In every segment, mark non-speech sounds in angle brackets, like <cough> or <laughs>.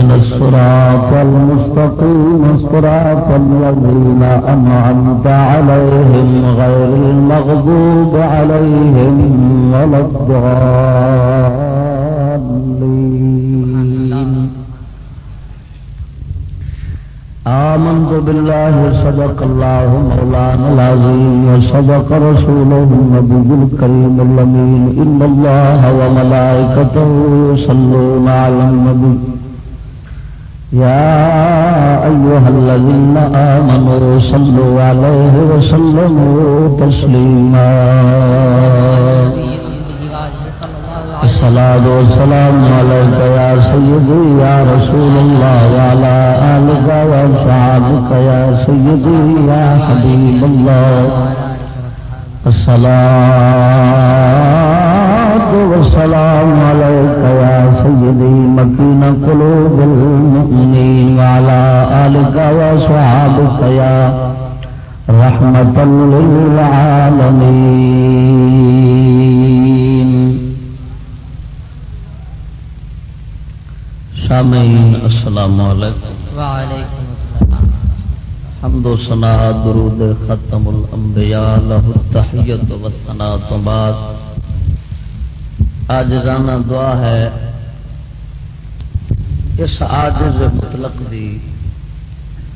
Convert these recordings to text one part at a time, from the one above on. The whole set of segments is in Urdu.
اهدنا الصراط المستقيم، صراط الذين أنعمت عليهم غير المغضوب عليهم ولا الضالين. آمنت بالله صدق الله مولانا العظيم وصدق رسوله النبي الكريم الأمين. إن الله وملائكته يصلون على النبي. يا أيها الذين آمنوا صلوا عليه وسلموا تسليما. الصلاة والسلام عليك يا سيدي يا رسول الله وعلى آلك وأصحابك يا سيدي يا حبيب الله. الصلاة والسلام عليك يا سيدي مكين قلوب المؤمنين وعلى آلك وأصحابك يا رحمة للعالمين. السلام علیکم. وعلیکم السلام. حمد و ثنا درود ختم الانبیاء لہ التحیت و ثنا تو بعد. آج رانا دعا ہے۔ اس عاجز مطلق دی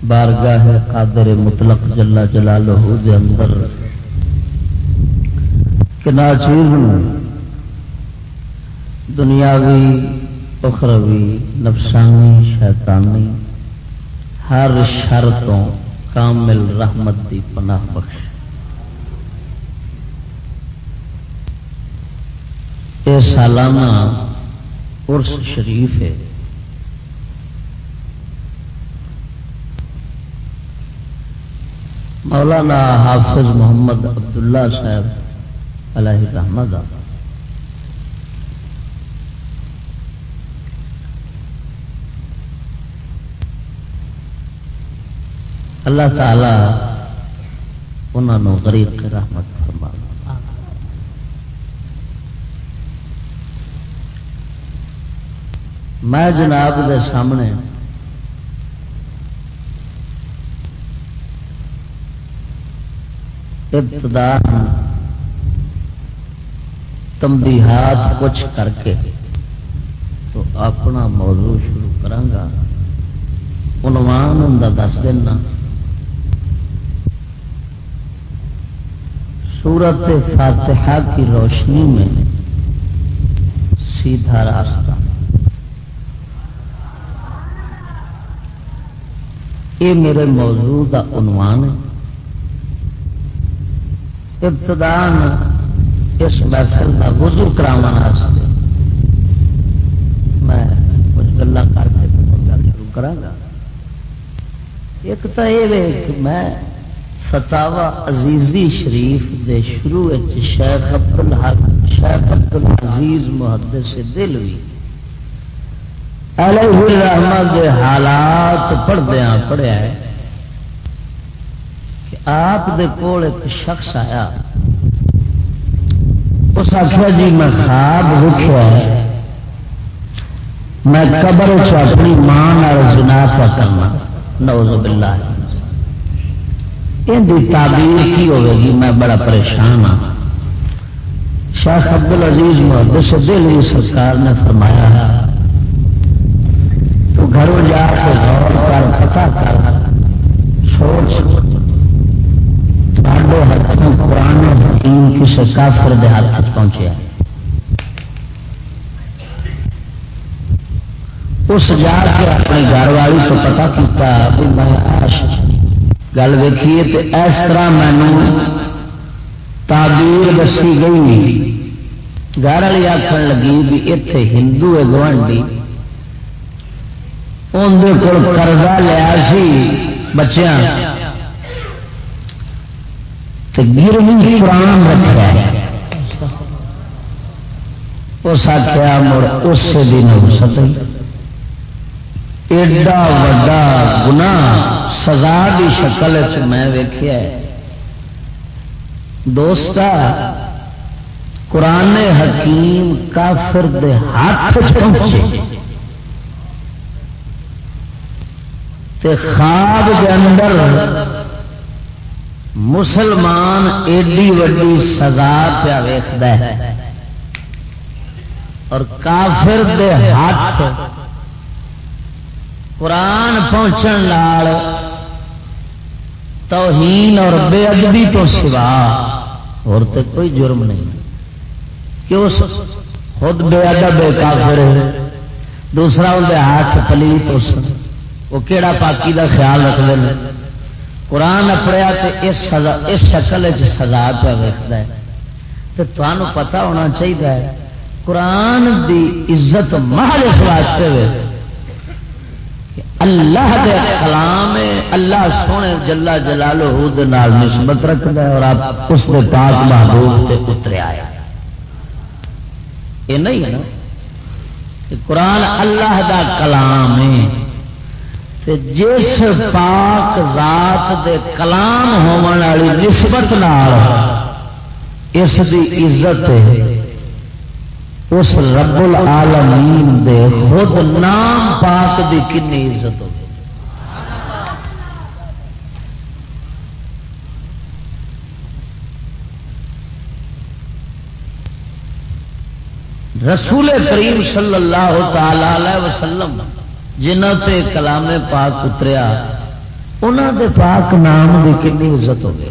بارگاہ قادر مطلق جلا جلالہ دے اندر کہ ناچیز دنیاوی، اخروی، نفسانی، شیطانی، ہر شر تو کامل رحمت دی پناہ بخش یہ سالانہ عرس شریف ہے۔ مولانا حافظ محمد عبداللہ صاحب علیہ رحمد اللہ تعالی انہوں غریب رحمت فرما میں جناب دے سامنے ابتدا تمبیحات کچھ کر کے تو اپنا موضوع شروع کرانگا عنوان ہوں دس دینا۔ سورت فاتحہ کی روشنی میں سیدھا راستہ۔ یہ میرے موضوع کا عنوان ہے۔ ابتدان اس محفل کا وضو کراوا میں کچھ گلا کر کے گل شروع کرا ایک تو یہ کہ میں فتوا عزیزی شریف دے شروع شیخ عبد الحق شیخ عبد العزیز محدث دل بھی علیہ الرحمت دے حالات پڑھدیا پڑھیا ہے کہ آپ دے کول ایک شخص آیا، اس آخیا جی میں خواب رکھا ہے، میں قبر چ اپنی ماں جنا پا کرنا نوز باللہ۔ ان کی تعبیر کی ہوے گی؟ میں بڑا پریشان ہاں۔ شیخ عبد العزیز محدث دل سرکار نے فرمایا ہے تو گھروں جا کے غور کر پتا کر۔ سوچ۔ تھوڑے ہاتھوں پرانے حکیم کسی کافر دے ہاتھ پہنچے۔ اس جا کے اپنی گھر والی تو پتا کیتا بھی میں گل ویکھیے تو اس طرح مینو تعبیر دسی گئی۔ گھر والی آخر لگی بھی اتے ہندو ہے گوانڈی۔ اندر کول قرضہ لیا سی بچیاں۔ گرمی قرآن رکھا۔ اس آخیا مڑ اس دن ہو سکے ایڈا وڈا گنا سزا کی شکل چ میں ویخیا دوست قرآن حکیم کافر دے ہاتھ پہنچے۔ تے خواب دے اندر مسلمان ایڈی وڈی سزا پیا ویخد اور کافر دے ہاتھ قرآن پہنچن لال توہین اور بے ادبی تو سوا اور تو کوئی جرم نہیں۔ کہ اس خود بے ادب کافر ہے، دوسرا اندر ہاتھ پلیت اس وہ کہڑا پاکی دا خیال رکھتے ہیں قرآن اپڑیا تو اس سزا، اس شکل سزا پہ ویکد ہے۔ تو تمہیں پتا ہونا چاہیے قرآن دی عزت محل اس واسطے اللہ دے کلام اللہ سونے جلا جلالو نال نسبت رکھتا ہے اور آپ اس دے پاک محبوب سے اترے آیا یہ نہیں ہے نا؟ کہ قرآن اللہ دا کلام ہے۔ جس پاک ذات دے کلام ہونے والی نسبت نال اس دی عزت اس رب العالمین دے خود نام پاک دی کنی عزت ہو رسول کریم صلی اللہ تعالی وسلم جنہ تے کلام پاک اتریا انہوں دے پاک نام دی کنی عزت ہو گئی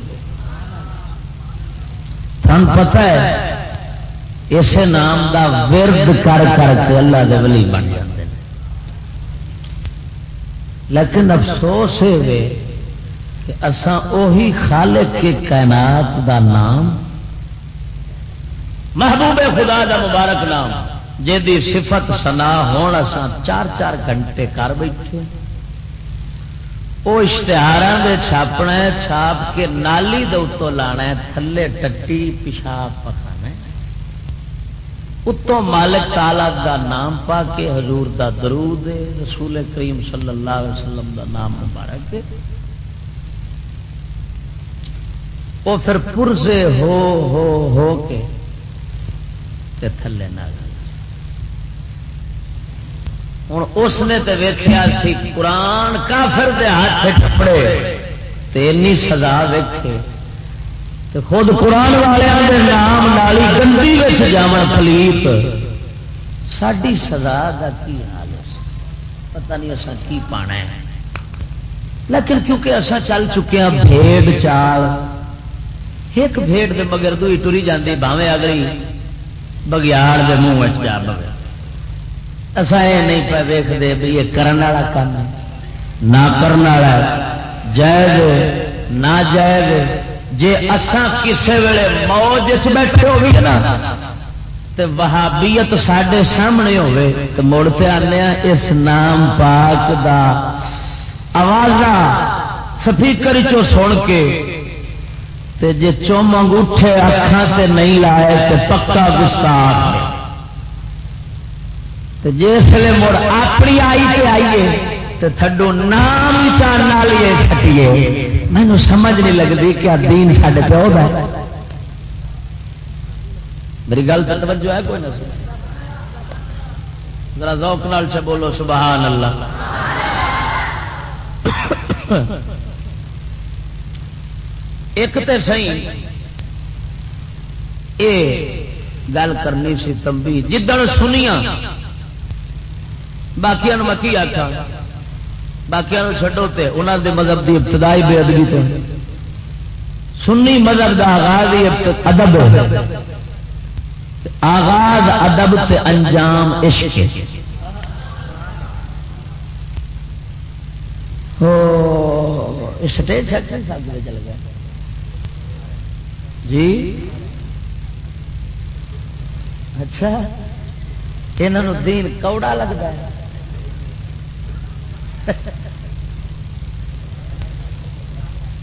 تھن پتہ ہے، اسے نام دا ورد کر کر کے اللہ دے ولی بن جاتے ہیں لیکن افسوس ہے کہ اساں اوہی خالق کے کائنات دا نام، محبوب خدا دا مبارک نام جی صفت سنا ہون اساں چار چار گھنٹے کر بیٹھے وہ اشتہار چھاپنا چھاپ کے نالی دے لانا تھلے ٹٹی پیشاب پکانا اتوں مالک تالا دا نام پا کے حضور دا درود رسول کریم صلی اللہ علیہ وسلم دا نام مبارک وہ پھر پرزے ہو ہو ہو کے تھلے نہ ہوں اس نے تو ویخیا سی قرآن کافر دے ہاتھ ٹپڑے اینی سزا ویکھے۔ تو خود قرآن والے نام نالی گندی جاوا پلیت۔ ساری سزا کا کی حال ہے؟ پتا نہیں اصا کی پانا ہے۔ لیکن کیونکہ اصا چل چکے ہیں بھیڑ چال، ایک بھیڑ دے مگر دوئی ٹری جاتی باوے اگلی بگیار دے منہ جا بگیا اصا یہ نہیں پہ ویکتے بھی یہ کرنے والا کام ہے۔ نہ کرنے والا جائز نہ جائز جے اساں کسے ویلے موج بیٹھے ہو نا، تے وہابیت سڈے سامنے ہوے تو مڑ پہ آنے اس نام پاک دا آواز سپیکر چو سن کے، تے جے چوم انگوٹھے اکھان تے نہیں لائے، تے پکا گستاخ تے جس لیے مڑ اپنی آئی تے آئیے تے تھڈو نام ہی چان لیے سٹیے مینو سمجھ نہیں لگتی کہ دین سڈے پیو ہے۔ میری گل تو توجہ ہے کوئی نہ ذرا ذوق نال سے بولو سبحان اللہ ایک تو سی یہ گل کرنی سی تمبی جدڑ سنیا باقی میں کی آخا باقی چڈو تے انہوں دے مذہب دی ابتدائی بے ادبی تے۔ سنی مذہب دا آغاز ادب آغاز ادب تے انجام عشق سٹیج چل گیا جی؟ اچھا یہاں دین کوڑا لگتا ہے۔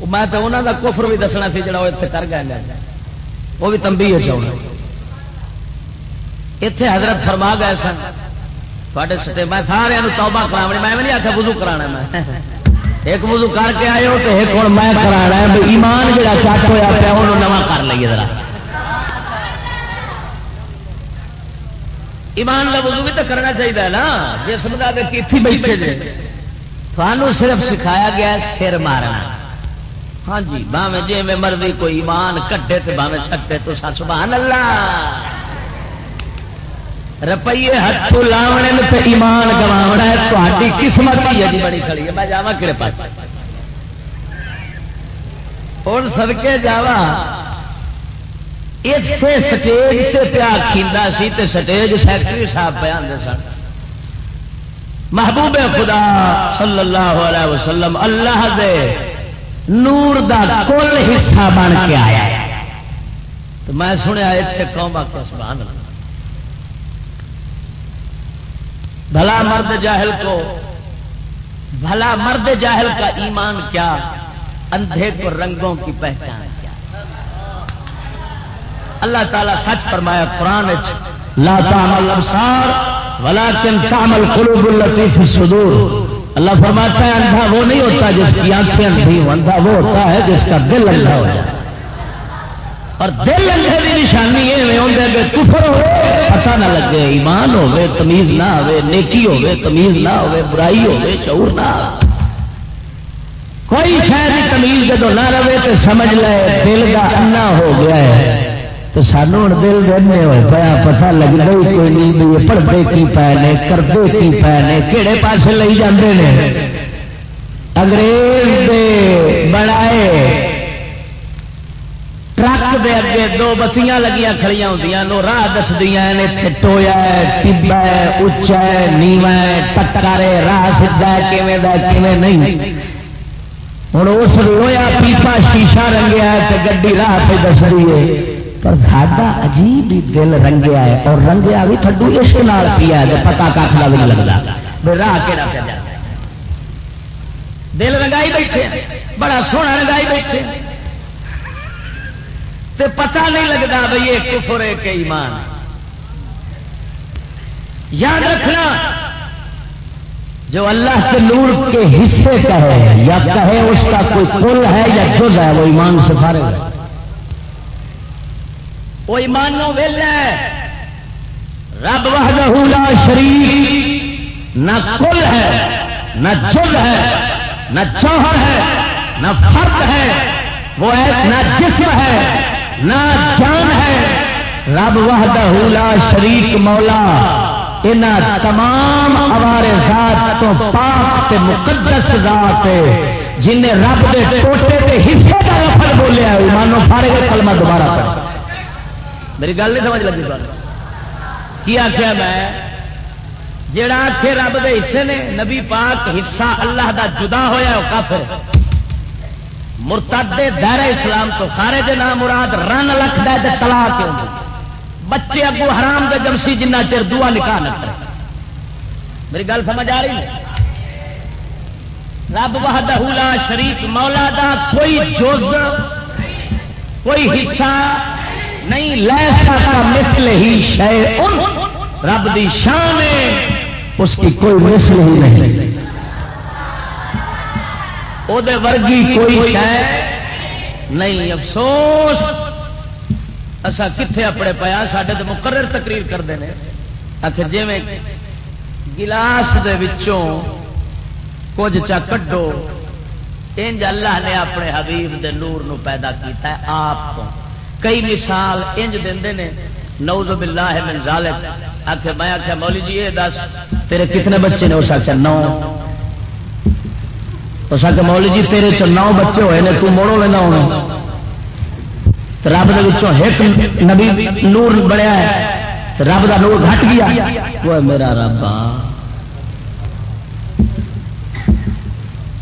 میں تو انہوں کا کفر بھی دسنا سی جڑا وہ اتنے کر گیا وہ بھی تمبی ہے چاہنا اتے حضرت فرما گئے سن تھے تے میں سارے توبہ کرا میں نہیں آخیا وضو کرا میں ایک وضو کر کے آئے ہو تو ایک ہوں میں کرا ایمان جا چٹ ہوا پیا وہ نواں کر لیے ذرا ایمان کا وضو بھی تو کرنا چاہیے نا جسم کا کتنی بیٹھے جی تھانوں صرف سکھایا گیا سر مارنا۔ ہاں جی باوے جی میں مرضی کوئی ایمان کٹے تو باوے سٹے تو سبحان اللہ۔ روپیے ہاتھ لاونے تو ایمان گواونا ہے تاری قسمت ہی ہے جی۔ بڑی کھڑی ہے میں جا کہڑے پاس۔ ہوں سدکے جاوا اتنے سٹیج سے پیا کھیندا سی تے سٹیج سیکٹری صاحب پہ آتے سن۔ محبوب خدا صلی اللہ علیہ وسلم اللہ دے نور دا کل حصہ بن کے آیا تو میں سنیا اتنے قوم آخر سبحان اللہ۔ بھلا مرد جاہل کو، بھلا مرد جاہل کا ایمان کیا، اندھے کو رنگوں کی پہچان کیا۔ اللہ تعالیٰ سچ فرمایا، قرآن لا تعمل الابصار ولكن تعمل قلوب التي في الصدور. اللہ فرماتا ہے، اندھا وہ نہیں ہوتا جس کی آنکھیں اندھی ہوں، اندھا وہ ہوتا ہے جس کا دل اندھا ہو جائے۔ اور دل اندھے کی نشانی یہ ہوتے کہ کفر ہو پتہ نہ لگے، ایمان ہوے تمیز نہ ہوے نیکی ہوے تمیز نہ ہوے برائی ہوے شعور نہ ہو کوئی شاید تمیز جب نہ رہے تو سمجھ لے، دل کا انا ہو گیا ہے۔ تو سانو ہوں دل دینے ہوئے پیا پتا لگ رہی کوئی نہیں بھی پڑھتے کی پے نے کرتے کی پے نے کہڑے پاس لے جاندے نے۔ انگریز دے بڑائے ٹرک دے اگے دو بتیاں لگیاں کھڑیاں ہوندیاں نو راہ دسدیاں نے ٹھٹویا ٹبا ہے، اچا ہے، نیوا ہے ٹکر راہ سیدھا ہے، کیویں دا کیویں نہیں۔ ہوں اس رویا پیپا شیشہ رنگیا ہے تو گڈی راہ پہ دس رہی ہے۔ پر ساڈا عجیب ہی دل رنگیا ہے اور رنگیا بھی تھڈو عشق پیا ہے، پتا کھ کا بھی نہیں لگتا راہ کہڑا پہ دل رنگائی بیٹھے، بڑا سونا رنگائی بیٹھے۔ تے پتہ نہیں لگتا بھائی یہ کفر ہے کہ ایمان یاد رکھنا، جو اللہ کے نور کے حصے کا ہے، یا کہے اس کا کوئی کل ہے یا جز ہے، وہ ایمان سے فارغ ہے۔ وہ ایمانوں ویل ہے؟ رب وحدہ شریف نہ کل ہے، نہ جز ہے، نہ چوہر ہے، نہ فرد ہے، وہ نہ جسم ہے، نہ جان ہے۔ رب وحدہ لا شریک مولا ان تمام ہمارے ذات تو پاک تے مقدس ذات جن رب دے ٹوٹے تے حصے کا لفظ بولیا مانو فارے کلمہ دوبارہ پڑھ۔ میری گل نہیں سمجھ لگی بات۔ کی آخیا میں؟ جڑا آخے رب دے حصے نے نبی پاک حصہ اللہ دا جدا ہویا وہ کافر۔ مرتد دائرہ اسلام تو خارج نام مراد رن لکھ دے تلا کیوں بچے اگو حرام دے جمسی جنہ چر دعا نکاح نہ کرے۔ میری گل سمجھ آ رہی ہے؟ رب وحدہ لا شریف مولا دا کوئی جز کوئی حصہ نہیں لے سکتا مثل ہی شے رب دی شان ہے، اس کی کوئی مثل ہی نہیں۔ وہ ورگی کوئی ہے نہیں، افسوس۔ اصا کتنے اپنے پایا سڈے تو مقرر تقریر کرتے ہیں آخر جی گلاس کچھ چا کڈو انج اللہ نے اپنے حبیب دے نور نو پیدا کیتا ہے، آپ کو۔ کئی مثال انج دے نوز باللہ من ذالک۔ آخر میں آخیا مولی جی یہ دس۔ تیرے کتنے بچے نے؟ اس آخر نو۔ اس کہ مولی جی تیرے چ نو بچے ہوئے نے، تو موڑو لینا ہونا۔ رب ایک نبی نور بنیا ہے۔ رب کا نور گھٹ گیا۔ وہ میرا رب۔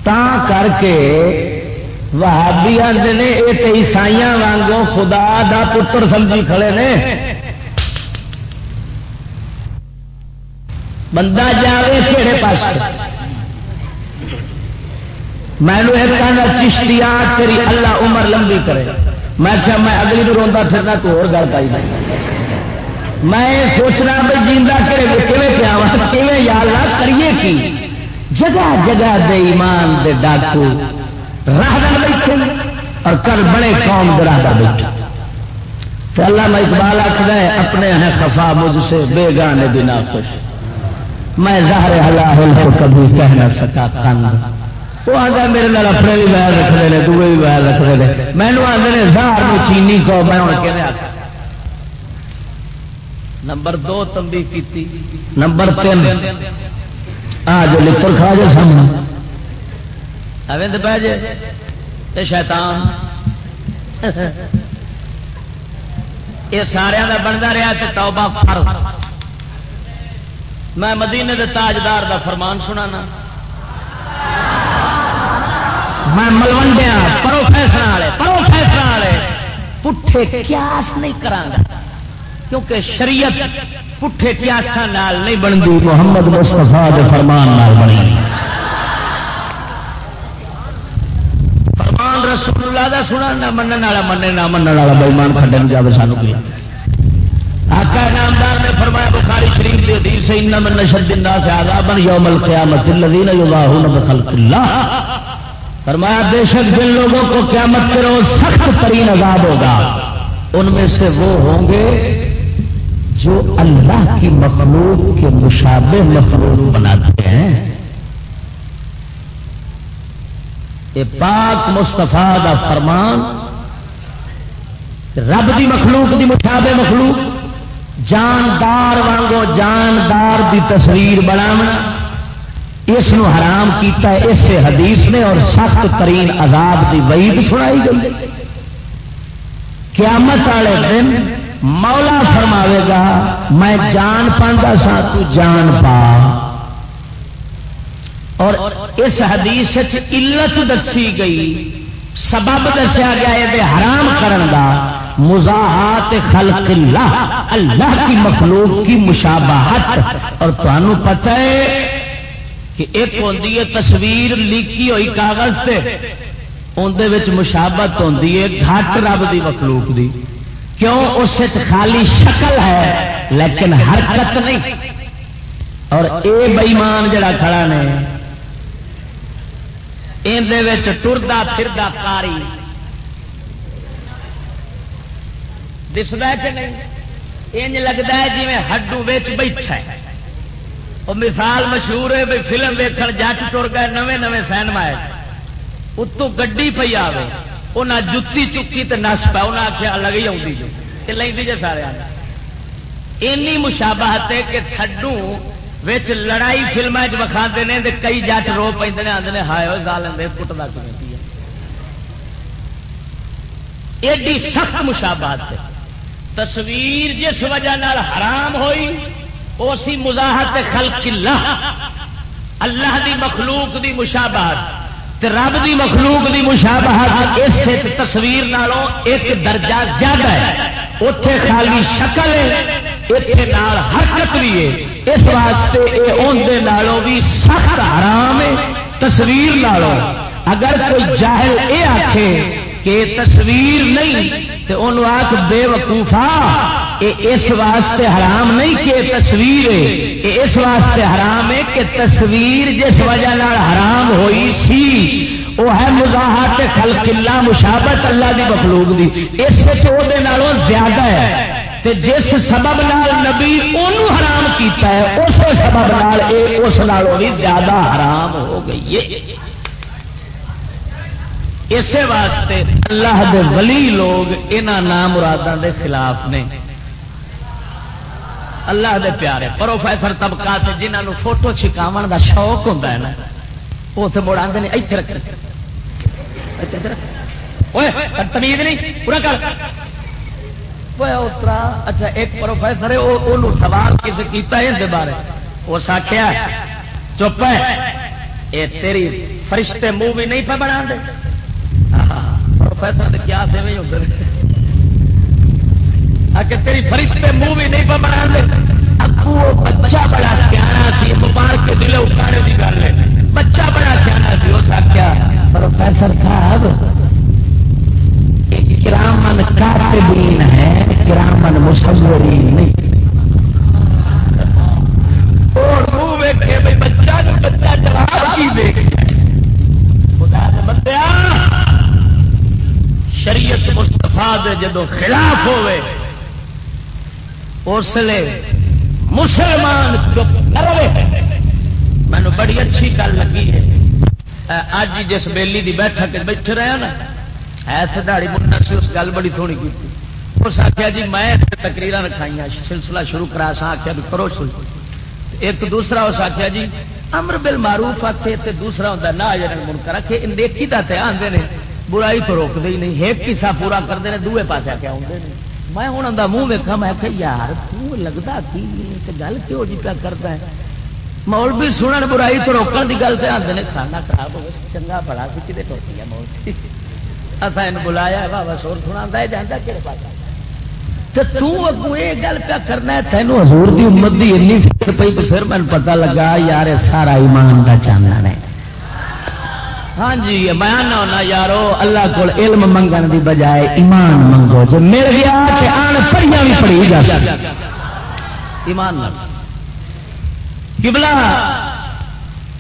تا کر کے وہابی آتے نے یہ تو عیسائی وانگوں خدا دا پتر سمجھی کھڑے نے۔ بندہ جائے کہڑے پاس میں نے ایک کہنا چشتیا تیری اللہ عمر لمبی کرے۔ میں کیا میں اگلی بھی روا پھرنا تو اور گل پائی میں سوچنا بھائی جیندہ کرے کیون پیا کیون یا اللہ، کریے کی؟ جگہ جگہ دے ایمان دے ڈاکو۔ راہ بیٹھے اور کر بڑے قوم دے راہ بیٹھے۔ تو اللہ میں اقبال آخر ہے، اپنے ہیں خفا مجھ سے، بے گانے بنا خوش میں ظاہر ہلا ہل کو کبھی کہہ نہ سکا کن وہ آتا میرے نال اپنے بھی ویل رکھتے ہیں دوے بھی ویل رکھتے ہیں مینو آتے ہیں زہر میں چینی کو میں ہوں کہ نمبر دو تمبی کی نمبر تین۔ آ جو لڑ کھا جائے سامنے۔ اوند پہ جے شیطان۔ یہ سارا کا بنتا رہا تو توبہ فرض۔ میں مدینے دے تاجدار دا فرمان سنانا۔ میں ملوڈیا پروفیسر والے پروفیسر والے، پٹھے قیاس نہیں کرا کیونکہ شریعت پٹھے قیاسا نال نہیں بنتی محمد مستفا دے فرمان نال بنی فرمان رسول اللہ دا سنا نہ منن والا منے نہ منن والا بےمان کھڈے جائے سانو کیا آقا نامدار نے فرمایا، بخاری شریف کے حدیث سے ان من نشد الناس عذابا یوم القیامت الذين یضاهون بخلق اللہ۔ فرمایا، بے شک جن لوگوں کو قیامت کے روز سخت ترین عذاب ہوگا، ان میں سے وہ ہوں گے جو اللہ کی مخلوق کے مشابہ مخلوق بناتے ہیں۔ یہ پاک مستفا کا فرمان رب دی مخلوق دی مشابہ مخلوق، جاندار وانگو جاندار دی تصویر بنانا اس حرام کیتا ہے، اس حدیث نے اور سخت ترین عذاب کی وعید سنائی گئی قیامت والے دن مولا فرماوے گا، میں جان پانگا سا، تو جان پا۔ اور اس حدیث علت دسی گئی، سبب دسیا گیا یہ حرام کرن دا مزاحات خلق اللہ اللہ کی مخلوق کی مشابہت۔ اور تمہوں پتہ ہے کہ ایک ہوتی ہے تصویر لیکی ہوئی کاغذ سے اندر مشابت ہوتی ہے گھٹ رب دی مخلوق دی۔ کیوں؟ اس خالی شکل ہے، لیکن حرکت نہیں۔ اور اے بئیمان جڑا کھڑا نے اندر ٹردا پھردا کاری۔ دستا کہ نہیں؟ انج لگتا ہے جی ہڈو ویچ بیٹھا ہے۔ وہ مثال مشہور ہے بھائی فلم ویکن جٹ تر گئے، نویں نویں سینما اتو گی پی آئے انہیں جتی چکی تو نس پا انہیں آخیا لگی آئی جو جی۔ کہ لے جی سارے اینی مشابہت ہے کہ تھڈو وچ لڑائی فلم چکھا نے کئی جٹ رو پہ آدھے ہائے ہوئے گا لیں کٹتا کمی ایڈی سخت مشابہت تصویر جس وجہ حرام ہوئی وہ سی مزاحت خلق اللہ۔ اللہ دی مخلوق دی مشابہت تے رب دی مخلوق دی مشابہت اس تصویر نالوں ایک درجہ زیادہ ہے۔ اتے خالی شکل ہے اتنے حرکت بھی ہے۔ اس واسطے یہ اندر نالوں بھی سخت حرام ہے، تصویر نالوں۔ اگر کوئی جاہل یہ آخے کہ تصویر نہیں تو انہوں آخ بے وقوفا اس واسطے حرام نہیں کہ تصویر ہے۔ اس واسطے حرام ہے کہ تصویر جس وجہ حرام ہوئی سی وہ ہے مزاحت خلق اللہ، مشابت اللہ دی مخلوق دی۔ اس وہ زیادہ ہے۔ تے جس سبب نال نبی انہوں حرام کیتا ہے اس سبب نال اس نالوں بھی زیادہ حرام ہو گئی ہے۔ اسی واسطے اللہ دے ولی لوگ انہوں نام مرادوں دے خلاف نے۔ اللہ دے پیارے پروفیسر طبقات جنہوں فوٹو چھکاو دا شوق ہوتا ہے نا، وہ اتنے مڑ آتے ہیں اتنے رکھ تمیز نہیں، پورا کر۔ اترا اچھا ایک پروفیسر ہے وہ سوال کسی کیتا ہے بارے اس آخیا چپ ہے یہ تیری فرشتے منہ بھی نہیں پہ بنا دے پروفیسر کیا سیویں ہوتے کہ تیری فرشتے منہ بھی نہیں پہ بنا دے ابو بچہ بڑا سیاح سی مار کے دل اٹھانے کی گل ہے بچہ بڑا سیاح سی اس آخیا پروفیسر صاحب کرامن کاتبین ہے کرامن مصورین نہیں۔ اور منہ ویکھے بھائی بچہ جو بچہ جواب کی دے خدا دے بندیا شریعت مستفا جدو خلاف ہوئے اس لیے مسلمان چپ کرے مینو بڑی اچھی گل لگی ہے۔ اج جس بیلی دی بیٹھک بیٹھے رہا نا ایس دہڑی منا سی، اس گل بڑی تھوڑی کی اس آخیا جی میں تقریر رکھائی سلسلہ شروع کرا سا آخیا بھی کرو شروع۔ ایک دوسرا اس آخیا جی امر بل معروف آخے تو دوسرا ہوتا نہ جن من کر کے نیکی کا تے آتے ہیں برائی تو روکتے ہی نہیں۔ ایک کسا پورا کرتے ہیں دوے پاس آ کے آتے ہیں میں ہوں اندر منہ ویکا میں کہ یار تگتا کی؟ گل کیوں جی پیا کرتا ہے؟ مول بھی سنن، برائی تو روکن کی گل سے آتے ہیں کھانا خراب ہو چنگا بڑا سی کتنے ٹوٹی ہے مول اصا بلایا بابا سور سنا جانا کہڑے پاس تگو یہ گل پیا کرنا تینوں ہزور کی امت کی این فکر پی تو پھر مجھے پتا لگا یار سارا ایمان کا چاننا ہے ہاں جی میں ہونا، یارو، اللہ کو علم منگن دی بجائے ایمان منگو۔ جو مل گیا آن، پڑھیاں بھی پڑھی جا ایمان کبلا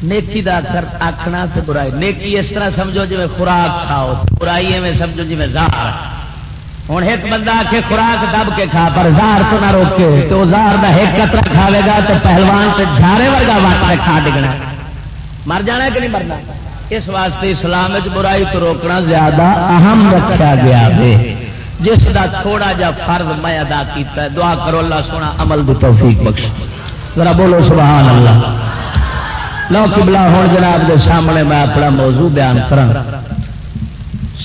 نیکی دا آخنا تو برائی. نیکی اس طرح سمجھو جی خوراک کھاؤ. برائی ایویں سمجھو جی زہر. ہوں ایک بندہ آ کے خوراک دب کے کھا، پر زہر تو نہ روکے. تو زہر کا ایک قطرہ کھاوے گا تو پہلوان سے جھارے ورگا وقت کھا ڈگنا. مر جانا کہ نہیں مرنا؟ اس واسطے اسلام برائی تو روکنا زیادہ اہم رکھا گیا ہے. جس کا تھوڑا جا فرض میں ادا کیتا ہے، دعا کرو اللہ سونا عمل دی توفیق بخش ذرا بولو سبحان اللہ. لو قبلہ ہوں جناب کے سامنے میں اپنا موضوع بیان کرا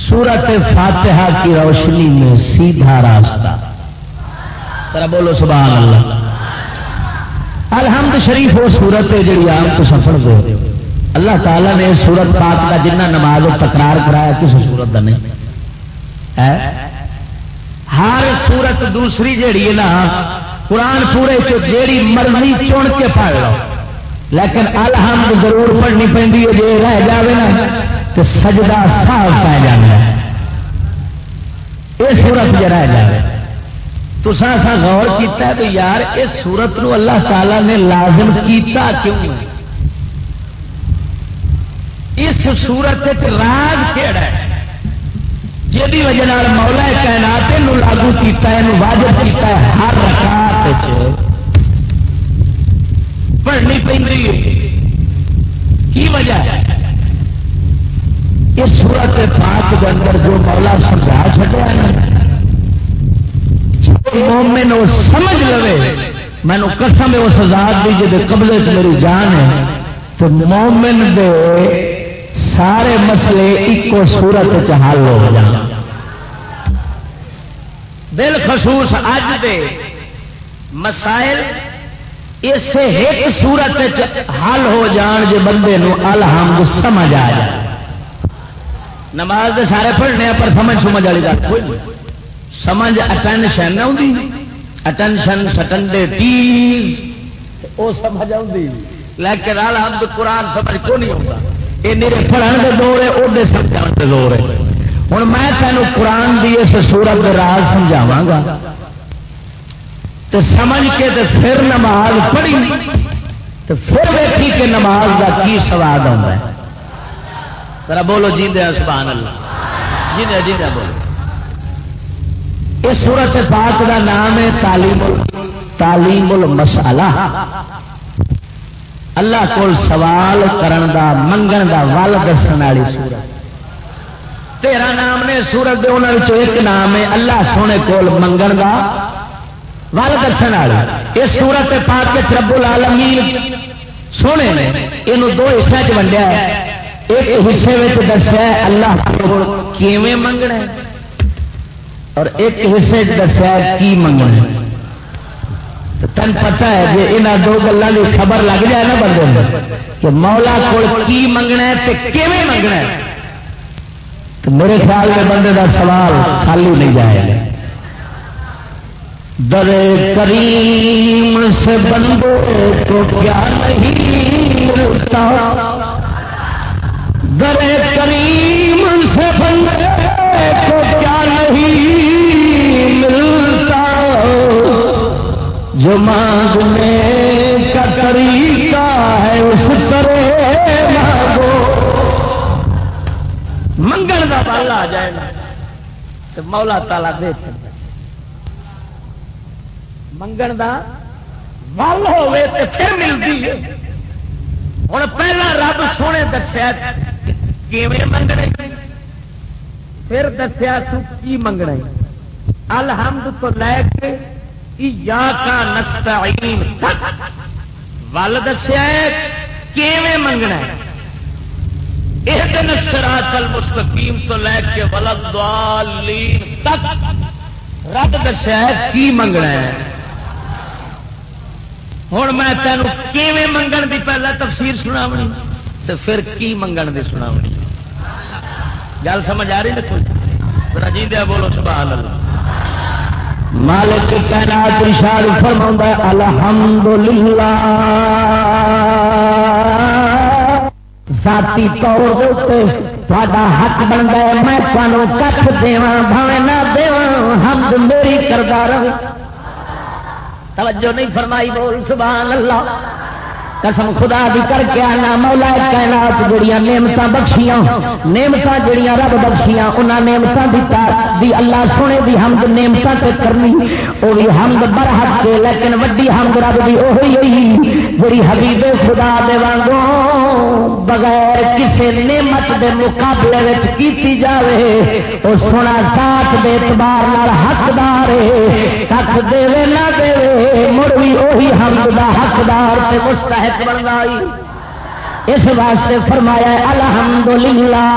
سورت فاتحہ کی روشنی میں سیدھا راستہ۔ ذرا بولو سبحان اللہ۔ الحمد شریف وہ سورت ہے جی عام تو سفر دے۔ اللہ تعالیٰ نے سورت پاک کا جنہ نماز تکرار کرایا، کسی سورت کا نہیں۔ ہر سورت دوسری جیڑی ہے نا، قرآن پورے جیڑی مرضی چن کے پڑھ لو۔ لیکن الحمد ضرور پڑھنی پہ جی رہ جائے نا، تو سجدہ صاف پہ جانا یہ سورت جو جی رہ جائے تو سا غور کیتا ہے کہ یار اس سورت نو اللہ تعالیٰ نے لازم کیتا کیوں اس سورت راج کہڑا ہے؟ جی وجہ مولا کائنات لاگو کیتا ہے واجب کیتا ہے، ہر رکعت پڑھنی پہ کی وجہ ہے؟ اس سورت پاک کے اندر جو مولا سمجھا چکا ہے، جو مومن وہ سمجھ لو مینو قسم اس ذات دی جی قبضے میری جان ہے، تو مومن دے سارے مسئلے ایک سورت حل ہو جان بالخصوص اج دے مسائل اس ایک سورت حل ہو جان جے بندے نو الحمد سمجھ آ جائے۔ نماز دے سارے پڑھنے پر سمجھ سمجھ والی گل کوئی نہیں۔ سمجھ اٹینشن اٹینشن سٹنڈے ٹیز وہ سمجھ آئی لیکن الحمد قرآن سمجھ کو نہیں آتا یہ میرے پڑھن کے دور ہے وہ سمجھا دور ہے۔ ہوں میں تینوں قرآن کی اس سورت راز سمجھاوا گا۔ تو سمجھ کے تو پھر نماز پڑھی تو پھر ویکھی کہ نماز کا کی سواد آتا ہے۔ ذرا بولو جی دیا سبحان اللہ۔ جی دیا جی دیا بولو۔ اس سورت پاک کا نام ہے تعلیم تعلیم المسالہ اللہ کو سوال کرن دا منگن دا ول دسن والی سورت۔ تیرا نام نے سورت دے ایک نام ہے اللہ سونے کول منگن دا۔ ول دسن والی یہ سورت پاک کے رب العالمین سونے نے یہ دو حصے چ ونڈیا ایک حصے میں دسیا اللہ کیویں منگنا اور ایک حصے دسیا کی منگنا تن پتا ہے جی یہاں دو گلوں کی خبر لگ جائے نا بندے کہ مولا کو کی منگنا ہے کیویں منگنا ہے؟ تو میرے خیال میں بندے کا سوال خالی نہیں جائے۔ در کریم سے بندے کو کیا نہیں ملتا؟ در کریم سے بندے کو کیا نہیں ملتا؟ جو مانگنے کا طریقہ ہے اس طرح مانگو۔ منگل کا بل آ جائے گا تو مولا تالا دے چڑھتا منگن کا ول ہوے تو پھر ملتی ہے۔ ہوں پہلا رب سونے دسیا منگنے پھر دسیا کی منگنا الحمد تو لے کے یا کا نستعین۔ ول دسیا کیویں منگنا یہ دن سراط المستقیم تو لے کے ولد تک۔ رب دسیا کی منگنا ہے؟ ہوں میں تینوں کیویں منگن دی پہلا تفسیر سناونی تو پھر کی منگن دی سناونی؟ گل سمجھ آ رہی دیکھو رجی دیا بولو، سبحان اللہ۔ مالک کائنات ارشاد فرما الحمدللہ۔ ذاتی طور تا حق بنتا ہے، میں تمہوں کچھ دوا بھاوے نہ دوا حمد میری کردار توجہ نہیں فرمائی بول سبحان اللہ۔ قسم خدا بھی کر کے آنا، مولا کائنات جڑیاں نعمت بخشیاں نعمت جڑیاں رب بخشیاں، انہاں نعمت دیتا دی اللہ سونے دی حمد نعمت تے کرنی، او بھی حمد برحق کے لیکن وڈی حمد رب دی اوہی ہوئی، جڑی حبیب خدا دے وانگوں بغیر کسی نعمت دے مقابلے وچ کیتی جاوے، او سونا ساتھ دے اعتبار نال حقدار ہے کھ دے نہ دے مڑ بھی اوہی حمد دا حقدار تے مستحق اس واسطے فرمایا الحمد للہ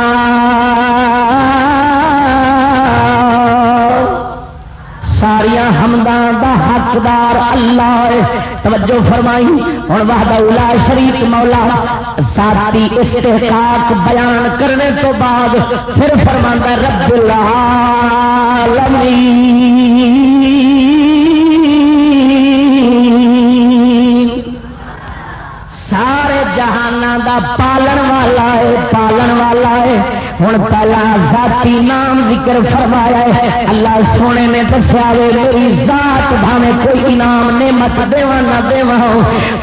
ساریا حمدان دا حقدار اللہ توجہ فرمائی۔ ہوں وحدہ اولا شریف مولا ساتھی استحقاق بیان کرنے تو بعد پھر فرما رب العالمین۔ جہان دا پالن والا ہے، پالن والا ہے۔ ہوں پہلا ذاتی نام ذکر فرمایا ہے۔ اللہ سونے نے دسیا وے، میری ذات بھاوے کوئی انعام نعمت دیوا نہ دیوا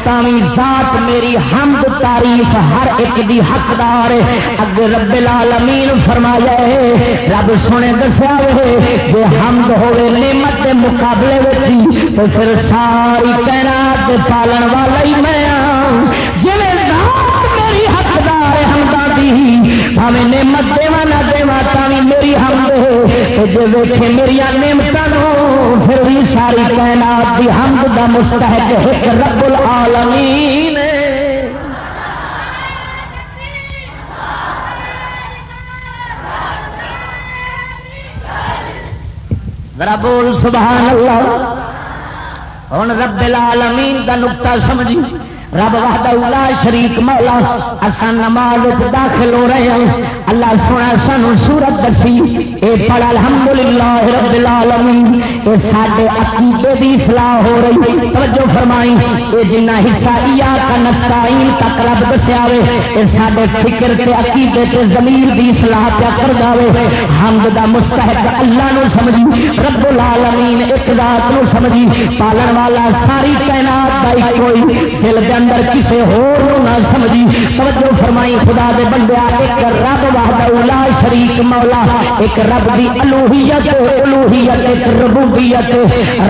تاوی ذات میری حمد، تعریف ہر ایک دی حقدار ہے۔ اگے رب العالمین فرمایا ہے، رب سونے دسیا وے، جے حمد ہوے نعمت دے مقابلے وچ تو پھر ساری کائنات پالن والا ہی میں ہمدا دی ہمیں نعمت دیوا نہ دیوا تھی میری حمد ہو جی ویٹے میری نعمتوں پھر بھی ساری کائنات دی حمد دا مستحق ایک رب العالمین بول سبحان اللہ ہوں رب العالمین دا نقطہ سمجھی رب وحدہ اولا شریک مولا، اساں نماز داخل ہو رہے ہیں اللہ سونا سانو سورت دسی۔ اے پڑھ، الحمدللہ رب العالمین۔ اے ساڈے عقیدے دی اصلاح ہو رہی ہے۔ توجہ فرمائی۔ اے جنہ حصہ یا کا نستعین تک رب دسیا وے، اے ساڈے فکر تے عقیدے تے ضمیر دی اصلاح پیا کر داوے حمد دا مستحق اللہ نو سمجھی، رب العالمین ایک ذات نو سمجھی۔ پالن والا ساری کائنات دا کوئی دل دے اندر کسی نہ سمجھی، توجہ فرمائی، خدا دے بندیا ایک رب وحدہ اولا شریک مولا، ایک رب دی الوہیت الوہیت، ایک ربوبیت،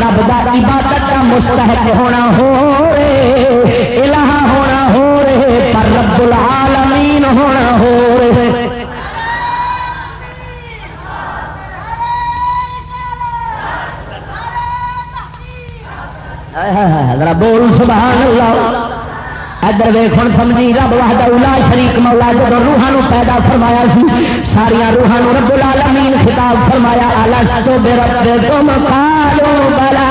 رب دا عبادت کا مستحق ہونا ہو رہے الہ ہونا ہو رہے پر رب العالمین ہونا ہو رہے بول، سبحان اللہ۔ ادھر ویخ سمجھی رب واہد الا شریک مولا جب روحان پیدا فرمایا سی ساریا روحان رب العالمین خطاب فرمایا آلہ بے رب تم بلا۔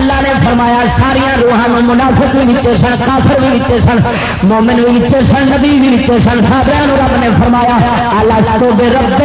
اللہ نے فرمایا ساریا روحان منافق بھی نیچے سن، کافر بھی نیچے سن، مومن بھی نیچے سن، نبی بھی نیچے سن۔ سارے رب نے فرمایا اللہ تو بے رب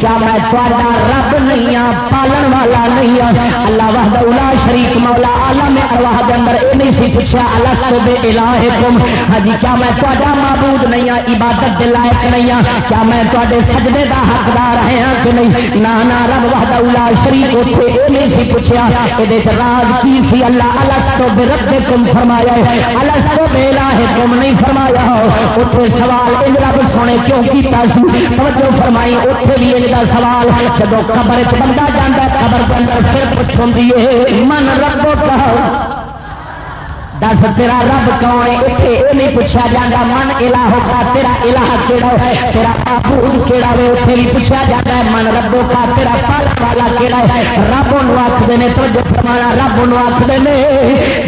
کیا میں تا رب نہیں ہوں پالن والا نہیں ہوں اللہ وحد الا شریف مولا آلہ میں ارواہ کے اندر یہ نہیں سی پوچھا اللہ تو بے الہ تم ہاں, جی، ہاں،, ہاں کیا میں تا معبود نہیں ہوں عبادت کے لائق نہیں ہوں کیا میں تے سجدے کا حقدار ہے ہاں کہ نہیں؟ نہ رب وحد الا شریف اتنے یہ نہیں سی پوچھا یہ راز کی سی؟ اللہ الگ تو بے رب کم فرمایا الگ تو بے ہے، تم نہیں فرمایا اتنے سوال ان رب سونے کیوں کیتا سی؟ توجہ فرمائی اتنے بھی ان کا سوال۔ جب قبر بندہ جانا قبر کے اندر پھر پوچھوں من رب کہو دس تیرا رب کون ہے اتنے یہ نہیں پوچھا جاتا من الا ہوگا تیرا الہ کہڑا ہے تیرا معبود کہڑا ہے اتنے بھی پوچھا جاتا ہے من ربو کا تیرا پال والا کہڑا ہے رب ان آخر نے تو جو فرمانا رب ان آخر نے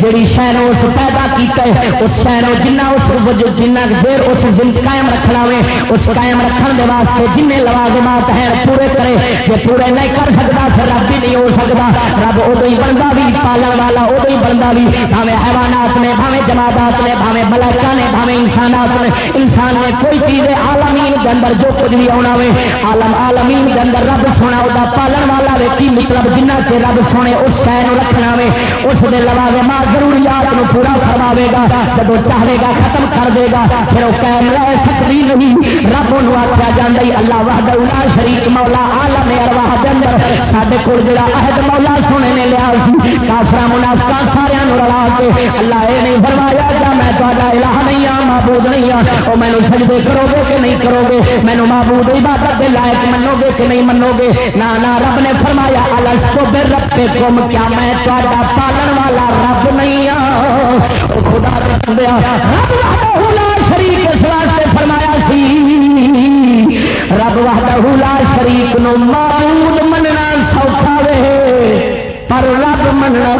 جی شہروں اس پیدا کیتا ہے اس شہروں جنہ اس وجود جنہ دیر اس دن قائم رکھنا وے اس قائم رکھنے کے واسطے جن لوازمات ہیں پورے کرے جی پورے نہیں کر سکتا پھر رب بھی نہیں ہو سکتا رب ادو ہی بنتا بھی پالن والا ادو ہی بنتا بھی ہمیں حیوانات جماعت نے بھاوے جماعت نے بھاوے ملائکہ نے بھاوے انسانات نے انسان نے کوئی چیز عالمین کے اندر جو کچھ بھی آنا وے عالم عالمین کے اندر رب سونا وہ پالن والا وے کی مطلب جنہ سے رب سونے اس شہر رکھنا وے اس کے لوازے ماں ضروریات کو پورا کرواے گا جب چاہے گا ختم کر دے گا، پھر وہ قائم رہ سکتی نہیں رب ان آخیا جانا اللہ وحد اللہ شریف مولا عالم ارواہ کے اندر سارے کو جڑا عہد مولا سونے نے لیا کافر منافقہ سارا رلا کے اللہ اللہ یہ نہیں فرمایا کیا میں تا الہ نہیں ہوں معبود نہیں ہوں وہ مینو سجدے کرو گے کہ نہیں کرو گے مینو معبود عبادت کے لائق منو گے کہ نہیں منو گے نہ نہ رب نے فرمایا الگ کو بے رب کے کم، کیا میں تا پالن والا رب نہیں ہوں خدا دیا ہاں, شریف اس واسطے فرمایا سی، رب وحدہ شریف نو معبود مننا سوکھا رہے پر رب مننا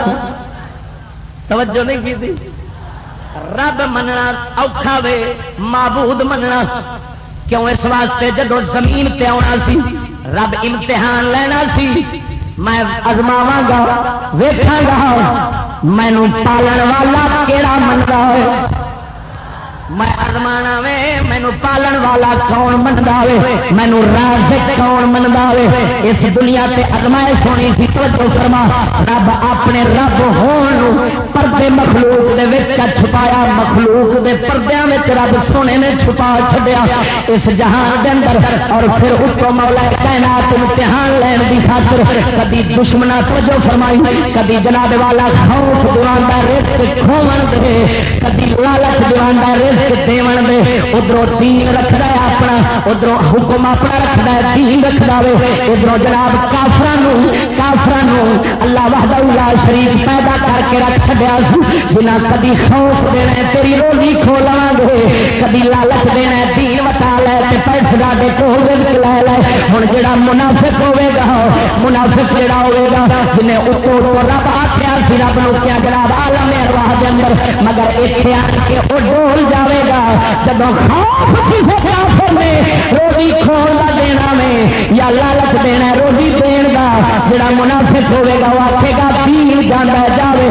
توجہ نہیں کی رب مننا اوکھا وے، معبود مننا۔ کیوں اس واسطے جدو زمین تے آنا سی، رب امتحان لینا سی۔ میں ازماوا گا ویکھا گا۔ مینو پالن والا کہڑا منگا ہے؟ میں ازمانا وے مینو پالن والا کون منگا وے مینو راج کون منگا وے اس دنیا سے ازمائش ہونی سی تو فرما رب اپنے رب ہون پردے مخلوق دے وچ چھپایا مخلوق دے پردیاں وچ رب سونے نے چھپا چھڈیا اس جہان دے اندر اور پھر اس کو مولا کائنات امتحان لین دی خاطر کبھی دشمنا توجہ فرمائی کبھی جناب والا خوف دوان دا رزق کھوون دے کبھی لالچ دوان دا رزق دیون دے ادھروں دین رکھدا ہے اپنا ادھروں حکم اپنا رکھدا ہے دین رکھدا ہے ادھروں جناب کافراں کافر اللہ وحدہ لا شریف پیدا کر کے رکھ چڑیا جنا کبھی خوف دینا تیری روزی کھو لوا گے کبھی لالچ دینا دین وتا پیسے دے کول لے لے۔ ہوں جا منافق ہوے گا، منافق جڑا ہوے گا، جنہیں اتو رب آخیا سی، رب نو کیا جناب آلم ارواہ دے اندر، مگر اتنے آ کے وہ ڈول جائے گا۔ جب روزی کھول کا دینا میں، یا لالچ دینا روزی دین کا جڑا منافق ہوے گا، وہ آخے گا تین جانا جائے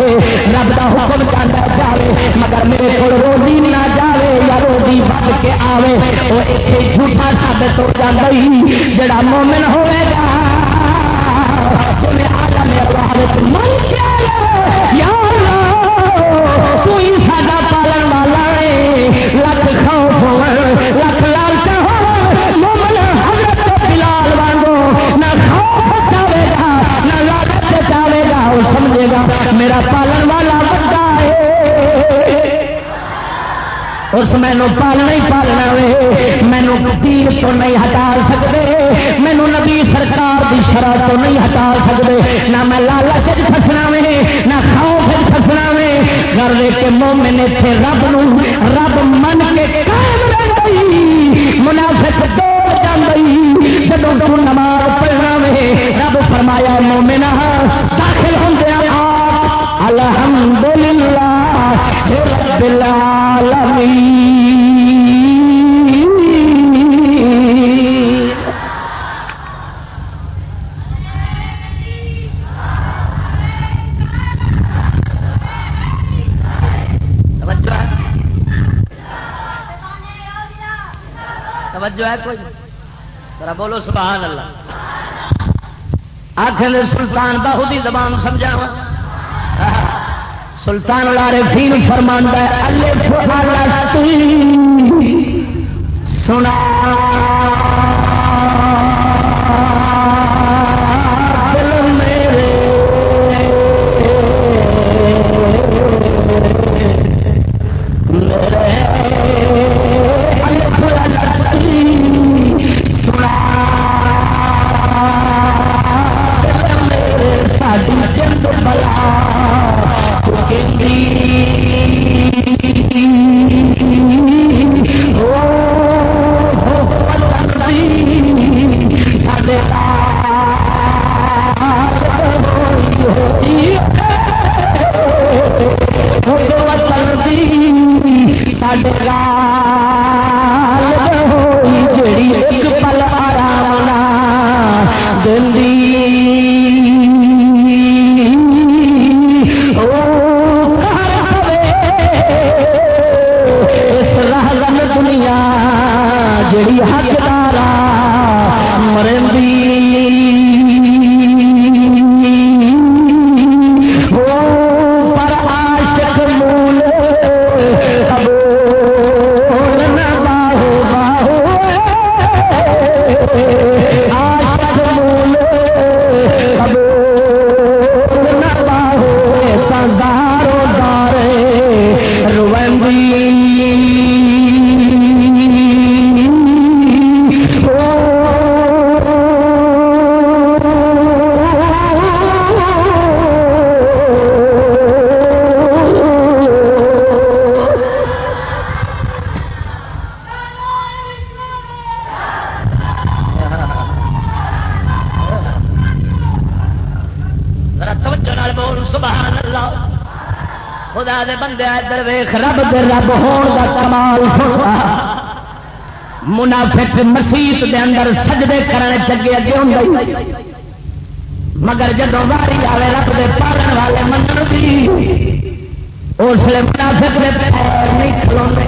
رب کا حکم جانا جائے مگر میرے کو روزی نہ جائے یا روزی کے آئے وہ اتنے جھوٹا ثابت ہو جاتا ہی، جڑا مومن ہوے گا۔ ساڈا پالن والا لکھ خوف ہو لکھ ہو مومن حضرت بلال وانگو نہ خوف چاہے گا، نہ لالچ چاہے گا، وہ سمجھے گا، میرا پالن والا بڑا ہے۔ اس مینو پالنا ہی پالنا وے۔ مینو تیر تو نہیں ہٹا سکتے۔ مینو نبی سرکار کی شرح تو نہیں ہٹا سکتے۔ نہ میں لالچ فسنا وے، نہ خوف فسنا وے۔ گھر لے کے مومن اتنے رب نو، رب من کے منافق دوڑ جی جب تو نماز پڑھنا وے، رب فرمایا مومنا داخل ہوں الحمد للہ رب توجہ ہے کوئی؟ ذرا بولو سبحان اللہ۔ آخر سلطان باہو دی زبان سمجھا سلطان العارفین فرماندا ہے الف سنا اندر سجدے کرنے چگے اگے ہوں مگر جدو واری آئے رب دے پالن والے منن دی، اس لیے منافق دے پیر نہیں کھلوندے۔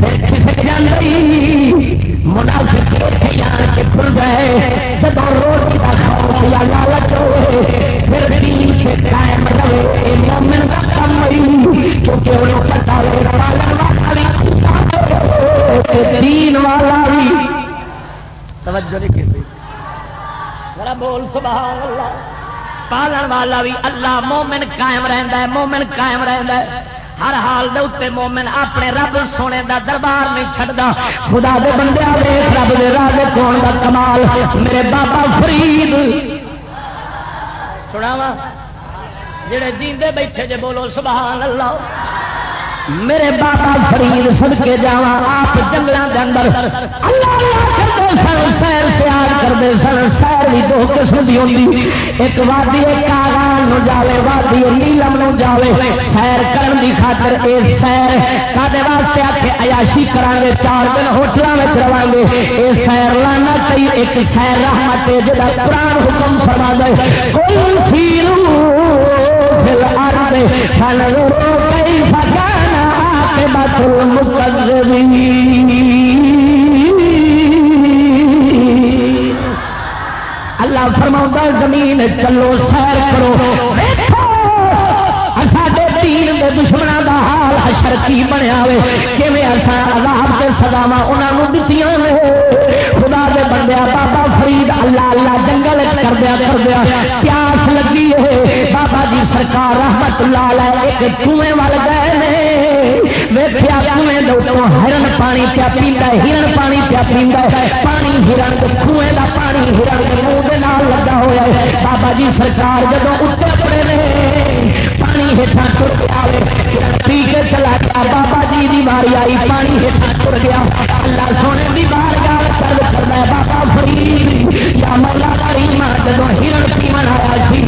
پھر جاندی، منافق کے گئے جب روٹی کا یا لالچ ہوئے، پھر دین کے قائم رہے۔ مومن کا کم کیونکہ انہوں پتا پالن والا بھی دین والا بھی۔ توجہ نہیں کی ذرا بول، سبحان اللہ۔ پالن والا بھی اللہ مومن قائم رہندا ہے، مومن قائم رہندا ہے۔ ہر حال دے اتنے مومن اپنے رب سونے دا دربار نہیں چھڑدا خدا دے بندے ویخ رب دے راہ کون دا کمال؟ میرے بابا فرید۔ سناوا جڑے جیندے بیٹھے جے بولو، سبحان اللہ۔ میرے بابا فرید سد کے جا آپ جنگلوں کے اندر۔ اللہ سن، سیر پیار کرتے سن، سیر بھی دو قسم کی ہوتی ایک وادی کاغان جاوے، وادی نیلم نو جاوے۔ سیر کرن دی خاطر اے سیر کدے واسطے آ کے عیاشی کران گے چار دن ہوٹلوں میں رہا گے۔ اے سیر لانا چاہیے، ایک سیر رحمت ہے جہاں قرآن حکم فرما دے کوئی فیرو فی الارض فنظروا كيف كان عاقبة المكذبين اللہ فرما زمین چلو، سیر کرو. ساڈے دین دے دشمنوں دا حال حشر کی بنیا ہوئے، کیویں اساں عذاب تے سزاواں انہوں نوں دتیاں نے؟ خدا دے بابا فرید اللہ اللہ جنگل کردیا کردیا، پیاس لگی ہے بابا جی سرکار رحمت اللہ علیہ ایک کنویں وال گئے نے۔ ویکھیا کنویں دے ہرن پانی پیا پیندا ہے ہرن پانی پیا پیندا ہے پانی ہرن کنویں دا پانی ہرن دے منہ دے نال لگا ہویا ہے بابا جی سرکار جدوں اٹھے پڑے نے، پانی ہیٹھا ٹر گیا پی کے چلا گیا، بابا جی دی باری آئی، پانی ہیٹھا ٹر گیا۔ اللہ سونے دی بار گار کر کرنا ہے بابا فرید، یا مولا کریم جب ہرن پیمن آیا سی،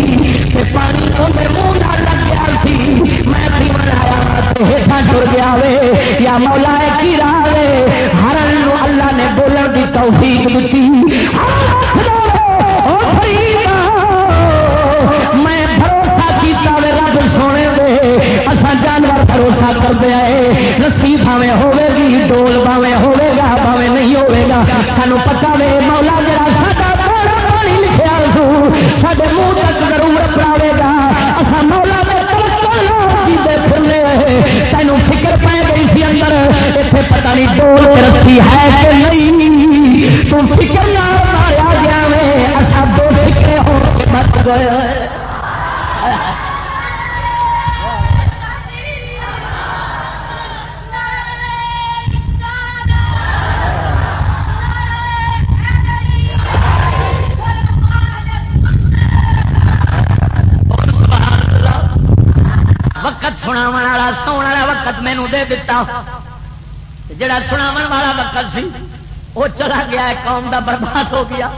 تے پانی اندر منہ نہ لگ گیا سی، میں پیمن آیا تو ہیٹھا پیچھا ٹر گیا وے، یا مولا کی راہ وے؟ ہرن اللہ نے بولن کی توفیق دیتی کر دیا رسی بھاوے ہوے گی ڈول بھاوے ہوے گا بھاوے نہیں ہوے گا سانو پتا وے مولا جڑا ساڈا پانی لکھیا سو منہ تک ضرور گا مولا دے تینوں فکر پہ گئی سی اندر اتنے پتا نہیں ڈول رسی ہے کہ نہیں تو فکر نہ ماریا گیا میں اصا دو فکر ہو کے بچ گئے مینو دے دتا جڑا سنا والا وقت سی وہ چلا گیا قوم دا برباد ہو گیا۔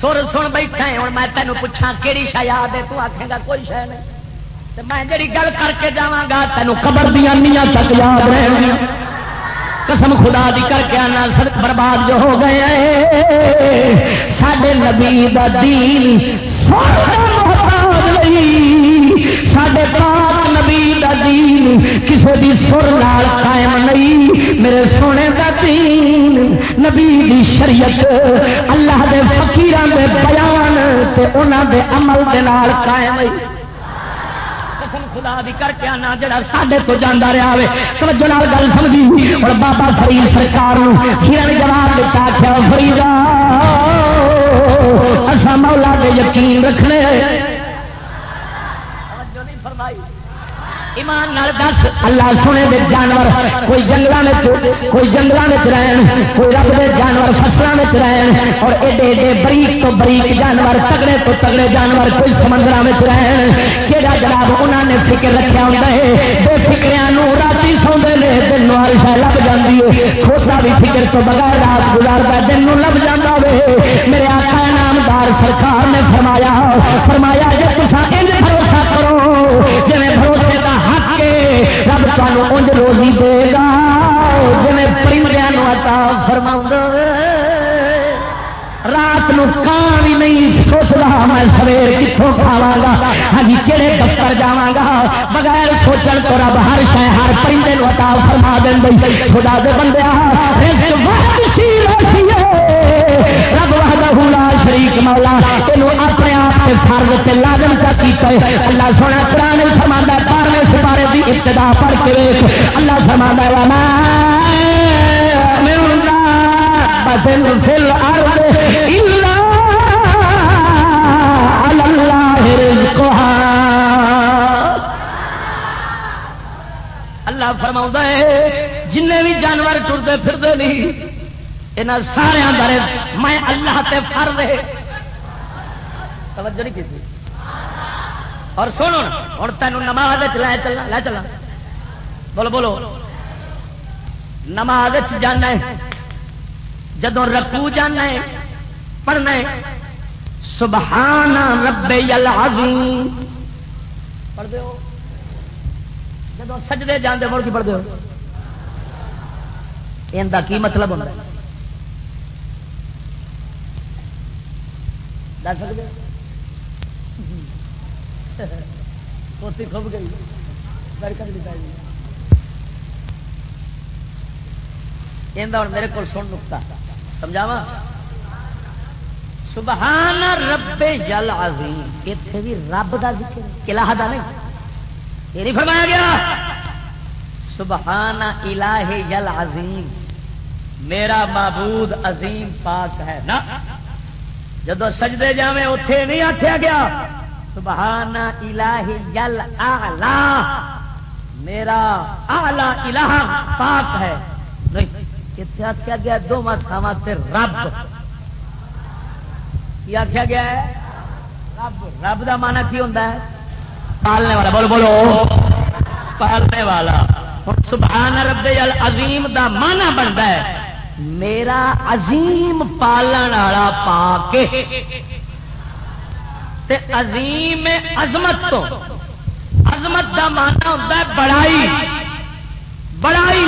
سر سن بیٹھا ہوں میں تینوں پوچھا کہڑی شا یاد ہے؟ تو آخے گا، کوئی شہ نہیں۔ میں جڑی گل کر کے جا گا تینوں قبر دیا نیاں تک یاد رہے قسم خدا دی کر کے آنا، سڑک برباد جو ہو گئے سڈے نبی دا دین سڈے پاک نبی دا دین کسی بھی سر لال قائم نہیں۔ میرے سونے دا دین، نبی دی شریعت۔ اللہ دے فقیران دے بیان تے انہاں دے عمل دے نال قائم نہیں۔ خدا دی کر کے آنا، جڑا سڈے تو جانا رہا ہے توجہ نال گل سمجھی۔ اور بابا فرید سرکار ہرن جواب دیتا کیا فریدا اصا مولا کے یقین رکھنے۔ ایمان نال دس۔ اللہ سنے دے جانور، کوئی جنگل میں کوئی جنگل میں رہن، کوئی رب دے جانور فصلوں میں رہن، اور ایڈے ایڈے بریک تو بریک جانور، تگڑے تو تگڑے جانور کوئی سمندر میں رہن۔ کہڑا جناب انہوں نے فکر رکھا ہوتا ہے؟ بے فکریا رات سوندے نے، دن ہر لب جاتی ہے۔ کھوتا بھی فکر تو بغیر رات گزارتا دن لب جاتا وے۔ میرے آقا نامدار سرکار نے فرمایا فرمایا جی تصا بھروسہ کرو جی بھروسے کا حق کے رب انج روزی دے گا جی پرندے عطا فرما رات نو کان بھی نہیں سوچتا میں سویر کتوں کھاوا گا ہاں کہڑے دفتر جا گا بغیر سوچن تو رب ہر شہ ہر پرندے عطا فرما دیں خدا دے بندے رب وحدہ شریک مولا تینوں اپنے آپ کے فرض سے لازم کا کیتا ہے اللہ سونا پرانے فرمانا بارہویں سپارے کی ابتدا پڑھ کے اللہ فرمانا والا بدن فل اللہ فرما ہے جن بھی جانور ٹرتے پھرتے نہیں یہاں سارا بارے میں اللہ تے فر دے توجہ نہیں کی اور سن ہوں تینوں نماز لے چلنا لے چلنا بولو بولو۔ نماز جانا ہے۔ جدو رکو جانا ہے، پڑھنا ہے۔ سبحان رب العظیم۔ پڑھ دو جدو سجدے جانے مڑ کی پڑھ دو ان کی مطلب ہوتا ہے؟ دس سکتے؟ کوسی کھب گئی۔ برکت بتائی ہوں میرے کو سن نکتا سمجھاوا سبحان رب جل عظیم اتنے بھی رب کا ذکر کلاح دا نہیں۔ یہ نہیں فرمایا گیا۔ سبحان الہ جل عظیم میرا معبود عظیم پاک ہے۔ نا جدو سجدے جاویں اتے نہیں آخیا گیا، سبحان الہ جل آلہ میرا آلہ الہ پاک ہے۔ نہیں کتنے آخیا گیا؟ دو متھاوا سے رب۔ کی آخیا گیا ہے؟ رب رب کا مانا کی ہوتا ہے؟ پالنے والا، بولو بولو۔ پالنے والا۔ سبحان رب عظیم دا مانا بنتا ہے۔ میرا عظیم پالن والا پا کے عظیم عظمت تو۔ عظمت دا مانا ہوتا ہے بڑائی۔ بڑائی۔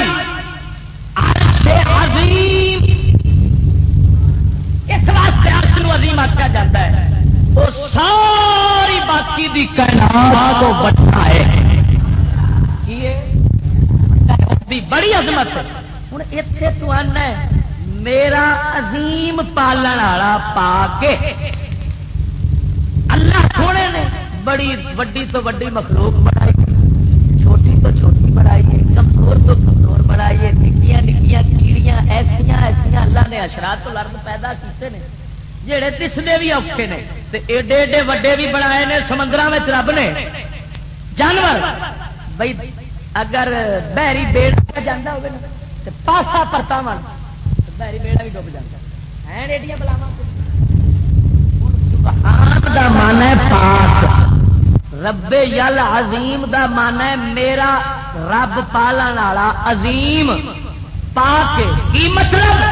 عرش عظیم۔ اس واسطے عرش عظیم آخیا جاتا ہے۔ وہ ساری باقی دی کائنات بچا ہے۔ بڑی عظمت ہے۔ ہوں اتنے تو آنا میرا عظیم پالن والا پا کے اللہ سونے نے بڑی وڈی تو وڈی مخلوق بنائی چھوٹی تو چھوٹی بنائی ہے کمزور تو کمزور بنائی ہے نکیا نکیا کیڑیاں ایسیا ایسیا اللہ نے اشرات تو لرد پیدا کیتے ہیں جہے دسنے بھی اوکھے نے ایڈے ایڈے وڈے بھی بنائے نے سمندر میں رب نے جانور بھائی اگر بحری بیڑا جانا ہوگا پاسا پرتا من بحری بیڑا بھی ڈب جاتا ہے۔ ایڈیاں بلاوا دا من ہے پاک۔ رب یل عظیم دا من ہے میرا رب پالن والا عظیم۔ پا کے کی مطلب؟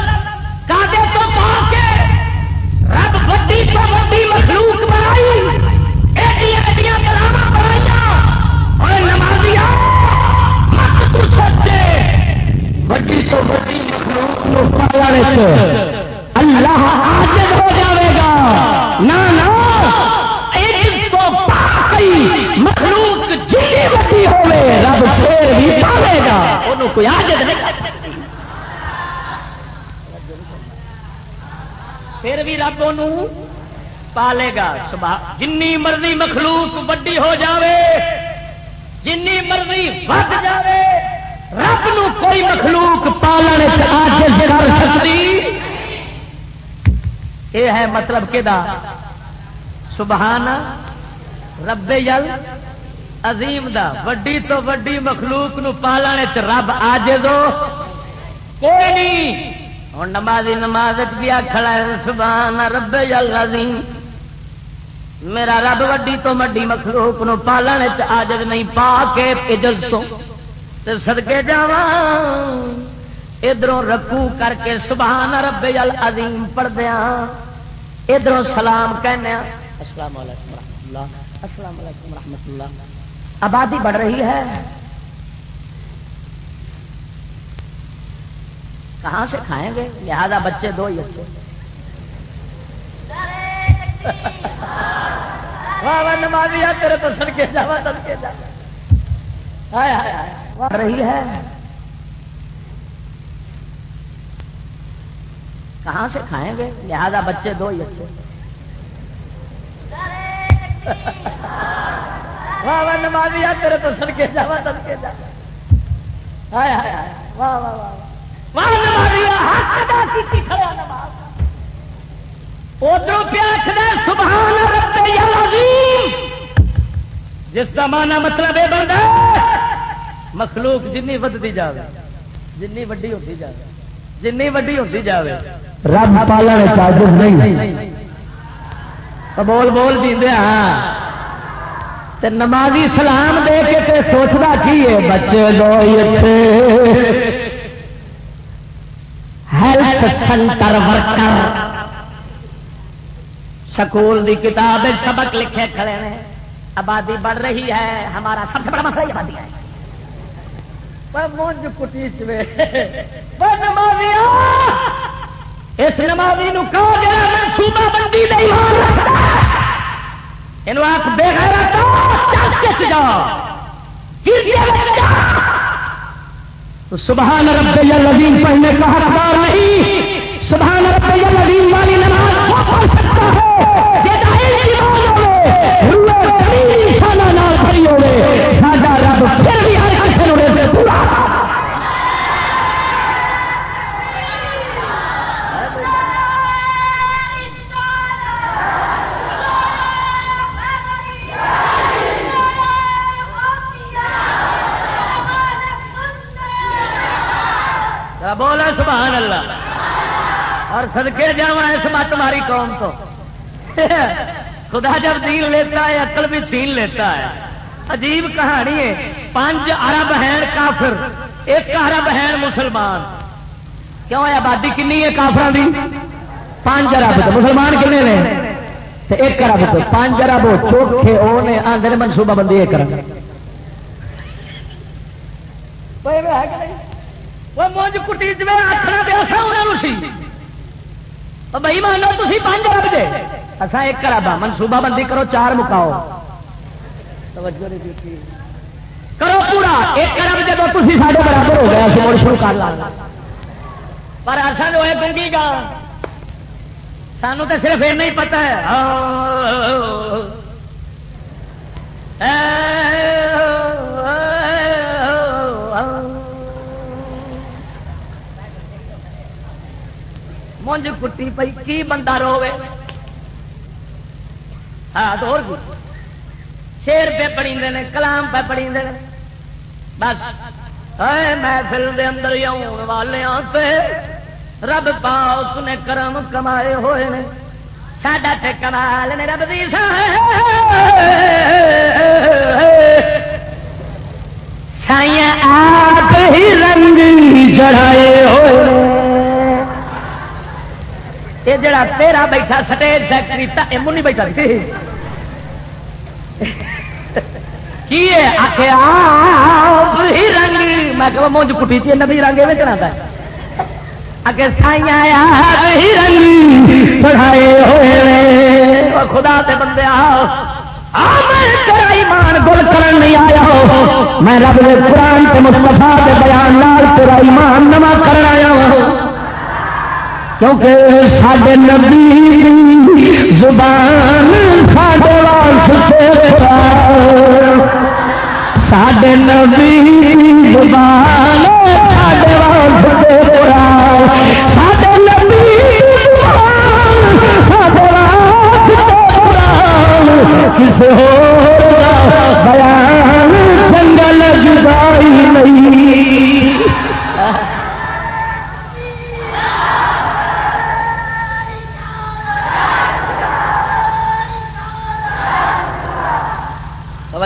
کادے تو پا کے رب وڈی تو وڈی مخلوق بنائی۔ ایڈیاں ایڈیاں بلاوا بنایا اور نمازیا وڈی تو وڈی مخلوق نو پالنے اللہ حاضر ہو جاوے گا۔ نہ نہ مخلوق جی وڈی ہوے رب پھر بھی پالے گا۔ انہوں کوئی آجت نہیں۔ پھر بھی رب ان پالے گا۔ جن مرضی مخلوق وڈی ہو جاوے جن مرضی ود جاوے رب نو کوئی مخلوق پالنے کر سکتی؟ یہ ہے مطلب کہ سبحان رب یل عظیم دا، وڈی تو وڈی مخلوق نو پالنے رب آج دو۔ کوئی نہیں۔ ہوں نمازی نماز بھی آخلا ہے، سبحان رب یل عظیم۔ میرا رب وڈی تو وڈی مخلوق نو پالنے آجد نہیں پا کے عزت تو۔ سدکے جا ادھر رکو کر کے سبحان رب یل عظیم پڑھدیا ادھر سلام کہنے السلام علیکم رحمۃ اللہ۔ السلام علیکم رحمۃ اللہ۔ آبادی بڑھ رہی ہے۔ کہاں سے کھائیں گے؟ لہذا بچے دو ہی اچھے۔ واہ واہ نمازی تیرے تو سڑ کے جا سڑ کے جا بڑھ رہی ہے۔ کہاں سے کھائیں گے؟ لہذا بچے دو ہی اچھے واہ واہ نمازی تیرے تو سڑ کے جا سڑ کے جا واہ واہ واہ واہ۔ نماز ادھر پیا سبحان رب العظیم۔ جس کا مانا مطلب یہ بنتا مخلوق جنی ودتی جائے جنی وڈی ہوتی جائے جنی وڈی ہوتی جائے رب پالنے چاہتے نہیں۔ بول بول جی ہاں نمازی سلام دے کے تے سوچتا کی ہے؟ بچے لو ہیلتھ سینٹر ورکر۔ سکول دی کتاب سبق لکھے کھڑے ہیں آبادی بڑھ رہی ہے ہمارا سب سے بڑا مسئلہ آبادی ہے۔ مونج کٹیچ <laughs> میں اس نمازی نو کہو جا منصوبہ بندی نہیں یہ آپ بے سبحان رب العظیم پڑھنے کا حقدار نہیں۔ سبحان رب العظیم والی نماز پڑھ سکتا ہے۔ بھری سدکے جا اس مت ماری قوم تو۔ خدا جب دین لیتا ہے، عقل بھی چھین لیتا ہے۔ عجیب کہانی ہے۔ پانچ ارب ہیں کافر، ایک ارب ہے مسلمان۔ کیوں ہے آبادی کنی ہے کافر کی پانچ ارب مسلمان کنے نے؟ ایک ارب تو۔ پانچ ارب چوکھے وہ نے آدھے منصوبہ بندی ایک ارب مونج کٹی چ آخنا پیا سا انہوں سی۔ بھائی مانو تھی پانچ ارب دے اصا ایک ارب منصوبہ بندی کرو چار مکاؤ کرو پورا ایک ارب جب تھی سارے برابر ہو گیا مڑ شروع کر لا پر اصل ہوئے گنگی گا سانو تو صرف یہ نہیں پتا ہے مونج کٹی پی کی بندہ روے ہاں تو شیر پہ پڑی نے، کلام پہ پڑی نے۔ بس۔ محفل دے اندر آن والے پہ رب پاؤ نے کرم کمائے ہوئے نے۔ ساڈا تے کمال نے رب دی سائیں آپ ہی رنگ چڑھائے ہوئے یہ جڑا تیرا بیٹھا سٹیج فیکٹری یہ منی بیٹھا کی ہی رنگ میں کہ مونج کٹی تھی نبی رنگ یہ چڑھا اگے سائیں ہی رنگ چڑھائے ہوئے خدا تے بندے ایمان گل کرن نہیں آیا۔ ہو میں رب نے قرآن کے مستفا کے بیان لال تیرا ایمان نواں کرن آیا۔ ہوں کیونکہ سڈے نبی زبان ساڈے واسطے ساڈے نبی زبان ساڈے واسطے ساڈے نبی ساڈے کسی ہو بیان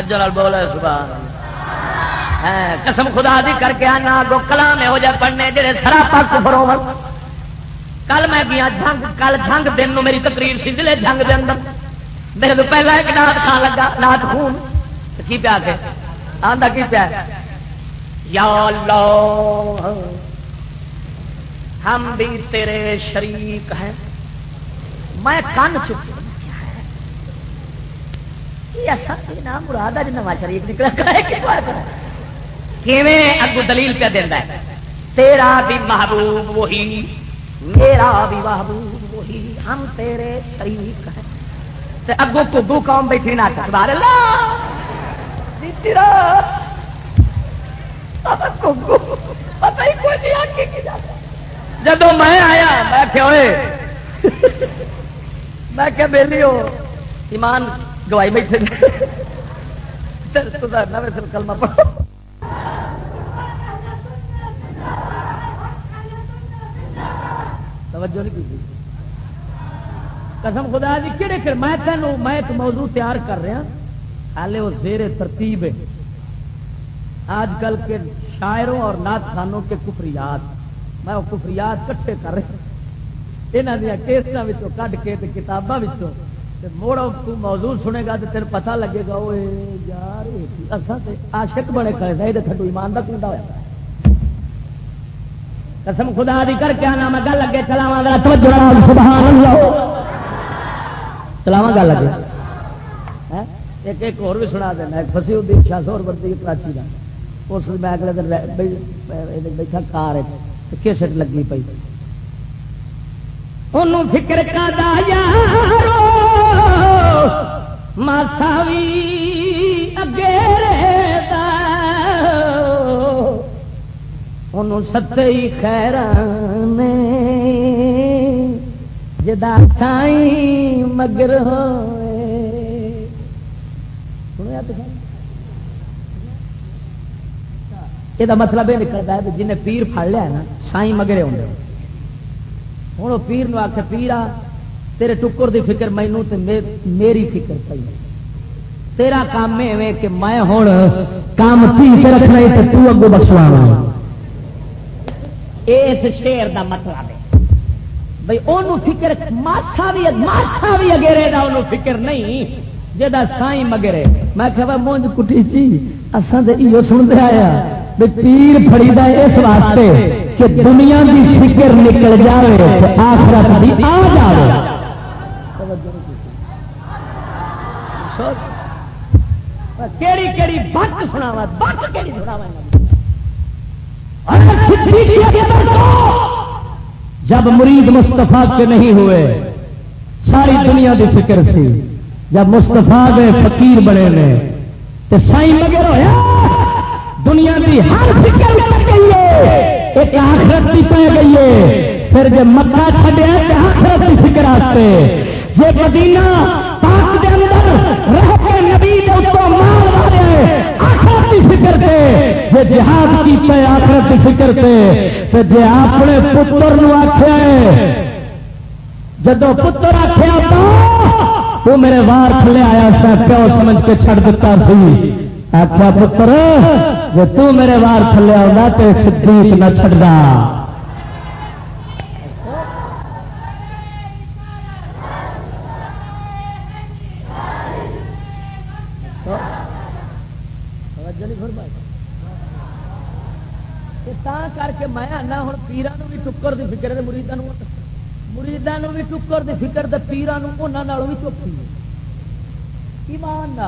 توجہ بول سبحان ہاں، قسم خدا دی کر کے آنا گو کلام ہو جائے پڑھنے جڑے سراپا کفر ہو کل میں گیا جنگ کل جنگ دن نو میری تقریر سی ضلع جنگ دے اندر۔ میرے تو پہلا ایک نات کھان لگا نات خون۔ کی پیا کے آندا کی پیا؟ یا اللہ، ہم بھی تیرے شریک ہیں۔ میں کن چکی مراد اج نواں شریف نکلا اگو دلیل پہ دینا ہے؟ تیرا بھی محبوب وہی۔ میرا بھی محبوب وہی۔ ہم تیرے شریک ہیں۔ اگو کبو قوم بیٹھی نہ بار جب میں آیا میں ہو <laughs> ایمان گوائی بیٹھے سدھارنا ویسے کلمہ پڑھو۔ توجہ نہیں کی قسم خدا جی کہڑے کہ میں تینوں میں ایک موضوع تیار کر رہا ہاں۔ ہالے وہ زیر ترتیب ہے۔ آج کل کے شاعروں اور نات خانوں کے کفریات۔ میں وہ کفریات کٹھے کر رہا یہاں دیا کیسٹوں کھ کے کتابوں موڑ موضوع سنے گا تو تیر پتا لگے گا وہ یار آشک بڑے کرے یہ تھڈو ایمان کا کنڈا ہوا قسم خدا دی کر کے آنا میں گل لگے چلاوا چلاوا گل لگے ایک ایک اور بھی سنا دینا ایک فسی الدین شاہ سور برتی کراچی کا اس میں اگلے دن بیٹھا کار کیسٹ لگی پی انہوں فکر کا دا یارو ماساوی اگے انہوں ستے خیر جدا سائی مگر ہوئے یہ مطلب یہ نکلتا ہے جنہیں پیر پڑ لیا نا سائی مگرے ہوتے ہوں وہ پیر آخ پیرا، تیرے ٹکر دی فکر مینو تے میری فکر پی تیرا کام ایویں کہ میں ہوں، کام تھی رکھنا تو اگو بخشوا اس شیر دا مطلب ہے۔ بھائی وہ فکر، ماسا بھی ماسا بھی اگیرے دا انہوں فکر نہیں جا سائی مگرے میں کہ مونج کٹی چی اصل تو یہ سنتے آیا پیر فری دا اس واسطے۔ کہ دنیا کی فکر نکل جائے آخرت بھی آ جائے کیڑی کیڑی کیڑی جب مرید مستفا کے نہیں ہوئے ساری دنیا کی فکر سی۔ جب مستفا گئے فقیر بنے نے تو سائی مگر ہوا دنیا کی ہر فکر گئی۔ ہے ایک آخرت کی پہ گئی ہے۔ پھر جب مکہ چڈیا تو آخرت کی فکر آتے جی مدینہ پاک دے اندر رہ کے نبی دے اتوں مال والے آخرت کی فکر تے۔ جے جہاد کی پہ آخرت کی فکر تے۔ تے جے اپنے پتر نو آخیا ہے، جدو پتر آخیا تو وہ میرے وار تھلے آیا سا، پیو سمجھ کے چھڑ دیتا سی۔ آخیا، پتر جی میرے وار تھلے آؤں تو صدیق نہ چھڑدا کر کے میں آنا ہوں پیران بھی ٹکر کی فکر مریدان مریدان بھی ٹکر کی فکر پیران بھی چوکی ایمان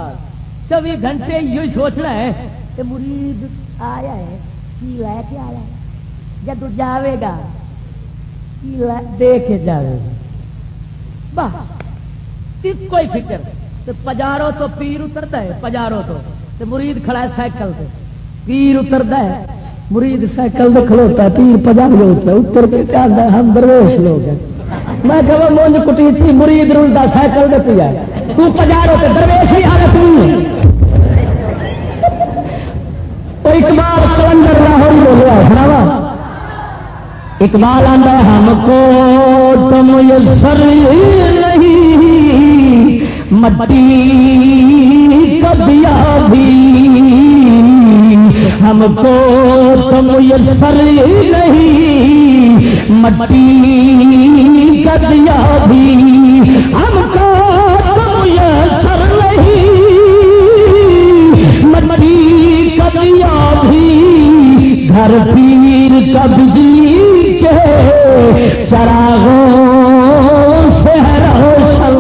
چوبی گھنٹے یہ سوچنا ہے کہ مرید آیا ہے، کی لے کے آیا ہے؟ جب جاوے گا، کی دے کے جاوے گا؟ بس کوئی فکر تو تو پیر اترتا ہے پجارو تو۔ مرید کھڑا ہے سائیکل سے پیر اترتا ہے، مرید سائیکل میں کھلوتا ہے، پیر پجا ہوتا ہے اتر کے کیا ہم درویش لوگ ہیں۔ میں کہ مونج کٹی تھی، مرید رلتا سائیکل میں پیا۔ تو پجا رہے تو درویش ہی حالت نہیں اقبال کلندر لاہور بولیا سناوا۔ اقبال آتا ہم کو تم یسر نہیں، مٹی کبیا بھی۔ ہم کو تم یسر نہیں، مٹی کبیا بھی۔ ہم کو تم یسر نہیں، مٹی کبیا بھی۔ گھر پیر کا بجلی کے چراغوں سے روشن۔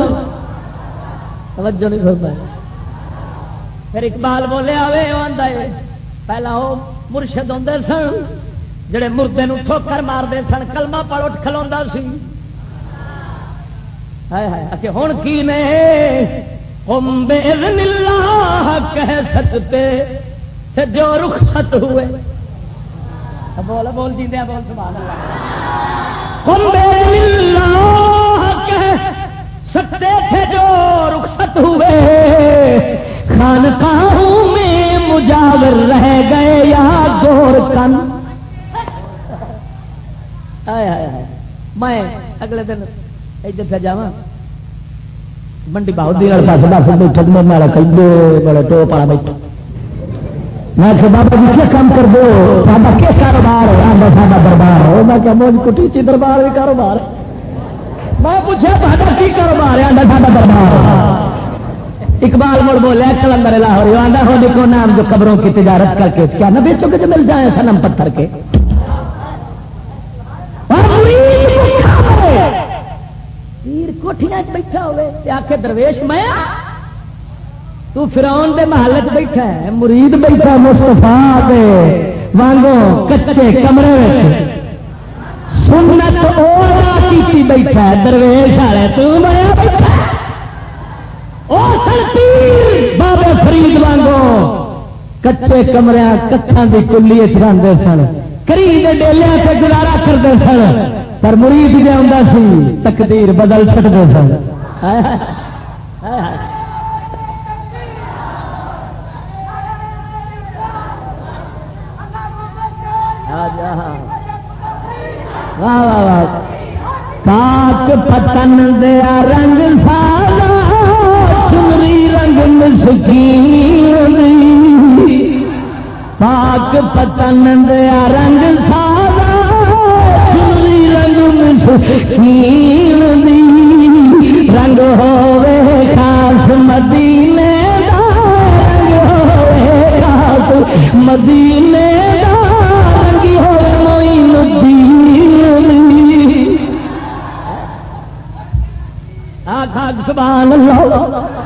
توجہ نہیں ہوتا پھر اقبال بولے، آوے آدھا ہے۔ پہلا وہ مرشد ہوں سن، جڑے مردے ٹھوکر مارتے سن، کلمہ پڑ اٹھ کھلوا سی۔ ہوں کی نے؟ کہہ سکتے جو رخصت ہوئے۔ بول بول جی دیا بول، سبحان کہہ سکتے تھے جو رخصت ہوئے۔ خانقاہوں میں مجاور رہ گئے یا گور کن۔ میں اگلے دن ادھر پہ جا منڈی بہت پاس بڑے ٹوپ والا بیٹھا۔ میں کہ بابا جی کیا کام کر دو کیا کاروبار دربار میں کہ موج دربار بھی کاروبار میں پوچھا کی کاروبار ہے؟ دربار اقبال مڑ بولے، کلندر لاہور آدھا ہو دیکھو نام جو قبروں کی تجارت کر کے کیا نہ بیچو گے جو مل جائیں سنم پتھر کے؟ پیر کوٹیاں بیٹھا ہوئے آ کے درویش میں تو فراؤن دے محلت بیٹھا ہے، مرید بیٹھا مستفا دے، وانگو کچے کمرے سنت اور کی بیٹھا ہے، درویش والے، تو میں بیٹھا بابے فرید وانگو کچے کمرے کتان کی کلی چاہتے سن کری ڈیلیا سے گزارا کرتے سن پر مرید جی آتا سی تقدیر بدل چکتے سن پاک پتن دیا رنگ رنگ مسکین پاک پتن دیا رنگ سارا چمری رنگ مسکین رنگ ہوے خاص مدینے دا رنگ ہوے خاص مدینے دا رنگ ہوے موئن الدین آخ سبحان اللہ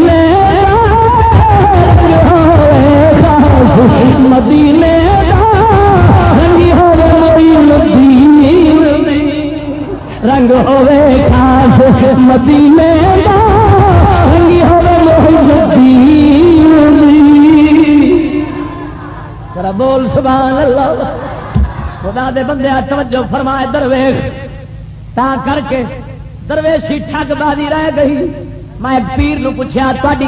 دے بندے توجہ فرمائے درویش۔ تا کر کے درویشی ٹھگ بازی رہ گئی۔ میں پیر نو پوچھا تاری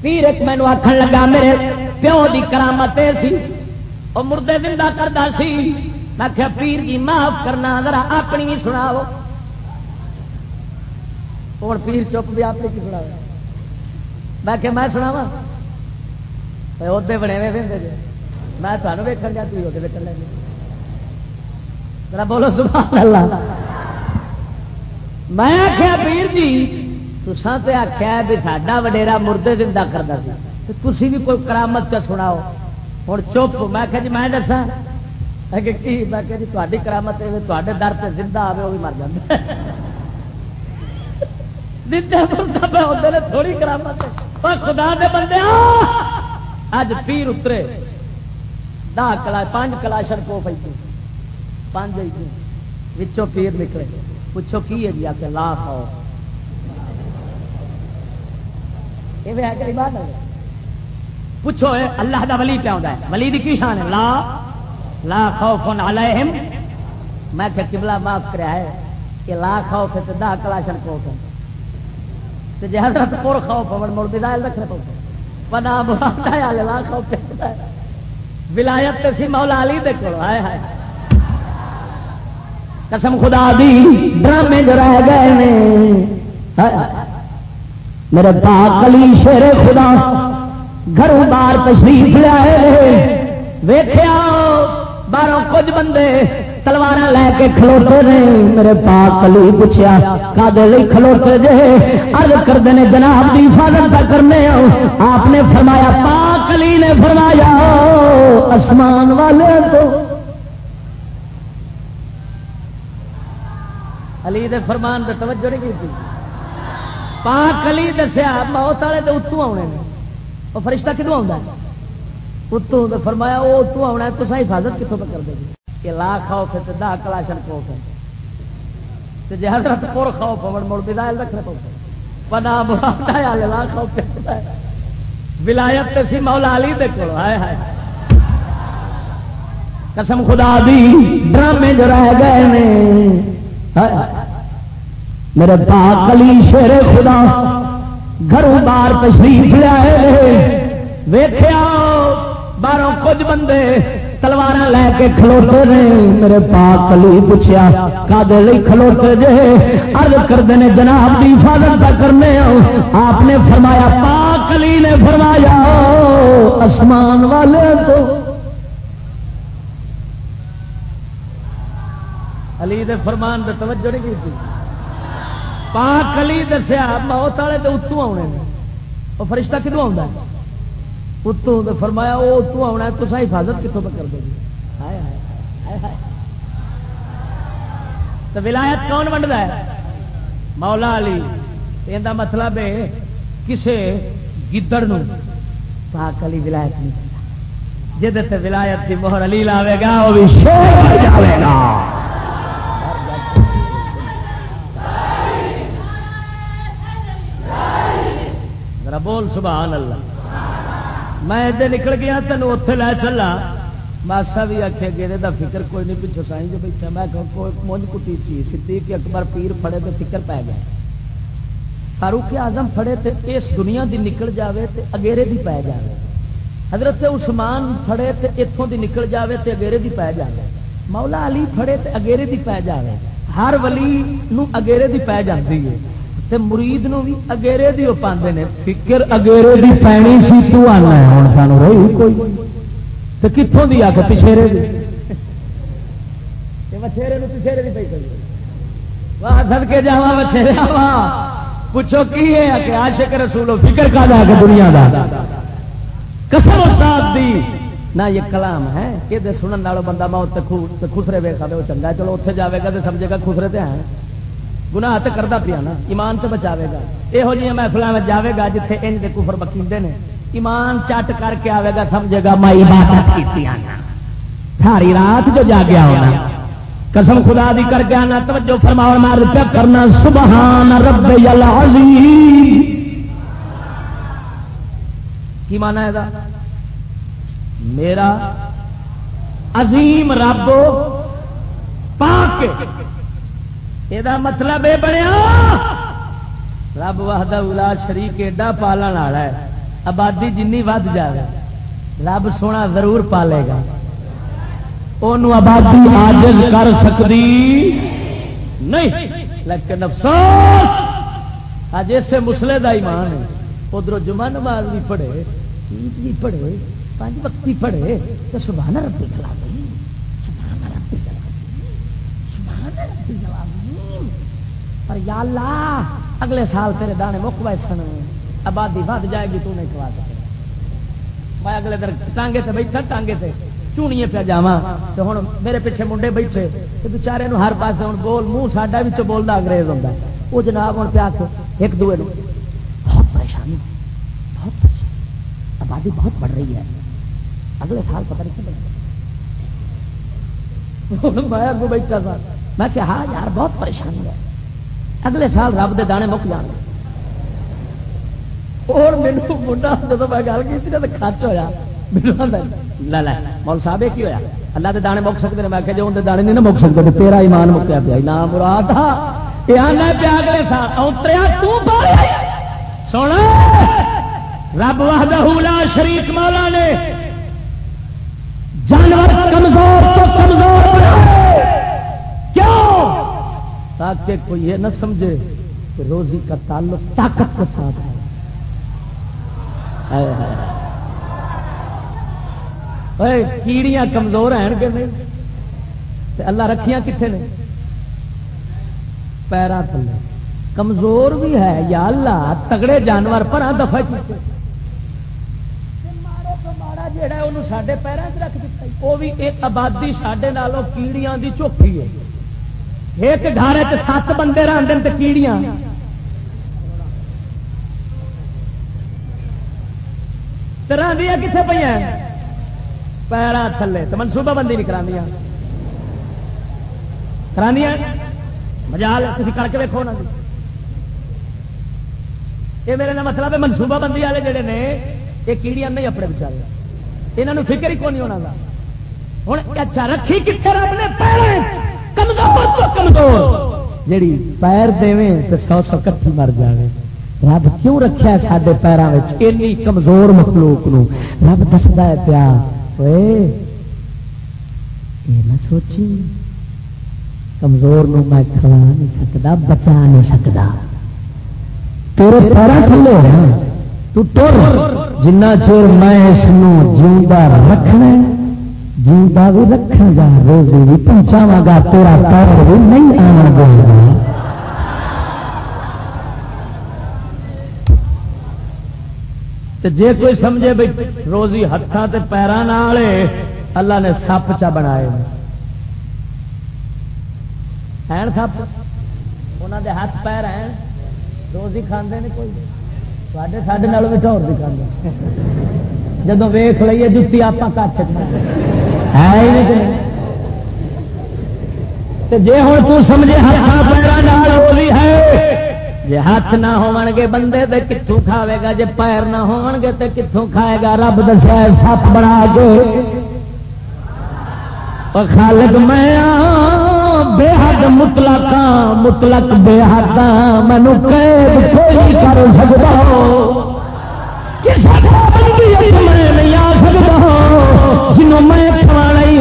پیر ایک مینو آخر لگا، میرے پیو دی کرامت سی۔ وہ مردے زندہ کرتا سی۔ میں کیا پیر جی معاف کرنا، ذرا اپنی بھی سناو ہوں پیر چپ بھی آپ کی سنا میں کہ میں سناوا ادے بنے ہوئے میں تمہیں ویکن جا تھی وہ ویکن لگی ذرا بولو سبحان اللہ۔ میں آخیا پیر جی تسان تو آخیا بھی ساڈا وڈیرا مردے زندہ کرتا سی۔ تھی بھی کوئی کرامت چ سناؤ۔ ہوں چپ، میں کہ جی میں دسا کی؟ میں کہ جی تاری کرامت تے در سے زندہ آئے وہ بھی مر جائے تھوڑی کرامت خدا دے بندے اج پیر اترے۔ دہ کلا پانچ کلاشن کو پی پانچ وچوں پیر نکلے۔ پوچھو کی ہے جی؟ آ کے لا کھاؤ یہ بات ہے؟ پوچھو اللہ دا ولی پیا ہے؟ ولی دی کی شان ہے؟ لا لا خوف علیہم۔ میں کہ قبلہ معاف کریا ہے کہ لا خوف تے دا کلاشن کو تو تے جے حضرت پور خوف ہون، مڑ بدائل رکھنے پو پنا مراد ہے، لا خوف تے ولایت تے سی مولا علی دے کول۔ ہائے ہائے۔ قسم خدا دی، ڈرامے جو رہ گئے نے۔ میرے پاک علی شیر خدا، گھروں بار تشریف لائے ویخیا باہروں کچھ بندے تلوار لے کے کھلوتے نے۔ میرے پاک علی پوچھا کدے کھلوتے جے؟ ارد کرتے ہیں جناب کی حفاظت کرنے آپ نے فرمایا، پاک علی نے فرمایا آسمان والے تو۔ علی دے فرمان دے توجہ نہیں کی پاک علی دسیا، موت والے تو اتوں آنے وہ فرشتہ کتوں آتا ہے؟ اتوں تو فرمایا، وہ اتوں آنا تو حفاظت کتوں پہ کر دے گی جی؟ کہ لا کھاؤ پھر دہ کلاشن کوف ہے۔ جی حضرت پور کھاؤ پون مڑ بدائل رکھنے پاؤ پنا مراد لا کھاؤ ولایت سی مولا علی دے کول۔ ہائے ہائے۔ قسم خدا دی، ڈرامے جو رہ گئے میرے پاک علی شیر خدا گھروں بار تشریف لائے ویخیا باہروں کچھ بندے تلوار لے کے کھلوتے نے۔ میرے پاک علی پوچھا کدے کھلوتے جے؟ ارد کرتے ہیں جناب کی حفاظت کرنے آپ نے فرمایا پاک علی نے فرمایا آسمان والے تو علی دے فرمان دے توجہ نہیں کی پاک علی دسیا، موت والے تو اتوں آنے وہ فرشتہ کتوں آتا ہے؟ اتوں تو فرمایا وہ اتوں آنا تو حفاظت کتوں پہ کر دے گی تو ولایت کون بنتا ہے؟ مولا علی۔ یہ مطلب ہے کسے گدڑ پاک علی ولایت نہیں کرتا جی ولایت کی مہر علی لاوے گا وہ بھی شور جاوے گا۔ بول سبحان اللہ۔ میں ادھر نکل گیا، تینوں اتے لے چلا۔ ماسا بھی آخیا گیرے دا فکر کوئی نہیں، پچھو سائی جو بیٹھا، میں مونج کٹی چیز سی کہ اکبر پیر پڑے تو فکر پی گیا۔ فاروق آزم فڑے تو اس دنیا دی نکل جاوے تے اگیرے دی پی جائے حضرت عثمان فڑے تو اتوں دی نکل جاوے تے اگیرے دی پی جائے مولا علی فڑے تے اگیرے دی پی جائے ہر ولی نو اگیرے دی پی جاتی ہے۔ تے مرید نو بھی اگیرے دی پاندے نے فکر اگیرے دی پینی سی تو آنا ہے ہن سانو رہی کوئی۔ تے کتھوں دی آ کے پچھیرے دی۔ تے وچھیرے نو پچھیرے دی پئی کری۔ واہ سد کے جاواں وچھیرے واہ پوچھو کی ہے؟ کہ عاشق رسول فکر کا دا کے دنیا دا۔ قسم استاد دی۔ نہ یہ کلام ہے کہ سنن والوں بندہ موت تے خسرے ویکھا وہ چنگا چلو اتنے جاوے گا تو سمجھے گا خسرے تے ہیں۔ گناہ تو کرتا پیا نا، ایمان تو بچاوے گا۔ یہو جی محفل میں جاوے گا جتنے انج کے کفر بکیندے نے، ایمان چٹ کر کے آئے گا، سمجھے گا میں عبادت کی ساری رات جو جاگیا ہونا، قسم خدا دی کر کے آنا، توجہ فرماؤ مار پیا کرنا، سبحان رب العظیم۔ کی مانا ہے دا؟ میرا عظیم رب پاک یہ مطلب یہ بنیا رب وحدہ الا شریک ایڈا پالن والا ہے آبادی جن ود جائے رب سونا ضرور پالے گا آبادی آجز کر سکتی نہیں لیکن افسوس اج اسے مسلے کا ایمان ہے ادھر جمع نماز بھی پڑھے عید بھی پڑھے پانچ وقتی پڑھے تو سبحان ربی کلا گئی سبحان ربی کلا سبحان ربی کلا پر یا اللہ، اگلے سال تیرے دانے مک بائے سن آبادی ود جائے گی، تو نہیں کھوا سکے۔ میں اگلے دن ٹانگے سے بیٹھا، ٹانگے سے چونیے پہ جا تو ہوں میرے پیچھے منڈے بیٹھے تو بچارے ہر پاس ہوں بول منہ ساڈا بھی بولتا انگریز ہوتا ہے۔ وہ جناب ہوں پیا ایک دوے بہت پریشانی بہت پریشانی۔ آبادی بہت بڑھ رہی ہے۔ اگلے سال پتہ نہیں بڑھ میں اگو بیٹھا تھا میں کہ ہاں یار بہت پریشانی ہے۔ اگلے سال رب دے دانے مک جان۔ اور میرے منڈا جب میں گل کی تو خچ ہوا مول صاحب کی ہوا اللہ کے دانے مک سکتے ہیں، میں کہ جو اندر دانے نہیں نہ مک سکتے تیرا ایمان مکیا پیا۔ نام مراد پیا اگلے سال سونا، رب وحدہ لا شریف مولا نے۔ جانور کمزور تو کمزور کیوں؟ تاکہ کوئی یہ نہ سمجھے کہ روزی کا تعلق طاقت کے ساتھ ہے۔ کیڑیاں کمزور ہیں کہ نہیں؟ اللہ رکھیاں کتنے نے؟ پیرا تھلے۔ کمزور بھی ہے، یا اللہ، تگڑے جانور پر دفاع کیتے۔ جڑا انہوں سڈے پیروں رکھ دیتا وہ بھی ایک آبادی سڈے نالوں کیڑیاں دی چوکھی ہے۔ ایک گھر سات بندے رنگ تو کیڑیاں؟ ریا کتنے پہ پیرا تھلے تو منصوبہ بندی نہیں کرا کرا مجال تھی کر کے دیکھو نا یہ میرے کا مطلب ہے منصوبہ بندی والے جڑے نے یہ کیڑیاں نہیں اپنے بچارے۔ یہاں فکر ہی کون نہیں ہونا ہوں اچھا رکھی کتنے رب نے؟ پیر کمزور تو کمزور. جیڑی پیر دے تو سو سو کٹھی مر جائے رب کیوں رکھا سارے پیروں میں کمزور مخلوق نو. رب دستا ہے پیا نہ سوچی. کمزور نو میں کھڑا نہیں سکتا بچا نہیں سکتا تیرے پیرا کھلے تو ٹر. جنا چیر میں اس جیوا رکھنا جیوا بھی رکھا گا روزی بھی پہنچاوا گا، تیرا پیر بھی نہیں آنا گا جے کوئی سمجھے بھائی روزی ہاتھوں سے پیروں اللہ نے سپ چا بنا سپ؟ انہوں دے ہاتھ پیر ہیں۔ روزی کھانے نہیں کوئی۔ سڈے سڈے بھی ٹور بھی کھانے جب ویخ لیے جتی آپ جی ہوں تو سمجھے ہاتھ پیروں ہے جی ہاتھ نہ ہو گے بندے تو کتوں کھاوے گا جی پیر نہ ہو گے تو کتوں کھائے گا رب دسیا سپ بنا کے خالق میں بے حد مطلق مطلق بے حد مینو کوئی کر سکتا میں نہیں آ سکتا جنوں میں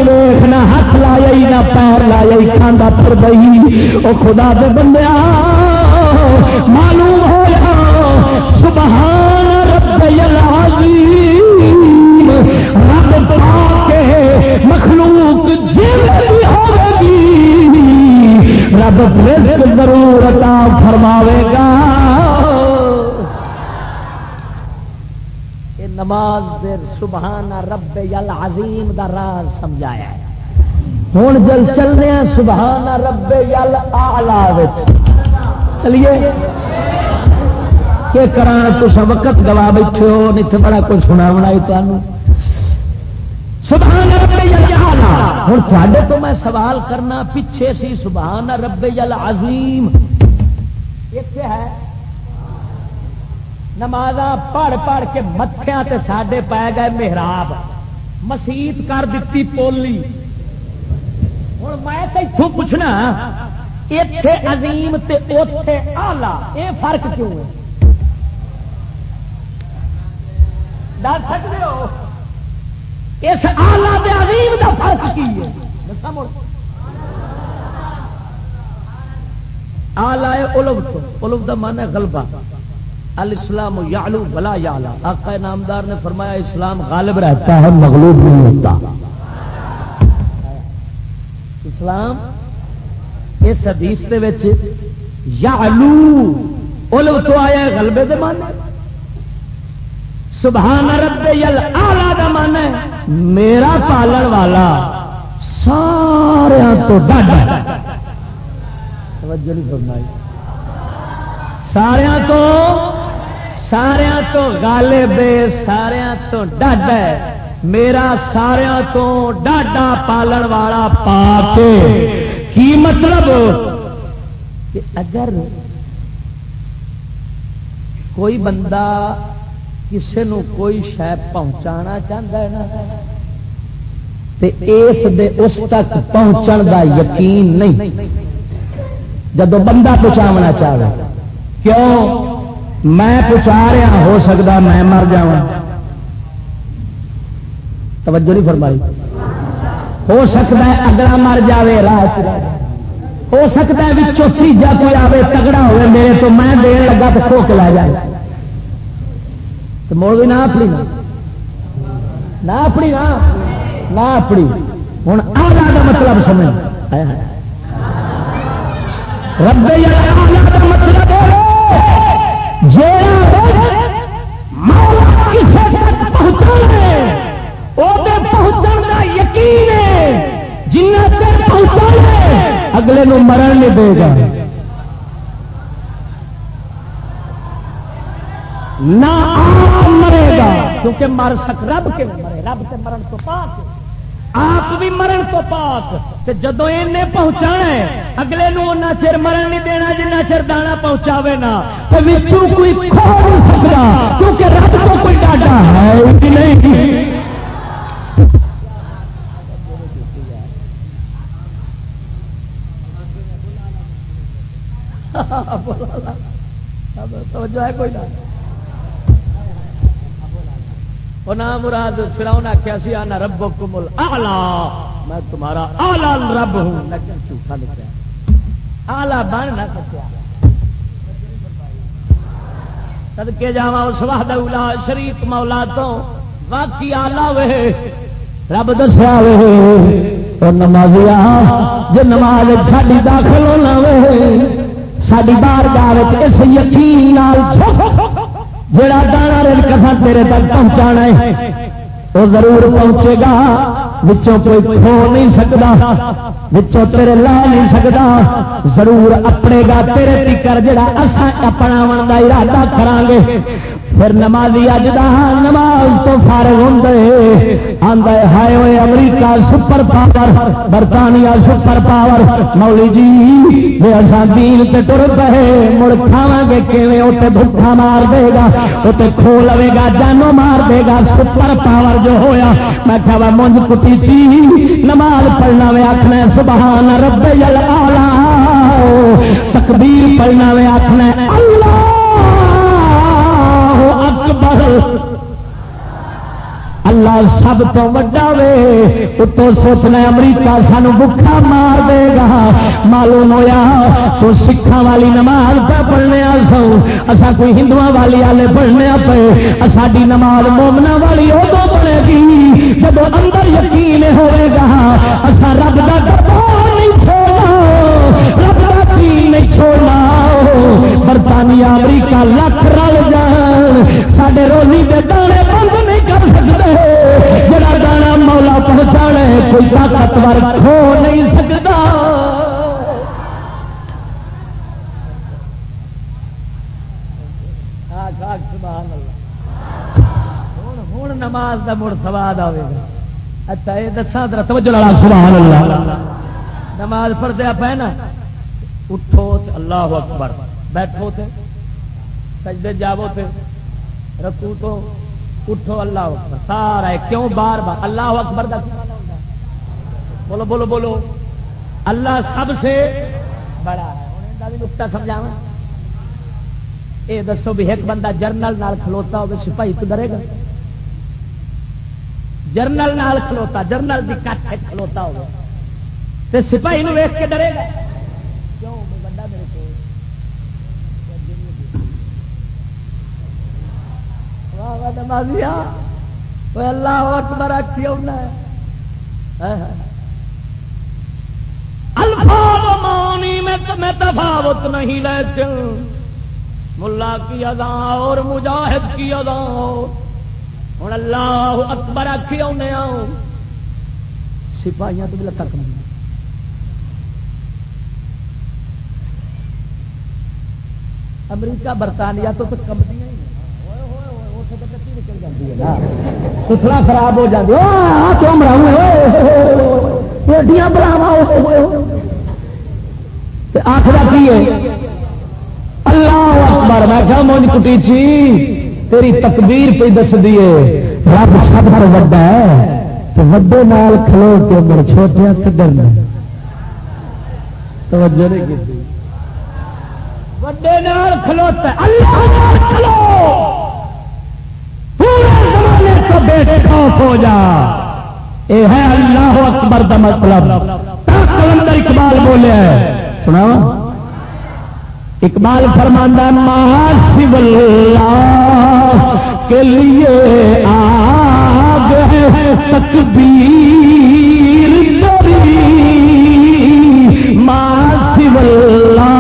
ویخ نہ، ہاتھ لایا نہ، پیر لایا کھانا پھر بہی وہ خدا دے بندے معلوم ہوا سبحان رب العظیم۔ رب پاک مخلوق جی ہوگی رب رزق ضرور عطا فرماوے گا۔ یہ نماز دیر سبحان رب العظیم دا راز سمجھایا ہے۔ ہوں جل چل رہے ہیں سبحان رب یل آلہ چلیے، کہ کرا تو وقت گوا بیٹھے ہو، نہیں بڑا کچھ سنا بنا سبحان ہوں تھوڑے تو میں سوال کرنا پیچھے سی، سبحان رب عظیم ہے۔ نماز پڑھ پڑھ کے متھیا تے ساڈے پی گئے محراب۔ مسیت کر دیتی پولی۔ ہوں میں تو اتوں پوچھنا اتے عظیم تے اتے آلہ یہ فرق کیوں ہے؟ ڈر سکتے ہو؟ اس آلہ دے عظیم دا فرق کی ہے؟ آلہ الب تو الب کا من ہے غلبہ۔ الاسلام یعلو بلا یعلا آقا نامدار نے فرمایا، اسلام غالب رہتا ہے، مغلوب نہیں ہوتا۔ اسلام اس حدیث دے وچ یعلو الو تو آیا ہے، غلبے دے معنی۔ سبحان رب یل آلہ دا میرا پالن والا سارا تو ڈاڈا سارا تو سارا تو گالے بے سارا تو ڈاڈا میرا سارا تو ڈاڈا پالن والا پا کے کی مطلب؟ کہ اگر کوئی بندہ کسی نو کوئی شہ پہنچانا چاہتا ہے نا؟ اس دے اس تک پہنچن دا یقین نہیں۔ جدو بندہ پہنچاونا چاہے، کیوں؟ میں پہنچا رہا، ہو سکتا میں مر جا توجہ نہیں فرمائی۔ ہو سکتا ہے اگلا مر جائے راہ ہو سکتا ہے بھی چوتھی جا کوئی آئے تگڑا ہوئے، میرے تو میں دین لگا تو کھو کے لا جائے۔ تو موڑ بھی نہ اپنی نہ اپنی نہ اپنی ہوں آلہ کا مطلب سمجھ رب کا مطلب پہنچن کا یقین ہے جنہ چر پہنچا اگلے نو مرن نہیں دے گا نہ مرے گا، کیونکہ مر سک رب کے مرے۔ رب سے مرن تو پاک۔ آپ بھی مرن تو پاک۔ جدو پہنچا ہے، اگلے نو چر مرن نہیں دینا جنہ چر دانا پہنچاوے نا۔ تو کوئی کھو نہیں سکتا کیونکہ رب تو کوئی ڈاٹا ہے نہیں۔ <laughs> توجہ ہے کوئی نہ مراد فراؤن آخیا سی آنا رب کمل آلہ میں تمہارا آلہ رب ہوں۔ لیکن جھوٹا لکھا آلہ بن نہ سکیا۔ سدکے جا اس وحد اولا شریف مولا تو باقی آلہ وے۔ رب دسیا وے۔ نمازیا جو نماز ساری داخل ہونا وے۔ ساری بار گاہ اس یقین جڑا دانا رل کسا تیرے تک پہنچا ہے، وہ ضرور پہنچے گا۔ وچوں کوئی کھو نہیں سکتا، وچوں تیرے لا نہیں سکتا۔ ضرور اپنے گا تیرے تکر جڑا اصا اپنا ارادہ کران گے پھر نمازی اج نماز تو فارغ ہوں ہائے ہوئے امریکہ سپر پاور، برطانیہ سپر پاور۔ مولی جی جی اصا دین تے تر پے مڑ کھاوا گے، کیویں اتنے بھوکا مار دے گا اتنے کھو لے گا، جانو مار دے گا، سپر پاور جو ہویا۔ میں کھا مونج کٹی چی، نماز پڑھنا وے آخنا سبحان رب جل آلہ تکبیر پڑھنا وے آخنا اللہ! اللہ سب تو وڈا وے اتو سوچنا امریکہ سان بکھا مار دے گا۔ معلوم ہوا تو سکھان والی نماز پہ پڑھنے سو۔ اصا کوئی ہندو والی والے پڑھنے پے۔ ساری نماز مومنا والی ادو پڑے گی۔ جب اندر یقین ہوئے گا اصا رب کا ڈبا نہیں چھوڑنا۔ رب کا نہیں چھوڑنا۔ برطانیہ، امریکہ لکھ رل جان۔ سڈے روزی کے دانے بند نہیں کر سکتے۔ جڑا دانا مولا پہنچا کوئی طاقتور کھو نہیں سکتا۔ ہوں نماز کا مڑ سواد آئے گا۔ اچھا یہ دسا توجہ سبحان اللہ۔ نماز پڑھتے پہ نا؟ اٹھو اللہ اکبر۔ بیٹھو تے، سجدے جاو تے رکو تو اٹھو، اللہ اکبر۔ سارا کیوں بار بار؟ اللہ اکبر دا بولو بولو بولو۔ اللہ سب سے بڑا ہے۔ بھی نقطہ سمجھاوا یہ دسو بھی ایک بندہ جرنل نال کھلوتا ہو سپاہی تو ڈرے گا۔ جرنل نال کھلوتا، جرنل کی کٹ کھلوتا ہو سپاہی ویخ کے ڈرے گا کیوں بندہ میرے کو اللہ اکبر آخی ہونا ہے ہاں، ہاں. الفاظ مانی میں تمہیں تفاوت نہیں لیتے ملا کی ادا اور مجاہد کی ادا ہوں اللہ اکبر آخی آنے سپاہیاں تو بھی لتا کم امریکہ برطانیہ تو کم دیا ستھرا خراب ہو جاتی آخر کی ہے اللہ اکبر میں کیا مونج کٹی چی تیری تکبیر پہ دس دیے رب سب پر وڈا ہے تو وڈے نال کھلو کے اندر چھوٹے کدھر توجہ نہیں کی وڈے نال کھلوتا اللہ نال کھلو پورے زمانے بیٹے خوف ہو جا۔ اے ہے اللہ اکبر کا مطلب۔ کلندر اقبال بولے سنا اقبال فرماندہ محاسب اللہ کے لیے آگ ہے، تکبیر تری محاسب اللہ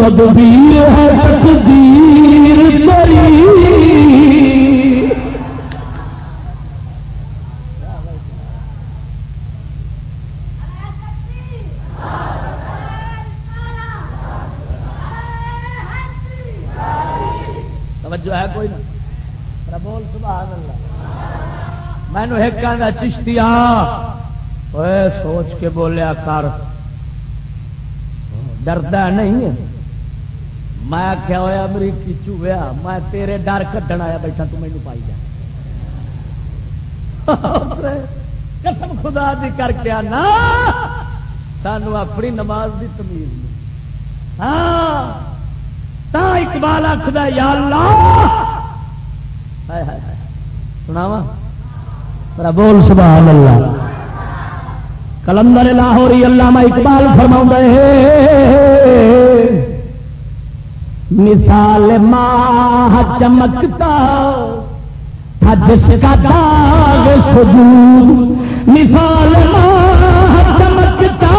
تدبیر ہے تقدیر تری توجہ ہے کوئی نہ؟ بول، سبحان اللہ۔ میں نے ایک کہنا چشتیا سوچ کے بولیا کر۔ ڈردا نہیں ہے۔ میں آخیا ہوا امریکی چویا میں تیرے ڈر کھڈن آیا بیٹھا، تو مینو پائی جا۔ قسم خدا دی کر کے آنا۔ سانو اپنی نماز دی تمیز نہیں۔ ہاں تا اقبال آخد یا اللہ۔ سناوا میرا بول سبحان اللہ کلندر لاہوری، علامہ اقبال فرما مثال ماہ چمکتا تھا جس کا داغ سجود مثال ماہ چمکتا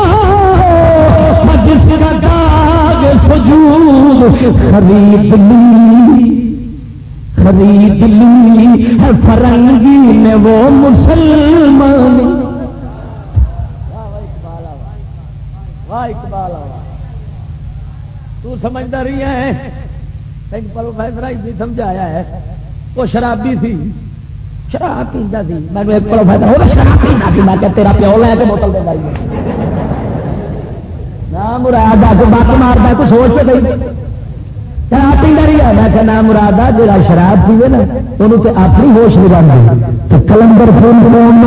تھا جس کا داغ سجود خرید لی خرید لی ہے فرنگی نے وہ مسلمان واہ اقبال تو سمجھتا رہی ہے پروفیسر بھی سمجھایا ہے۔ وہ شرابی تھی۔ شراب پیتا سی میں ایک پروفیسر شراب پیتا سی میں تیرا پیو لے کے بوتل دے نام مراد آ کے مارتا تو سوچ گئی شراب پیتا رہی ہے۔ میں مراد آ جا شراب پیے نا انہوں تو اپنی ہوش بگانا تو کلندر فون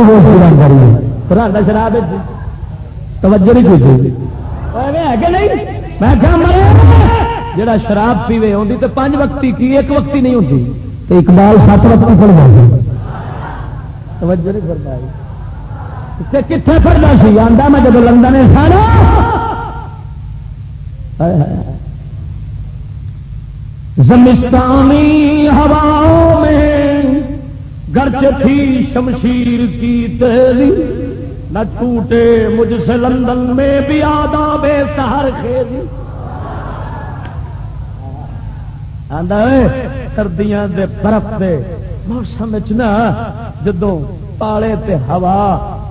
ہوش بگانا رہی۔ ہے شراب توجہ نہیں کی جڑا شراب پیوے ہوتی تو پانچ وقتی کی ایک وقتی نہیں ہوتی اقبال سات وقت پڑ جاتی توجہ نہیں کرتا کتنے پڑھنا سی؟ آدھا میں جب لندن سارا زمستانی ہواؤں میں گرج تھی شمشیر کی تیری نہ ٹوٹے مجھ سے لندن میں بھی آدھا بے سہر خیزی سردیاں دے برف دے موسم نا جدو پالے تے ہوا،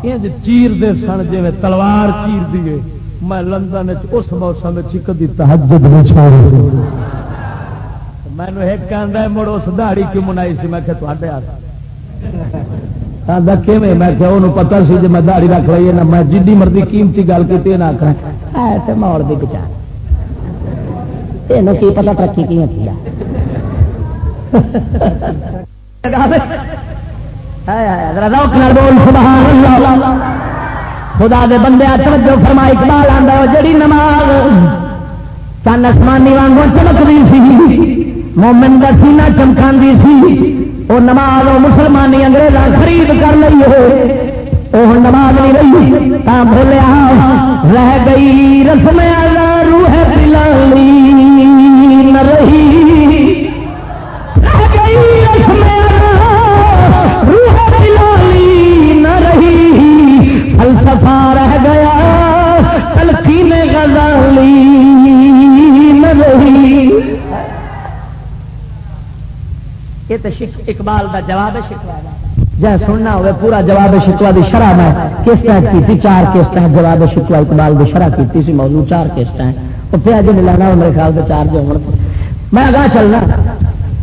انج چیر دے سن جی تلوار چیر دیے میں لندن اس موسم کدی تحجد نہیں چھوڑ مینو ایک کہ مڑ اس دہڑی کیوں منائی سی؟ میں کہ تے میں کیا پتا سی جی میں دہڑی رکھ لی نا، میں جی مرضی قیمتی گل کی نہ آخر ماحول کی بچا۔ تین کی پتا ترقی کی خدا دے بندے توجہ فرمائی اقبال آندا جڑی نماز چن آسمانی وانگوں چمکدی سی، مومن دا سینہ چمکاندی سی۔ وہ نماز وہ مسلمانی انگریز خرید کر لی ہو وہ نماز نہیں رہی۔ بولیا رہ گئی۔ رسم روح پلالی نہ رہی۔ رہ گئی رسم روح پلالی نہ رہی۔ فلسفہ رہ گیا تلقی میں غزالی یہ تو اقبال کا جواب شکوا جی سننا ہوئے پورا جواب شکوا کی شرح میں، کس طرح کی چار قسط جواب شکوا اقبال کی شرح کی سی، موضوع چار قسط ہیں۔ وہ پہ اج نہیں لینا میرے خیال سے چار جو میں اگاں چلنا۔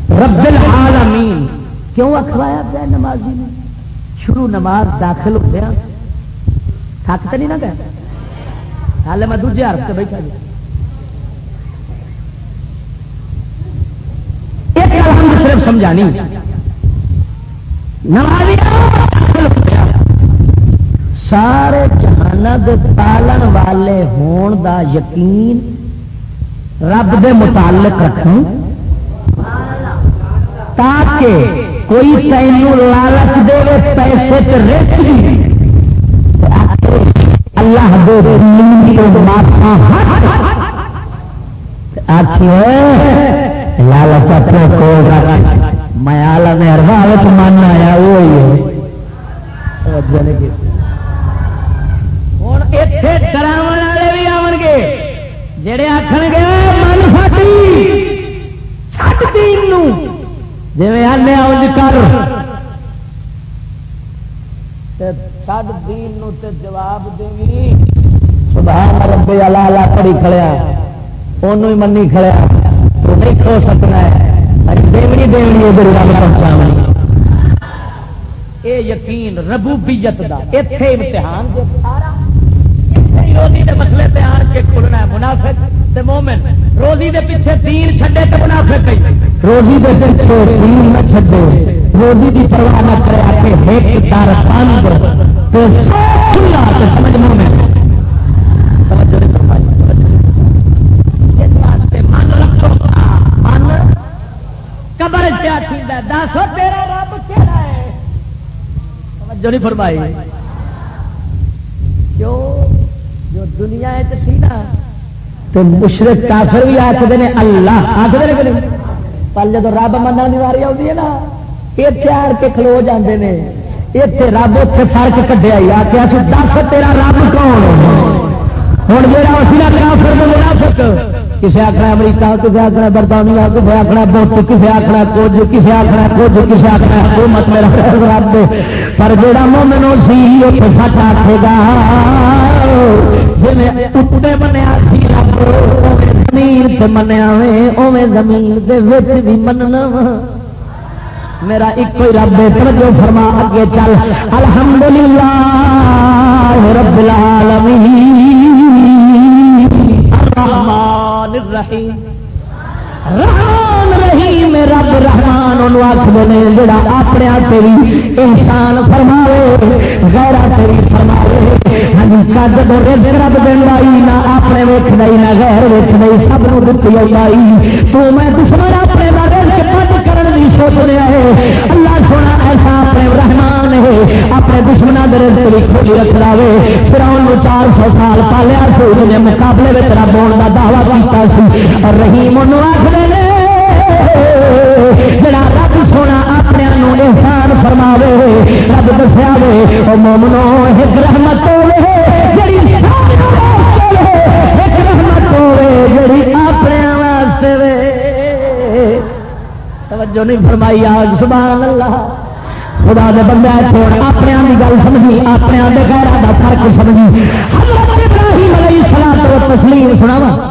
رب العالمین۔ کیوں اخوایا پیا نمازی نے شروع نماز داخل ہو گیا۔ تھک تو نہیں نہ گیا۔ حال میں دوجے ہر سے بیٹھا جی مطلب صرف سمجھانی سارے جہان پالن والے ہون دا یقین رب دے متعلق رکھوں۔ تاکہ کوئی تینوں لالچ دے پیسے رچ اللہ آخر لالچ اپنے کول رکھ میں آلم اربا من آیا وہی ڈراو والے بھی آن گے جڑے آخر گے من فٹی جی آنے آج کر چھ دین جواب دیں سبحان ربے لالا پڑی کھڑیا انہوں ہی منی کھڑیا تو نہیں کھو سکنا ہے دیونی دیونی ادھر رب پہنچا یہ یقین ربوبیت دا اتے امتحان۔ روزی دے مسئلے پہ آن کے کھلنا ہے، منافق تے مومن۔ روزی دے پیچھے دین چھڈے تے منافق کئی روزی دے پیچھے دین نہ چھڈے۔ روزی دی پرواہ نہ کرے کہ ایک دار پانی بند تے سب کھلا تے سمجھ مومن۔ قبر کیا دس تیرا رب کہڑا ہے؟ جو نہیں فرمائی۔ کیوں؟ جو دنیا سی نا تو مشرق کافر بھی آخر نے اللہ آخر پر جب رب منع کی واری آتی ہے نا یہ آڑ کے کھلو جاتے ہیں اتنے رب اتنے فرق کٹیا ہی آخیا دس تیرا رب کون ہوں جا اسی کافر منافق کسی آخنا امریکہ کسی آخنا برطانیہ کسی آخنا بت کسی آخنا کچھ کسی آخنا کچھ کسی آخنا حکومت میرا رب پر جڑا مومن سی فٹ آخے گا جی اتنے منیا سی رب زمین سے منیا اوے زمین بھی مننا میرا ایک رب توجہ فرما اگے چل الحمدللہ رب العالمین الرحمن الرحیم. رحمان رحیم رب رحمان، انہوں آخ نے جڑا اپنے آپ بھی احسان فرماوے غیرہ تیری فرما جب رزق رب دائی نہ اپنے ویک نہ غیر ویک سب نو دتی آئی تو میں دشمن اپنے بارے کی سوچ رہا ہے اللہ سونا ایسا اپنے رحمان ہے اپنے دشمنوں کے رزق بھی کھولی پھر چار سو سال پالیا سورج نے مقابلے میں رب ہونے کا دعوی کیا اور رحیم انہوں آخر جڑا رب اپنے احسان فرماوے، رب دسیا وے وہ مومنو، ایک رحمت جڑی ایک رحمت ہوے جڑی اپنے واسطے وے۔ توجہ نہیں فرمائی آگ سبحان اللہ۔ خدا دے بندہ چھوڑ اپنے کی گل سمجھی، اپنے دے گھر کا فرق سمجھی۔ حضرت ابراہیم علیہ السلام تو تسلیم سناوا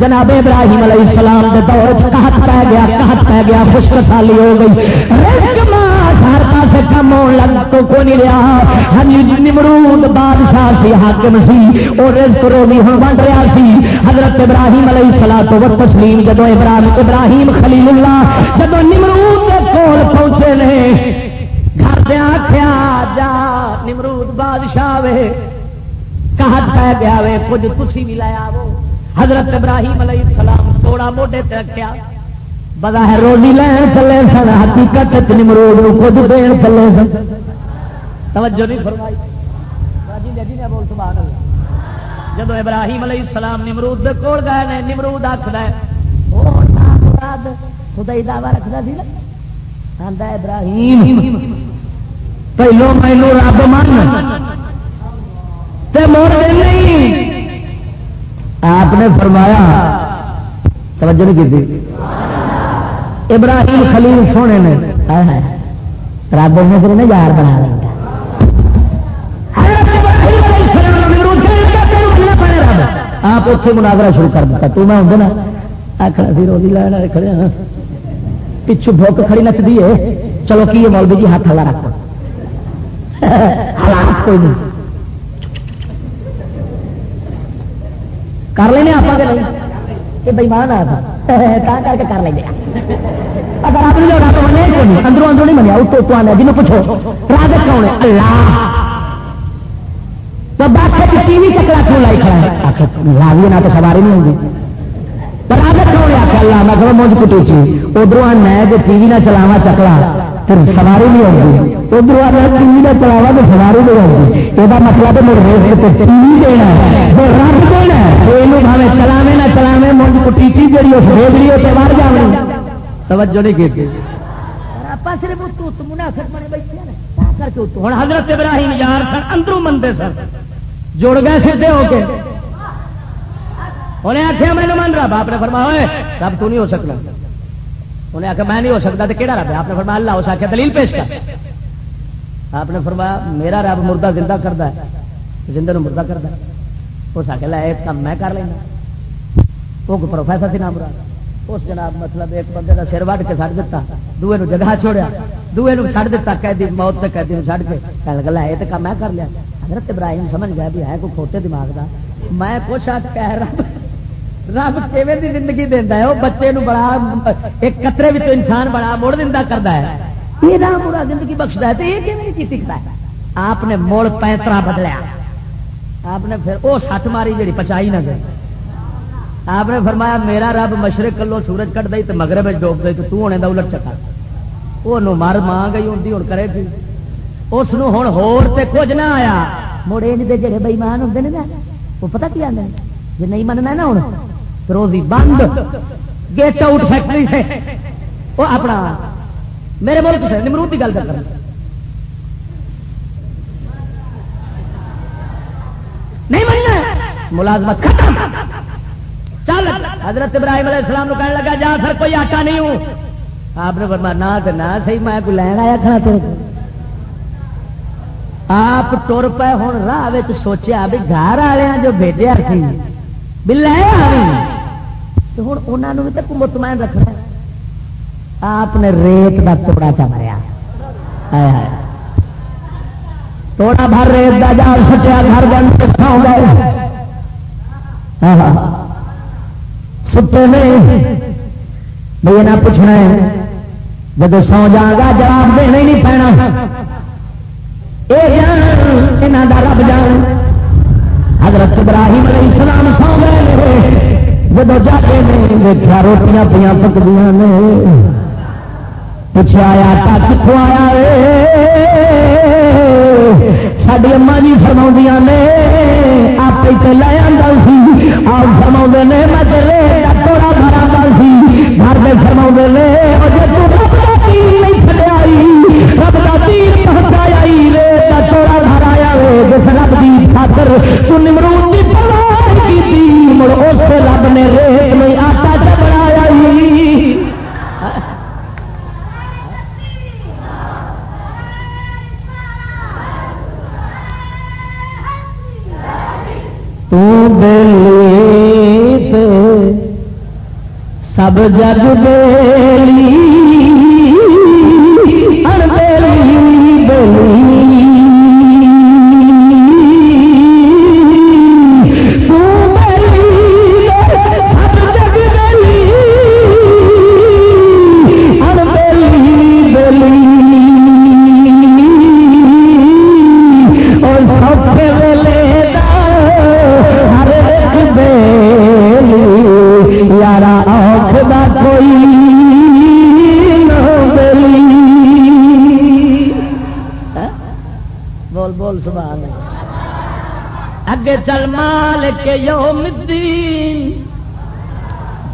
جناب ابراہیم علیہ السلام کے دور چہت پی گیا کہت پی گیا خشک سالی ہو گئی۔ ہر پاس کم ہونے لگ، تو کو نہیں رہا؟ ہاں نمرود بادشاہ سی، حاکم سی، اور رزق روزی ہوں بن رہا سی۔ حضرت ابراہیم علیہ السلام تو تسلیم جدو ابراہیم ابراہیم خلیل اللہ جدو نمرود کے کول پہنچے نے، گھر دیا آخیا جا نمرود بادشاہ وے کہت پی گیا وے، کچھ تھی بھی لایا وہ حضرت ابراہیم علیہ السلام توڑا موڈے تے رکھیا۔ بظاہر روزی لین چلے سن، حقیقت نمرود خود دین چلے سن۔ توجہ نہیں فرمائی۔ جب جی ابراہیم علیہ السلام نمرود دے کول گئے نے، نمرود آخر خدا دعوی رکھتا سی نا؟ آدھا ابراہیم، پہلو مینو رب من مڑ نہیں۔ آپ نے فرمایا، توجہ نہیں کی ابراہیم خلیل سونے نے رب نے پھر انہیں یار بنا لیا۔ آپ اتنے مناظرہ شروع کر دیتا۔ تو میں ہوں نا آخر سی روزی لین والے کھڑے ہاں۔ پچھو بھوک کھڑی نچتی ہے۔ چلو کی ہے مولوی جی ہاتھ ہلا رکھو۔ <laughs> حالات کوئی نہیں۔ کر لینا آپ یہ بےمان آ کر کے کر لیں اگر آپ نے رب من اندروں اندروں نہیں منیا۔ اتو تو آنا جنوب پوچھو راگ کون ہے اللہ۔ تو بات ٹی وی چکلا کیوں لائی کھڑا ہے۔ لاوی نہ تو سواری نہیں ہوگی پر کون ہے آخر اللہ، میں مجھ کٹی چی۔ ادھر آنا ہے کہ ٹی وی نہ چلاوا چکلا۔ پھر سواری نہیں ہوگی۔ ادھر آنا ٹی وی نہ چلاوا تو سواری نہیں ہوگی۔ یہ مطلب میرے ریس ٹی وی دینا رب دینا یہ چلاوے نہ چلاوے مجھ کٹی چی جی اس ریڈیو سے مر جائے توجہ نہیں کی۔ حضرت ابراہیم یار سر اندروں منتے سر جڑ گئے سیدھے ہو کے۔ انہیں آخیا میں من رب آپ نے فرمایا رب تو نہیں ہو سکتا انہیں آخیا میں نہیں ہو سکتا، تو کہڑا رب ہے؟ آپ نے فرمایا اللہ اس آخیا دلیل پیش کر۔ آپ نے فرمایا میرا رب مردہ زندہ کرتا ہے، زندہ نو مردہ کرتا ہے۔ اس آخر لا کام میں کر لینا۔ وہ پروفیسر سی نام مراد۔ اس جناب مطلب ایک بندے کا سر وڈ کے چڑ دتا دوے جگہ چھوڑیا۔ دوے چڑ دتا، قیدی موت کے قیدی چڑ کے۔ کہنے لگا یہ تو کام میں کر لیا۔ حضرت ابراہیم سمجھ گیا بھی ہے، کوئی کھوٹے دماغ کا میں کچھ کہہ رب۔ رب کیویں دی زندگی دینا ہے وہ بچے نو بڑا، ایک قطرے بھی تو انسان بڑا مڑ دیا کرتا ہے۔ یہ رام برا زندگی بخشتا ہے، تو یہ کیون کی سیکھتا ہے؟ آپ نے موڑ پینترا بدلیا۔ آپ نے پھر وہ سٹ ماری جی پچائی نہ گئی۔ آپ نے فرمایا، میرا رب مشرق کلو سورج کٹ دئی تو مغرب ڈوب گئی تو تو ہونے کا الٹ چکا۔ وہ مر ماں گئی ہوں ہوں کرے گی اس ہوں ہوتے کچھ نہ آیا۔ مڑے جڑے بئیمان ہوتے ہیں نا، وہ پتا کی آدھے جی نہیں مننا نا ہوں روزی بند گیٹ آؤٹ فیکٹری سے۔ وہ اپنا، میرے ملک سے نمرود کی گل کر نہیں مننا ملازمت ختم۔ چل، حضرت ابراہیم علیہ السلام کہنے لگا، جا سر، کوئی آٹا نہیں ہوں۔ آپ نے فرمایا، نہ تو نہ صحیح، میں کوئی لین آیا کھانا تو آپ تر پے ہوں راہ سوچیا بھی گھر والے جو بھیجا سی بھی لے تو ہوں انہوں بھی تو مطمئن رکھنا آپ نے ریت کا توڑا چ مریا توڑا بھر ریت کا جال سٹیا گھر بن کے سو گئے ستے بھائی نہ پوچھنا ہے جب سو جا گا جواب دینا ہی نہیں پینا یہ جان یہاں رب جان حضرت ابراہیم علیہ السلام سو گئے جب جاتے ہیں دیکھا روٹیاں پہ پکدیا نے۔ پوچھا آیا تا کتوں آیا ساری اما جی فرما نے، آپ لے آتا سی۔ آپ فرما نے، میں تھوڑا بھرا سی۔ گھر میں فرما نے رب نہیں چلے رب کا تیر پہنچایا گھر آیا جس رب کی خاطر تو نمرود کی نے روح میں آٹا چبڑایا بیلی سب جگ بیلی بیلی بیلی مالک یوم الدین۔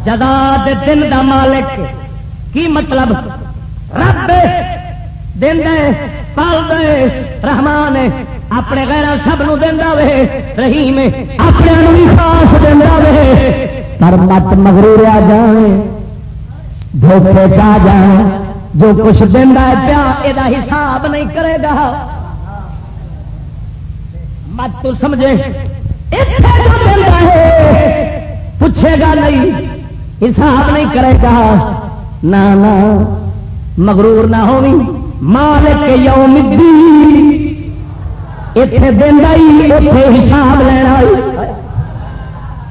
جدا دے دن دا مالک۔ کی مطلب؟ رب۔ دن دے پال دے، رحمان۔ اپنے غیر سب نو دینا وے، رحیم۔ اپنے بھی خاص دینا وے۔ پر مت مغرور آ جانے دھوکے جا جان جو کچھ دینا ہے پیا یہ حساب نہیں کرے گا۔ مت تو سمجھے۔ پوچھے گا نہیں، حساب نہیں کرے گا۔ نہ مغرور نہ ہوئی مالک یوم الدین۔ اتنے دن آئی اتنے حساب لینا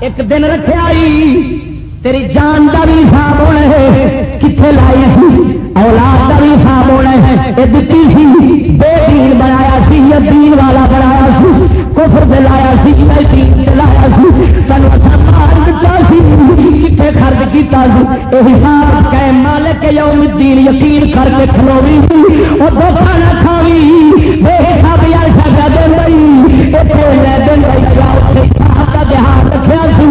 ایک دن رکھے آئی، تیری جان کا بھی حساب ہونا ہے۔ کتنے لائی سی اولاد کا بھی حساب ہونا ہے۔ یہ دیتی سی، بے دین بنایا سی، یا دین والا بنایا سی۔ کفر دے لایا سی دین لایا سی۔ تین مار دتا سی خرچ کیتا سی؟ حساب ہاں کہ مالک یوم یقین کر کے کھلوی وہ نہ کھاوی۔ بے حساب یار سجا بھائی بھائی کا سی۔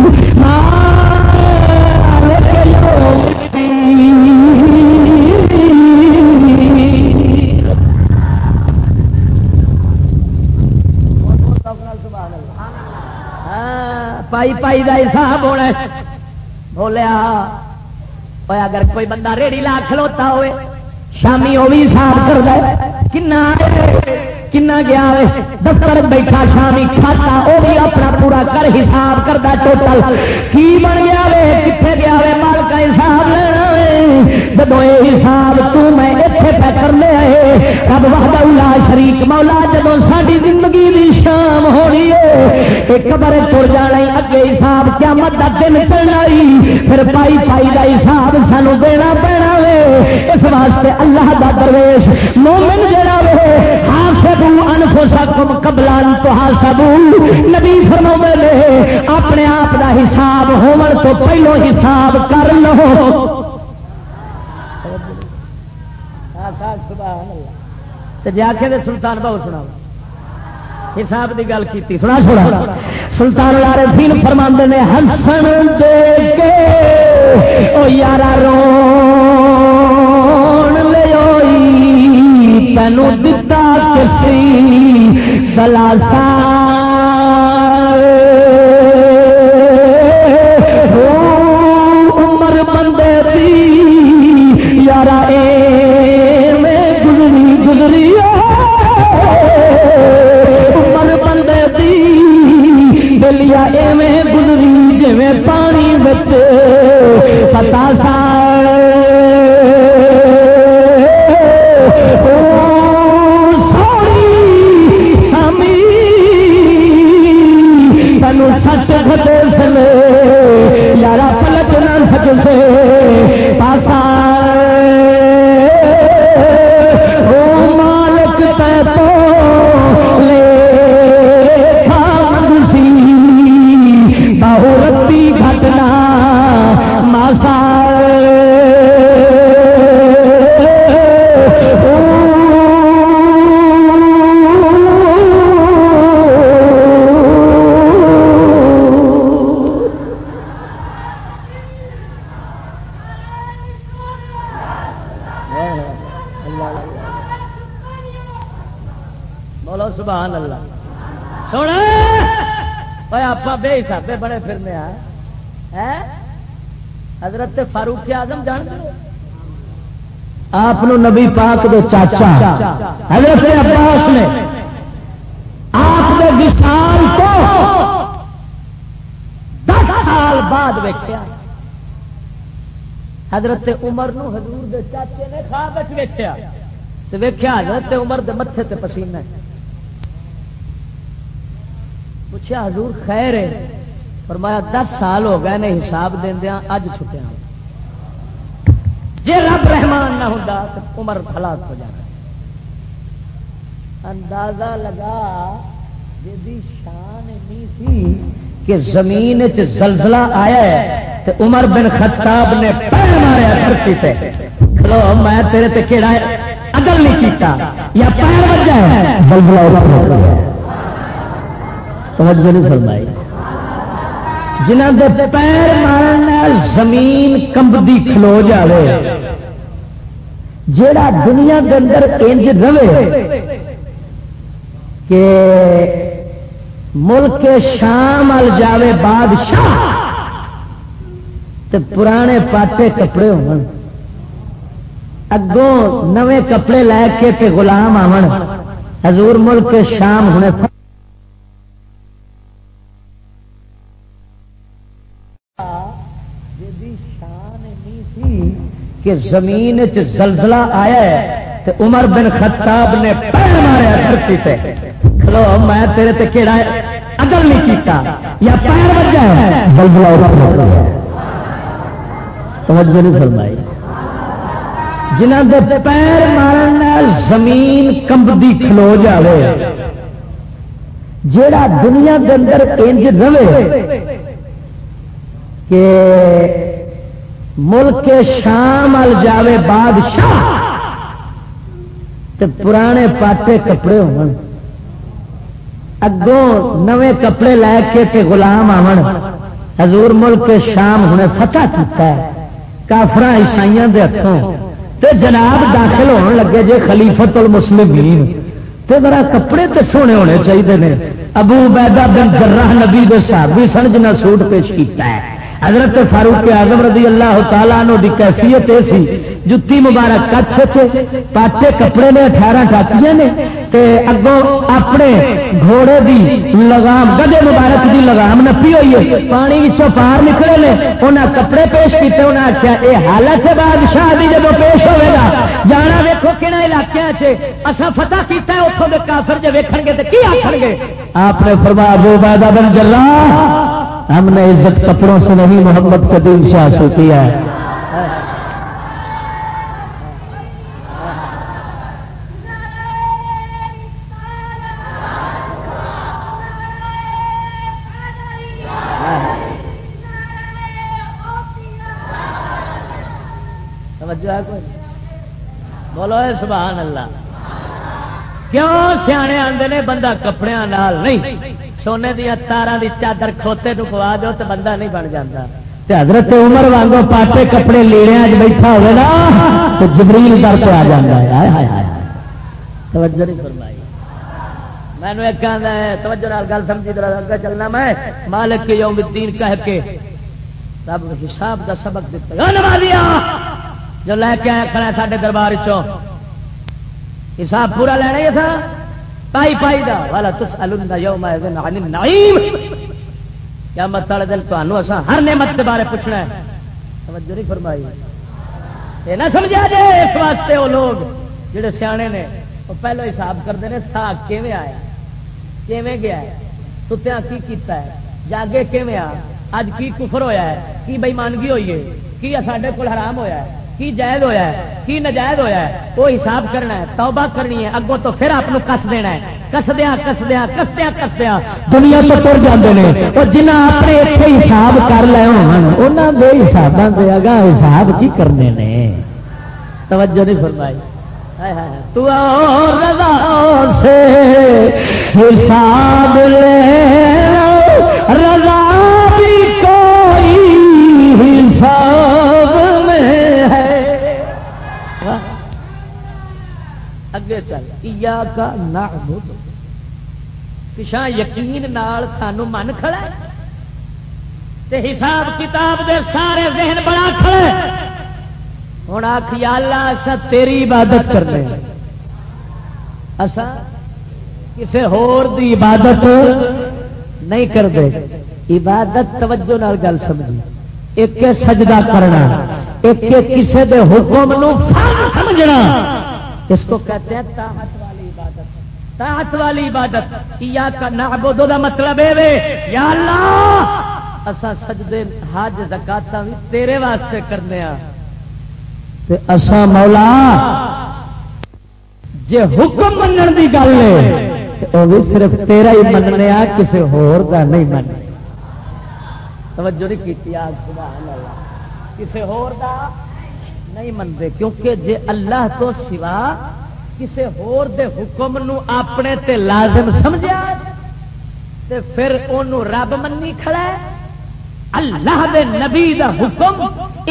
کمائی کا حساب ہونا بولیا اگر کوئی بندہ ریڑی لا کھلوتا ہوئے، شامی وہ بھی حساب کرتا کنا کنا گیا دفتر بیٹھا شامی کھاتا وہ بھی اپنا پورا کر حساب کرتا ٹوٹل کی بن گیا کتنے گیا وے؟ کا حساب لینا جب یہ حساب تو میں اتنے پہ کرنے آئے، رب وحدہ اللہ شریک مولا جب ساری زندگی دی شام ہونی ہے ایک قبر تر جانا اگے حساب کیا مت دن چلنا پھر پائی پائی کا حساب سانو دینا پینا وے اس واسطے اللہ دا درویش مومن جڑا وے ہاں انفسکم قبل ان تحاسبوا نبی فرماوے نے، اپنے آپ دا حساب ہون تو پہلو حساب کر نہ لو جا کے سلطان بہو سنا حساب کی گل کی سنا چھوڑا۔ سلطان لارے دین فرما نے ہسن دے کے او یارا رو تینو دتا کسی دلاسا دی یار میں گزری گزری عمر بندے دی دلیا ایویں گزری جی پانی بچ پتا سال سچ گھٹے سنے یارا پلٹ نہ سک سے پھرنے آ حضرت فاروق آزم جان آپ نبی پاک دے چاچا، حضرت عباس نے آپ کے وشال کو دس سال بعد ویکیا حضرت عمر نو حضور دے چاچے نے خواب ویکیا ویکیا حضرت عمر دے متے تے پسینہ پوچھا حضور خیر ہے؟ فرمایا دس سال ہو گئے نے حساب دیا اج چھٹیا جی رب رحمان نہ ہوں تو عمر ہلاک ہو جانا۔ اندازہ لگا جی شان نہیں سی کہ زمین زلزلہ آیا ہے تو عمر بن خطاب نے پیر ماریا دھرتی پہ کھلو، میں تیرے تے کیڑا اگل نہیں کیتا۔ یا پیر بجا ہے؟ زلزلہ توجہ نہیں فرمائی۔ جنہ دے پیر مارن زمین کمبدی کھلو جائے جیڑا دنیا کے اندر انج رہے، کہ ملک شام ال جاوے بادشاہ، تے پرانے پاٹے کپڑے ہو اگوں نوے کپڑے لے کے تے غلام آن حضور ملک شام ہونے کہ زمین زلزلہ آیا ہے تو عمر بن خطاب نے پیر ماریا دھرتی پہ کھلو، میں تیرے تے کیڑا اگر نہیں کیتا۔ یا پیر بجا ہے؟ زلزلہ توجہ نہیں فرمائی۔ جنہ دے پیر مارن زمین کمبدی کھلو جائے جیڑا دنیا کے اندر انج رہے، کہ ملک شام ال جاوے بادشاہ تے پرانے پاٹے کپڑے ہو اگوں نوے کپڑے لے کے تے غلام آن حضور ملک شام ہنے فتح کیتا ہے۔ کافر عیسائی دے ہاتھوں تے جناب داخل ہون لگے جے خلیفت المسلمین۔ تے ذرا کپڑے تے سونے ہونے چاہیے نے۔ ابو بیدا بن جراح نبی دے صحابی سن جنہ سوٹ پیش کیتا ہے۔ حضرت فاروق اعظم رضی اللہ تعالیٰ نو دی کیفیت یہ سی، جتی مبارک کچھ پاچے کپڑے نے، اٹھارہ ٹاکیاں نے، تے اگوں اپنے گھوڑے دی لگام، گدے مبارک دی لگام نپی ہوئی ہے، پانی وچوں پار نکلے نے، انہاں کپڑے پیش کیتے، انہاں آخیا اے حالت بادشاہ دی جب پیش ہوے گا، جانا ویکھو کہڑا علاقے چ اسا فتح کیتا ہے اتوں دے کافر جے ویکھن گے تے کی آکھن گے؟ آپ نے فرمایا ابو عبیدہ بن جلال ہم نے عزت کپڑوں سے نہیں محمد قدیم شاہ سے کیا ہے۔ بولو سبحان اللہ۔ کیوں سیانے آتے نے بندہ کپڑے نہیں؟ سونے دیا تارا دی چادر کھوتے ٹو پوا دو تو بندہ نہیں بن جاتا حضرت عمر وانگو پاٹے کپڑے لیڑے اج بیٹھا ہوئے نا تو جبریل در پہ آ جاتا ہے۔ توجہ نہیں فرمائی۔ میں نے ایک ہے توجہ نال گل سمجھی طرح اگے چلنا میں۔ مالک کے یوم الدین کہہ کے سب حساب دا سبق دیتا نمازیا جو لے کے آیا کھڑا ساڈے دربار چوں حساب پورا لینا ہی تھا۔ پائی پائی دا، والا تس الندا یوم اذن عن النعیم۔ کیا مت والے دل تمہوں اسا ہر نعمت کے بارے پوچھنا ہے۔ توجہ نہیں فرمائی۔ یہ نہ سمجھا جے اس واسطے وہ لوگ جڑے سیانے نے، وہ پہلو حساب کرتے ہیں، ساگ کیویں آیا کیویں گیا ہے؟ ستیا کی کیتا ہے؟ جاگے کیویں آ؟ اج کی کفر ہویا ہے؟ کی بےمانگی ہوئی ہے؟ کی سارے کول حرام ہویا ہے؟ کی جائز ہویا ہے، کی نجائز ہویا ہے، وہ حساب کرنا ہے، توبہ کرنی ہے، اگوں تو پھر آپ کس دینا ہے۔ کسدیا کسدیا کسدیا کسدیا دنیا تو تر جاتے ہیں اور جنہ اپنے اتنے حساب کر لے انہوں دے حساب دے حساب کی کرنے نے۔ توجہ نہیں فرمائی۔ تو رضا سے حساب لے رضا اگے چل کا نہ پچھا یقین نال سانو من کھڑا تے حساب کتاب دے سارے ذہن بڑا کھڑے ہوں آخ اللہ اصا تیری عبادت کرنے اصا کسی ہور دی عبادت نہیں کرتے عبادت توجہ نال گل سمجھی ایک سجدہ کرنا ایک کسی دے حکم نو سمجھنا اس کو کہتے ہیں طاعت والی عبادت۔ طاعت والی عبادت یا کا نعبدو دا مطلب ہے یا اللہ اسا سجدے، حج زکاتاں بھی تیرے واسطے کرنے آ تے اسا مولا، جے حکم منن دی گل ہے وہ بھی صرف تیرا ہی مننے ہاں، آ کسی ہور دا نہیں من توجہ نہیں کی سبحان اللہ۔ کسی ہور دا؟ نہیں منتے کیونکہ جے اللہ تو سوا کسی ہور دے حکم نو اپنے تے لازم سمجھا تے پھر انہوں رب منی کھڑا ہے۔ اللہ دے نبی دا حکم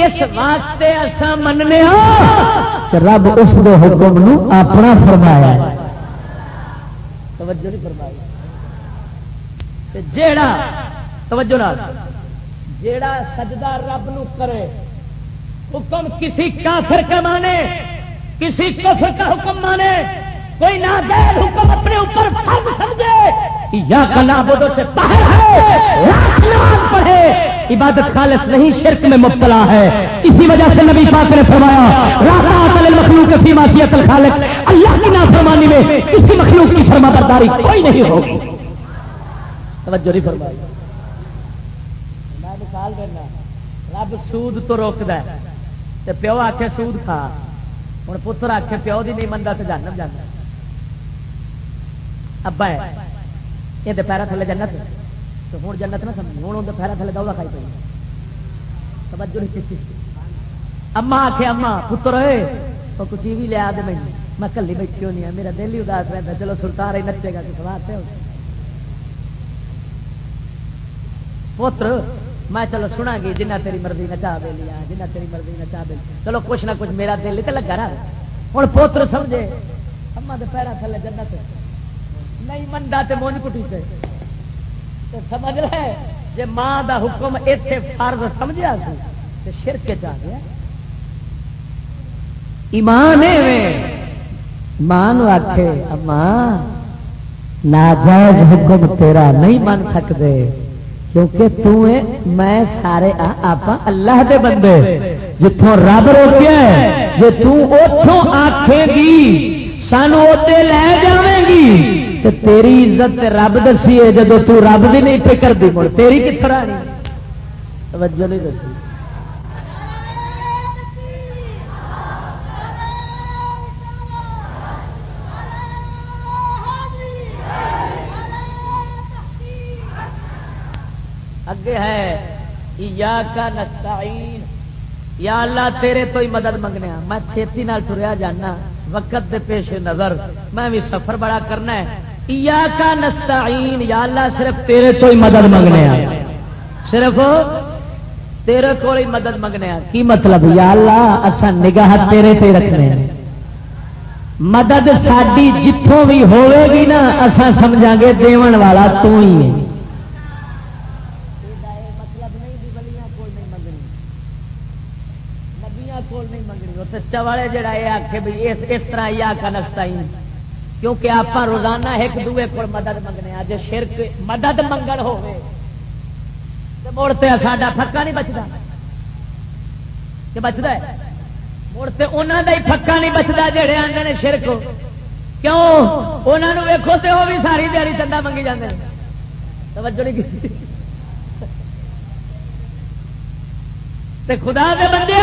اس واسطے اسا مننے ہاں۔ رب اس دے حکم نو اپنا فرمایا ہے۔ توجہ نہیں فرمائی۔ جیڑا توجہ نہ جیڑا سجدہ رب نو کرے حکم کسی کافر کا مانے، کسی کفر کا حکم مانے، کوئی نہ حکم اپنے اوپر فرض سمجھے یا کلا بدو سے باہر ہے پڑھے۔ عبادت خالص نہیں، شرک میں مبتلا ہے۔ اسی وجہ سے نبی پاک نے فرمایا مخلوق فی معصیت الخالق۔ اللہ کی نافرمانی میں کسی مخلوق کی فرما برداری کوئی نہیں ہوگی۔ توجہ نہیں فرمائی۔ میں مثال دینا، رب سود تو روکد پیو آخے سود کھا۔ ہوں پتر آخے پیو کی نہیں منتا تو جانب جانا ابا ہے، یہ پیرا تھلے جنت تو ہوں جنت نہ سمجھ ہوں اندر پیرا تھلے دولہ کھائی پی توجہ اما آخے اما پتر ہوئے تو کچھ بھی لیا دے میں میں کلی بیٹھی ہونی ہوں میرا دل ہی اداس رہتا چلو سلطان ہی نچے گا کس بات پتر میں چلو سنا گی جنہ تیری مرضی نچا دے لیا، جنہ تیری مرضی نچا دے چلو کچھ نہ کچھ میرا دل تو لگا رہا۔ ہوں پوتر سمجھے، اما تو پیرا تھلے جنت نہیں منڈا تو مونج کٹی سے سمجھ رہے جی ماں دا حکم اتنے فرض سمجھا تو شرک چ گیا۔ ایمان ماں آخے اما، ناجائز حکم تیرا نہیں من سکتے کیونکہ تو میں سارے آپ اللہ دے بندے۔ جتوں رب روکیا جی تتوں آخے گی سانو لے جائے گی۔ تو تیری عزت رب دسی ہے جب تب رب بھی نہیں فکر دی، مڑ تیری کتنا توجہ نہیں دسی۔ اگے ہے یا کا نستعین، یا اللہ تیرے تو ہی مدد منگنے میں چھتی نال ٹریا جانا، وقت دے پیش نظر۔ میں بھی سفر بڑا کرنا ہے۔ یا کا نستعین، یا اللہ صرف تیرے تو ہی مدد منگنے صرف تیرے کو ہی مدد منگنے کی مطلب؟ یا اللہ اچھا نگاہ تیرے تے رکھنے مدد ساری جتوں بھی ہوے گی نا اصا سمجھا گے دیون والا تو ہی ہے۔ سچا والے جڑا یہ آخ بھی اس اس طرح یا کا نستا ہی کیونکہ آپ روزانہ ایک دوے کو مدد منگنے جی شرک مدد منگل ہو مڑتے ساڈا پکا نہیں بچتا کہ بچتا ہے؟ مڑتے انہوں کا ہی پکا نہیں بچتا جہے آتے ہیں شرک۔ کیوں؟ انہوں ویکو تو وہ بھی ساری دیہی چندہ منگی جاتے ہیں۔ توجہ نہیں کی؟ تے خدا دے بندے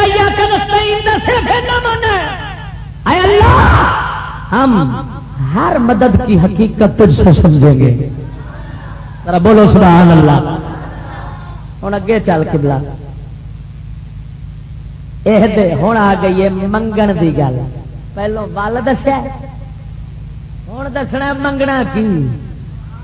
ہم ہر مدد کی حقیقت تجھ سے سمجھیں گے۔ ذرا بولو سبحان اللہ۔ ہوں اگے چل کے بلا یہ ہوں آ گئی ہے منگن کی گل۔ پہلو ول دسیا۔ ہوں دسنا منگنا کی؟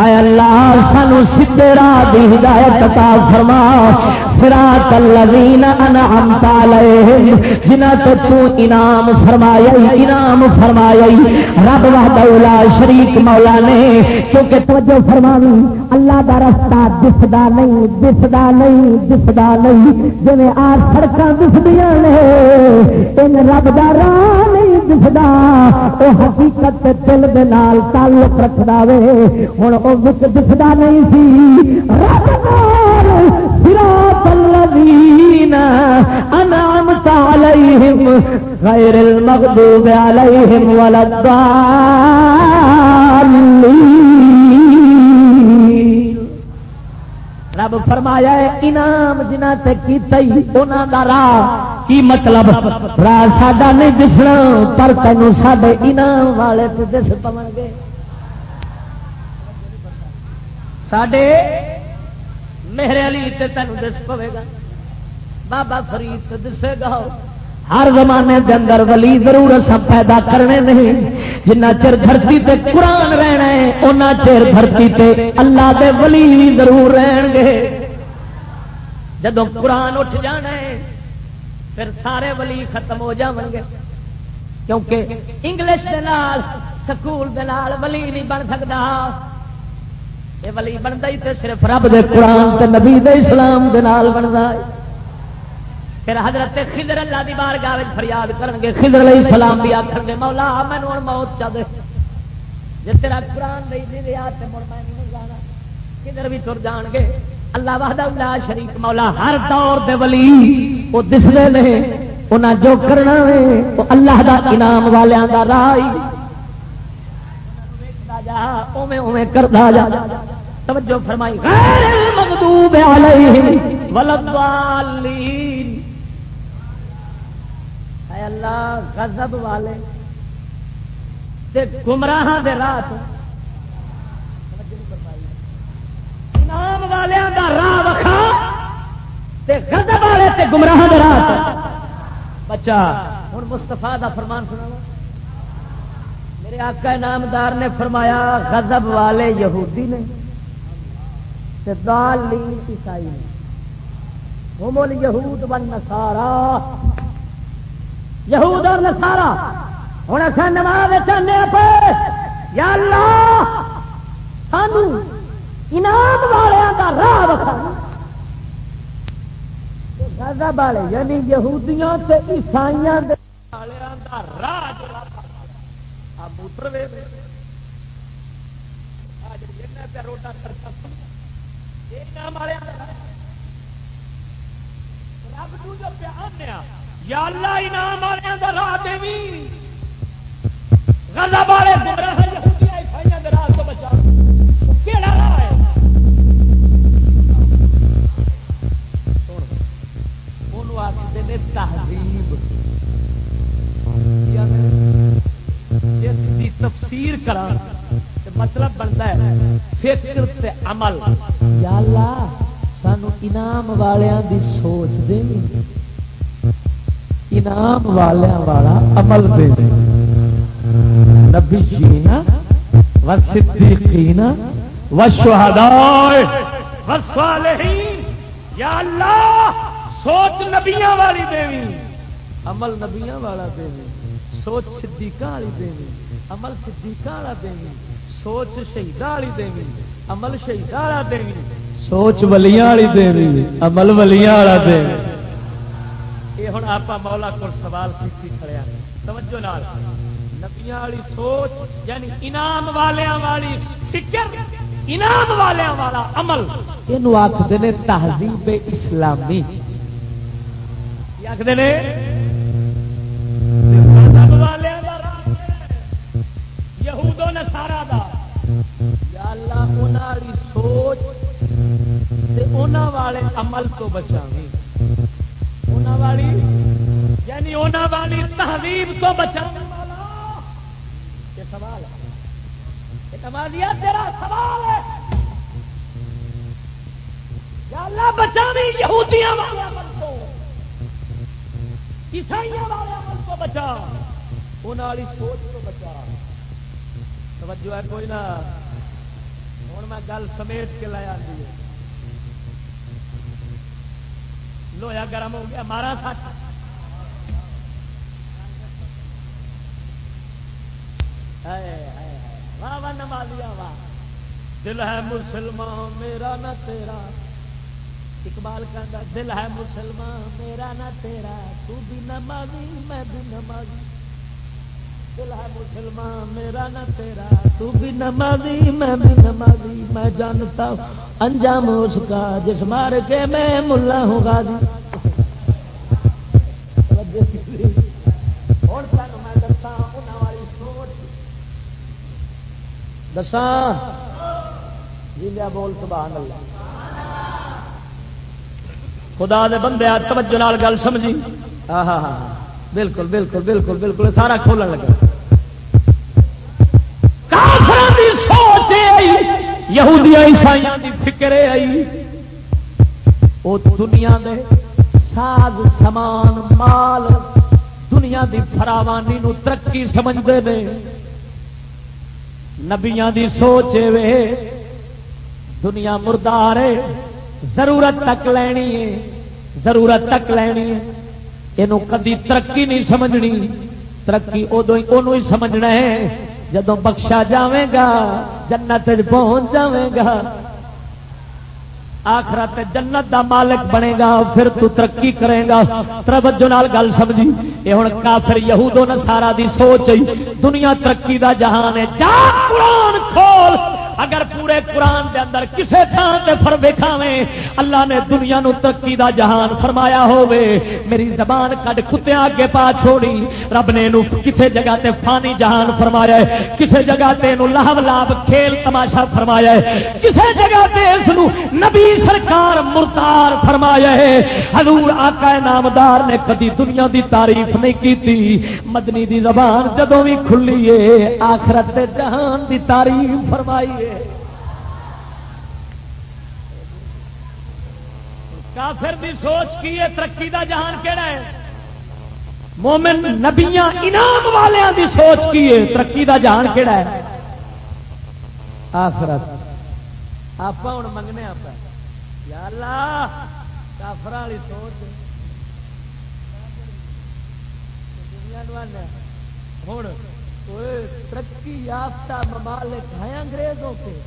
اے اللہ، سانو سیدے راہ دی ہدایت عطا فرما۔ صراط الذین انعمت علیہم جنہ تے تو انعام فرمایا انعام فرمایا رب وحدہ لا شریک مولا نے، کیونکہ توجہ فرمانی اللہ دا رستہ دسدا نہیں دسدا نہیں دسدا نہیں۔ جویں آ سڑکاں دسدیاں نے، ان رب دا راہ نہیں دسدا۔ او حقیقت دل دے نال تعلق رکھدا وے۔ ہن او وچ دسدا نہیں سی۔ رب نال صراط الذین انعمت علیہم، غیر المغضوب علیہم ولا الضالین۔ رب فرمایا انعام جنہ تے کیتئی انہاں دا راہ۔ کی مطلب؟ راہ ساڈا نہیں دسنا پر تینوں ساڈے انعام والے تے دس پون گے۔ ساڈے میرے علی تے تینوں دس پوے گا۔ بابا فرید تے دسے گا۔ ہر زمانے دے اندر ولی ضرور سب پیدا کرنے نہیں۔ جنہ چر دھرتی تے قرآن رہنا ہے ان چر دھرتی تے اللہ دے ولی بھی ضرور رہن گے۔ جدو قرآن اٹھ جانا ہے، پھر سارے ولی ختم ہو جان گے۔ کیونکہ انگلش دے نال، سکول دے نال ولی نہیں بن سکتا یہ ولی بنتا ہی تے صرف رب دے قرآن تے نبی دے اسلام دے نال بنتا ہے۔ پھر حضرت خضر اللہ دی بار گاہ فریاد کرن گے، خضر علیہ السلام بھی آخر گے، مولا میں ہوں موت چا دے۔ جی تیرا قرآن نہیں دے دیا تو مڑ میں نہیں جانا۔ کدھر بھی تر جان گے۔ اللہ وحدہ اللہ شریف مولا، ہر دور دے ولی وہ دستے نے انہیں جو کرنا ہے وہ اللہ دا انعام والوں دا راہ جا اوے اوے کرتا جا۔ توجہ فرمائی۔ غیر المغضوب علیہم ولضالین اے اللہ غضب والے تے گمراہ دے رات انعام والوں دا راہ وکھا تے غضب والے تے گمراہ دے رات بچہ، ہن مصطفی دا فرمان سنا میرے آقا نامدار نے فرمایا، غضب والے یہودی نے تے ضالین عیسائی نے۔ ہم الیہود والنصارا یہود اور نسارا ہوں اصل نماز چاہنے پہ، یا اللہ، سانو انعام والوں کا راہ بتا غضب والے یعنی یہودیاں تے عیسائیاں دے والوں دا راہ جڑا آ موٹر وے آ جڑا تے روڈا سرکت یہ انعام والوں رب تو جو پیار نے یا اللہ انعام والوں کا راہ غضب والے گمراہ یہودیاں عیسائیاں دے راہ تو بچا۔ کیڑا راہ ہے؟ اونوں آکھدے نے تہذیب۔ جس تفسیر کران تے مطلب بنتا ہے، فکر تے عمل۔ یا اللہ، سانو انعام والوں دی سوچ دے انعام والوں والا عمل دے نبی جینا و صدیقین و شہداء و صالحین۔ یا اللہ سوچ نبیاں والی دیوی عمل نبیاں والا دیوی سوچ صدیقاں والی دیوی عمل صدیقاں والا دیوی سوچ شہیداں والی دیوی عمل شہیداں والا دیوی سوچ ولیاں والی دیوی عمل ولیاں والا دیوی یہ ہوں آپ مولا کو سوال کی کھڑیا۔ توجہ نال۔ نبیاں والی سوچ یعنی انعام والوں والی فکر، انعام والوں والا عمل۔ یہ آخر نے تہذیب اسلامی۔ آخر نے یہودو نے سارا دا۔ یا اللہ والی سوچ والے عمل تو بچاوی والی یعنی والی تہذیب تو بچا یہ سوال ہے تیرا سوال ہے یا اللہ بچا یہودیاں والے عمل کو والے عمل کو بچا ان والی سوچ کو بچا توجہ ہے کوئی نہ ہوں میں گل سمیٹ کے لایا دی لویا گرم ہو گیا، مارا سچ۔ واہ واہ نمازیا واہ۔ دل ہے مسلمان، میرا نہ تیرا۔ اقبال کہتا دل ہے مسلمان، میرا نہ تیرا۔ تو بھی نمازی، میں بھی نمازی۔ دل ہے مسلمان، میرا نہ تیرا، تو بھی نمازی، میں بھی نمازی، میں جانتا ہوں، انجام اس کا، جس مار کے میں ملا ہوں غازی۔ اور تک میں دسا انہوں والی سوچ۔ دساں۔ جی بول، سبحان اللہ۔ خدا دے بندے توجہ نال گل سمجھی۔ ہاں ہاں ہاں بالکل بالکل بالکل بالکل، سارا کھولن لگا۔ کافران دی سوچ آئی، یہودیاں عیسائیاں دی فکر آئی۔ وہ دنیا دے ساز، سامان، مال دنیا دی فراوانی نو ترقی سمجھتے ہیں نبیاں دی سوچ وے، دنیا مردار ہے، ضرورت تک لینی ہے، ضرورت تک لینی ہے۔ یہ کدی ترقی نہیں سمجھنی۔ ترقی ادو ہی سمجھنا ہے۔ جدو بخشا جاوے گا، جنت پہنچ جاوے گا۔ آخرت جنت دا مالک بنے گا، پھر تو ترقی کرے گا۔ توجہ نال گل سمجھی۔ یہ ہوں کافر یہ سارا دی سوچ دنیا ترقی دا جہان ہے۔ جا قرآن کھول۔ اگر پورے قرآن دے اندر کسے تھان تے فر ویکھاویں، اللہ نے دنیا نو ترقی دا جہان فرمایا ہووے، میری زبان کڈ کتیا اگے پا چھوڑی، رب نے نو کسے جگہ تے فانی جہان فرمایا ہے، کسے جگہ تے نو لہو لاب کھیل تماشا فرمایا ہے، کسے جگہ تے اس نو نبی سرکار مرتار فرمایا ہے۔ حضور آقا نامدار نے کدی دنیا دی تعریف نہیں کیتی، مدنی دی زبان جدوں بھی کھلی ہے، آخرت جہان دی تعریف فرمائی ہے۔ کافر دی سوچ کی ہے؟ ترقی دا جہان کہڑا ہے؟ مومن نبیاں انعام والوں دی سوچ کی ہے؟ ترقی دا جہان کہڑا ہے؟ آخرت آپ ہوں منگنے آپ یا اللہ کافر والی سوچ۔ دنیا ہوں ترقی یافتہ ممالک ہیں انگریزوں کے۔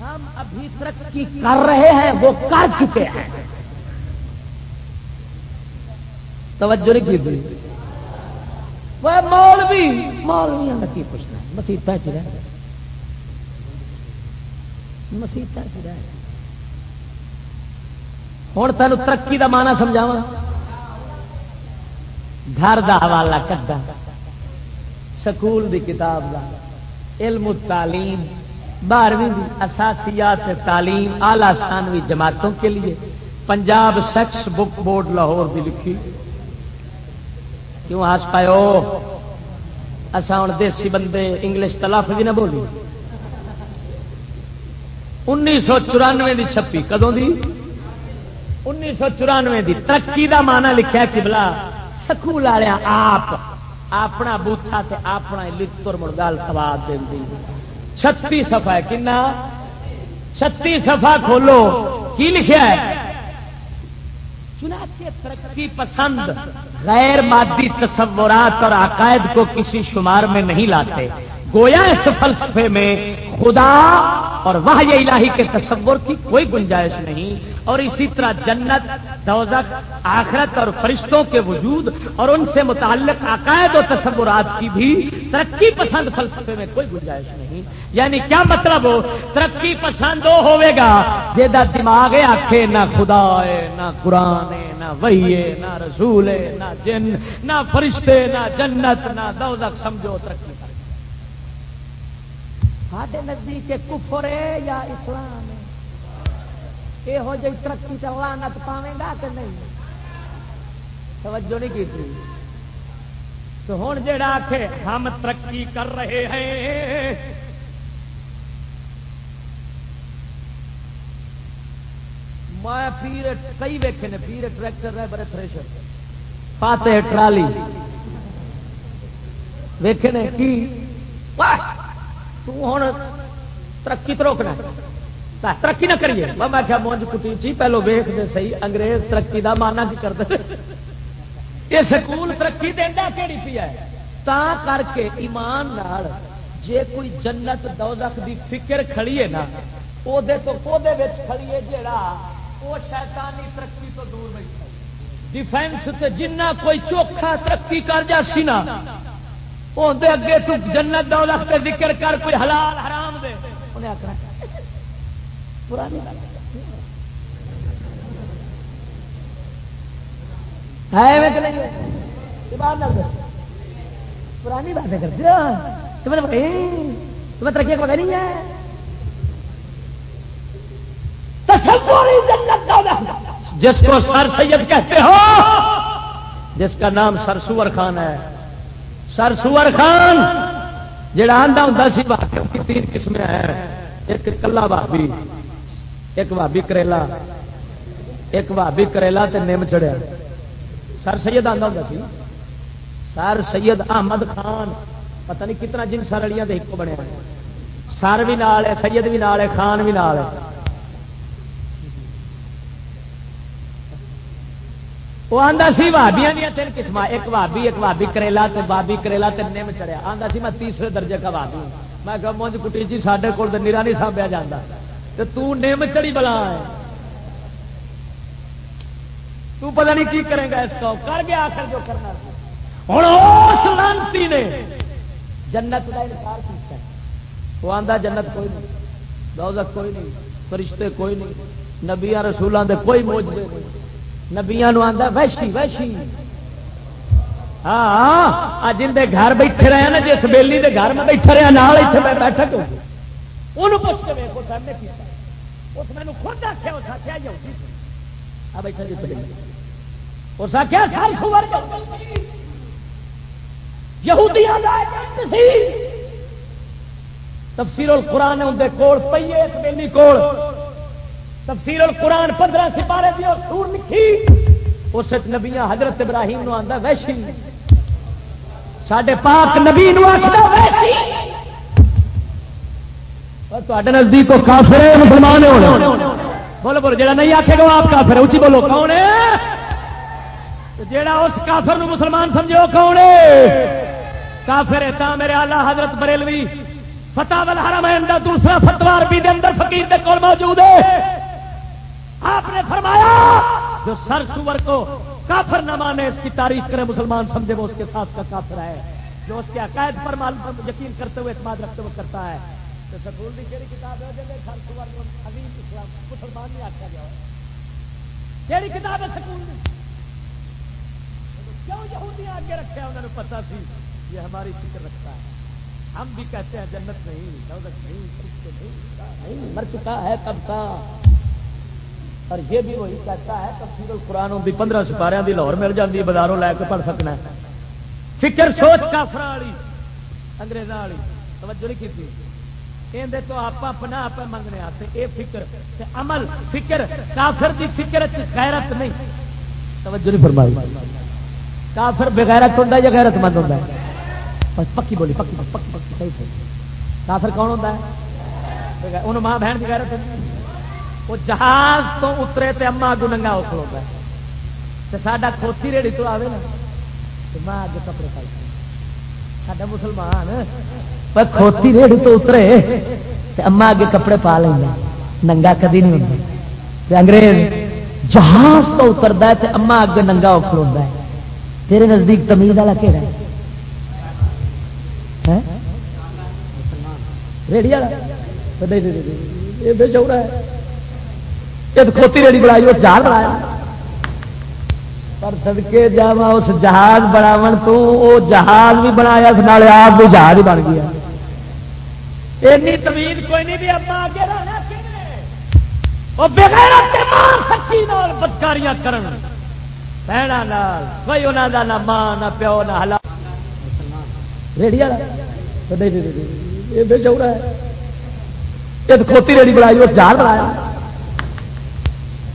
ہم ابھی ترقی کر رہے ہیں، وہ کر چکے ہیں۔ توجہ نہیں کی وہ مولوی مولویاں کا کی پوچھنا ہے مسیطا چ رہ مسیطا چ رہ ہوں تین ترقی کا مانا سمجھاوا گھر دا حوالہ کدا سکول دی کتاب دا۔ علم تعلیم بارہویں اساسیات تعلیم۔ اعلی ثانوی جماعتوں کے لیے۔ Punjab text book board Lahore بھی لکھی۔ کیوں ہس پاؤ اصا ہوں دیسی بندے، انگلش تلاف بھی نہ بولی۔ انیس سو چورانوے کی چھپی۔ کدوں دی؟ انیس سو چورانوے کی ترقی کا مانا لکھا کبلا سکول والے آپ، اپنا بوٹا تے اپنا لڑ مڑگال سواد دیں چھتی سفا ہے کنا؟ چھتی سفا کھولو۔ کی لکھا ہے؟ چنانچہ ترقی پسند، غیر مادی تصورات اور عقائد کو کسی شمار میں نہیں لاتے۔ گویا اس فلسفے میں خدا اور وہ الہی کے تصور کی کوئی گنجائش نہیں اور اسی طرح جنت دوزک آخرت اور فرشتوں کے وجود اور ان سے متعلق عقائد و تصورات کی بھی ترقی پسند فلسفے میں کوئی گنجائش نہیں۔ یعنی کیا مطلب؟ ہو ترقی پسند وہ ہوے گا جا دماغ آخے نہ خدا ہے نہ قرآن ہے نہ وہی ہے نہ رسول ہے نہ جن، نہ فرشتے، نہ جنت، نہ دوزک سمجھو ترقی۔ ساڈے نزدیک کفر ہے یا اسلام ہے؟ یہو جی ترقی سے لانت پاوے گا کہ نہیں؟ توجہ نہیں کی تھی؟ تو ہوں جڑا آخ ہم ترقی کر رہے ہیں۔ میں پیر کئی ویکے نے، پیر ٹریکٹر ہے بڑے تھریشر پاتے ٹرالی۔ ویکے نے کی؟ ہوں ترقی تو روکنا ترقی نہ کریے۔ میں کیا مونج کٹی چی پہلو ویخ دے سی انگریز ترقی دا مانا کی کرتے یہ سکول ترقی دینا کہڑی پی ہے؟ تا کر کے ایمان نال جے کوئی جنت دوزخ دی فکر کھڑی ہے نا وہ تو کھڑی ہے جڑا وہ شیطانی ترقی تو دور بیٹھا ڈیفینس تے جنہ کوئی چوکھا ترقی کر جا سی نا اندر اگے تو جنت دولت پہ ذکر کر کوئی حلال حرام دے۔ انہیں آخر پرانی پرانی باتیں کرتے تمہیں مطلب مطلب ترقی پتہ نہیں ہے۔ جس کو سر سید کہتے ہو، جس کا نام سر سور خان ہے۔ سر سور خان، جڑا آدھا ہوں سی بھابیوں کی تین قسمیں ہیں۔ ایک کلا بھابی ایک بھابی کریلا ایک بھابی کریلا تے نیم چڑیا سر سید آدھا ہوں سی۔ سر سید احمد خان، پتہ نہیں کتنا جن سرڑیاں ایک بنیا۔ سر بھی نال ہے، سید بھی نال ہے، خان بھی نال ہے۔ وہ آتا سی بھابیا دیا تین قسم ایک بھابی ایک بھابی کریلا تے بابی کریلا تے نیم چڑیا آتا سی میں تیسرے درجے کا بھابی ہوں۔ میں کہ مونج کٹی جی سارے کول تو نیرا نہیں سانبیا جاتا تو تو نیم چڑی بلا ہے۔ تو پتہ نہیں کی کرے گا اس کو۔ کر گیا آخر جو کرنا ہوں اس لانتی نے جنت کا انکار کیا وہ آتا جنت کوئی نہیں۔ دوزت کوئی نہیں۔ فرشتے کوئی نہیں۔ نبیا رسولوں دے کوئی موجود نہیں۔ نبیا آتا ویشی ویشی ہاں جن کے گھر بیٹھے رہے نا، جس بیلی کے گھر میں بیٹھا رہا نال اتنے میں بیٹھک وہ پوچھ کے سر نے اس میں خود آخیا اس آخیا بیٹھا جی اس آخیا سر خبر تفسیر القرآن اندر کول پیے اس بیلی کول۔ تفسیر القرآن پندرہ سپارے دی اور سور لکھی۔ اس نبیا حضرت ابراہیم نو آتا ویشی۔ سڈے پاک نبی نو آخر ویشی۔ تے نزدیک کافر ہے، مسلمان بولو بولو جا نہیں آخے گا آپ کافر اچھی بولو، کون ہے؟ جیڑا اس کافر نو مسلمان سمجھو کون ہے؟ کافر ہے تا میرے آلہ حضرت بریلوی۔ فتح الحرمین دا دوسرا فتوار بھی دے اندر فقیر دے کول موجود ہے۔ آپ نے فرمایا، جو سر سور کو کافر نہ مانے، اس کی تعریف کرے مسلمان سمجھے وہ اس کے ساتھ کا کافر ہے۔ جو اس کے عقائد پر معلوم یقین کرتے ہوئے اعتماد رکھتے ہوئے کرتا ہے۔ تو سکول کی کہڑی کتاب ہے؟ جب سر سور کو عظیم اسلام، مسلمان نہیں آخیا گیا۔ کہڑی کتاب ہے سکول کیوں یہودی آگے رکھے انہوں نے پتا سی، یہ ہماری فکر رکھتا ہے۔ ہم بھی کہتے ہیں جنت نہیں، دولت نہیں مر چکا ہے کب کا۔ اور یہ بھی وہی کہتا ہے تفصیل القرآن بھی پندرہ سپارے کی لاہور مل جاتی ہے بازاروں لے کے پڑھ سکنا ہے۔ فکر، سوچ کافر والی انگریزوں والی، توجہ نہیں کی اندر تو آپ اپنا آپ منگنے آتے، اے فکر تے عمل، فکر، کافر دی فکر غیرت نہیں۔ توجہ نہیں فرمائی۔ کافر بغیرت ہوتا یا غیرت مند ہوتا ہے؟ بس پکی بولی، پکی پکی پکی، صحیح صحیح۔ کافر کون ہوتا ہے؟ انہوں ماں بہن کی غیرت وہ جہاز تو اترے تے اما اگو ننگا اکڑو گا ساڈا کھوتی ریڑی تو آئے نا ماں اگے کپڑے پائی ساڈا مسلمان کھوتی ریڑی تو اترے تے اما اگے کپڑے پا لینا ننگا کدی نہیں ہوتا انگریز جہاز تو اترتا ہے تے اما اگے ننگا اکڑو ہے تیرے نزدیک تمیز والا کہڑا ہے ریڑی والا یہ چوڑا ہے کھوتی ریڑی بنائی اس جہاز بنایا پر سدکے جا اس جہاز بناو تو وہ جہاز بھی بنایا آپ بھی جہاز ہی بن گیا اینی تمیز کوئی نہیں بھی اپنا آگے بدکاریاں کرن کوئی انہوں کا نہ ماں نہ پیو نہ ہلا ریڑی چوڑا ہے کھوتی ریڑی بنائی اس جہاز بنایا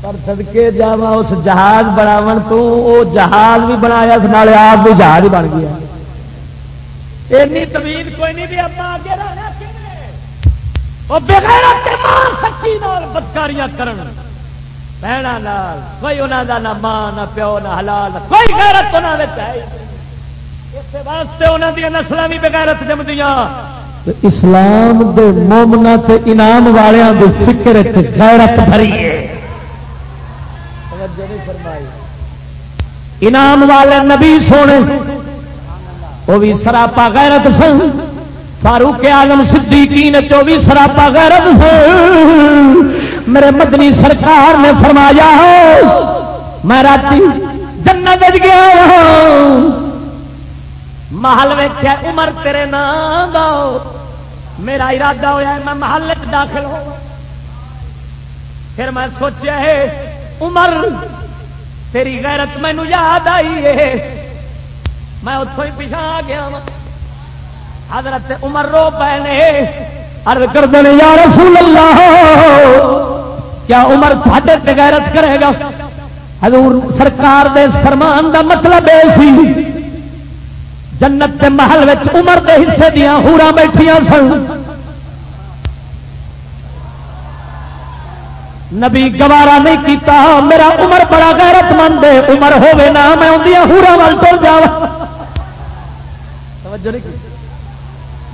پر سدکے جا اس جہاز بناو تو وہ جہاز بھی بنایا آپ بھی جہاز ہی بن گیا اینی تمیز کوئی نہیں بھی آپ آگے وہ بغیر سچی نال بدکاریاں کرن۔ بہنا نال کوئی انہوں دا نہ ماں، نہ پیو، نہ حلال، کوئی غیرت انہوں نے چاہیے اس واسطے انہوں دیا نسل بھی بغیرت جمدیاں۔ اسلام دے مومنا تے انعام والوں دے فکر غیرت بھری ہے۔ انعام والے نبی سونے، وہ بھی سراپا غیرت سن۔ فاروق آلم صدیقین چو بھی سراپا غیرت سن۔ میرے مدنی سرکار نے فرمایا، میں رات جنت گیا محل ویچیا عمر تیرے نام دا۔ میرا ارادہ ہوا میں محل داخل ہو۔ پھر میں سوچیا ہے عمر تیری غیرت مینو یاد آئی ہے میں اتوں ہی پیچھا آ گیا حضرت عمر رو پے نے ارد کر دے یا رسول اللہ، کیا عمر تھے غیرت کرے گا؟ حضور سرکار دے اس فرمان دا مطلب یہ سی، جنت کے محل عمر دے حصے دیا ہورا بیٹھیا سن۔ نبی گوارا نہیں کیتا، میرا عمر بڑا غیرت مند ہے، عمر ہوے نہ میں اندیا ہورا وال ٹر جا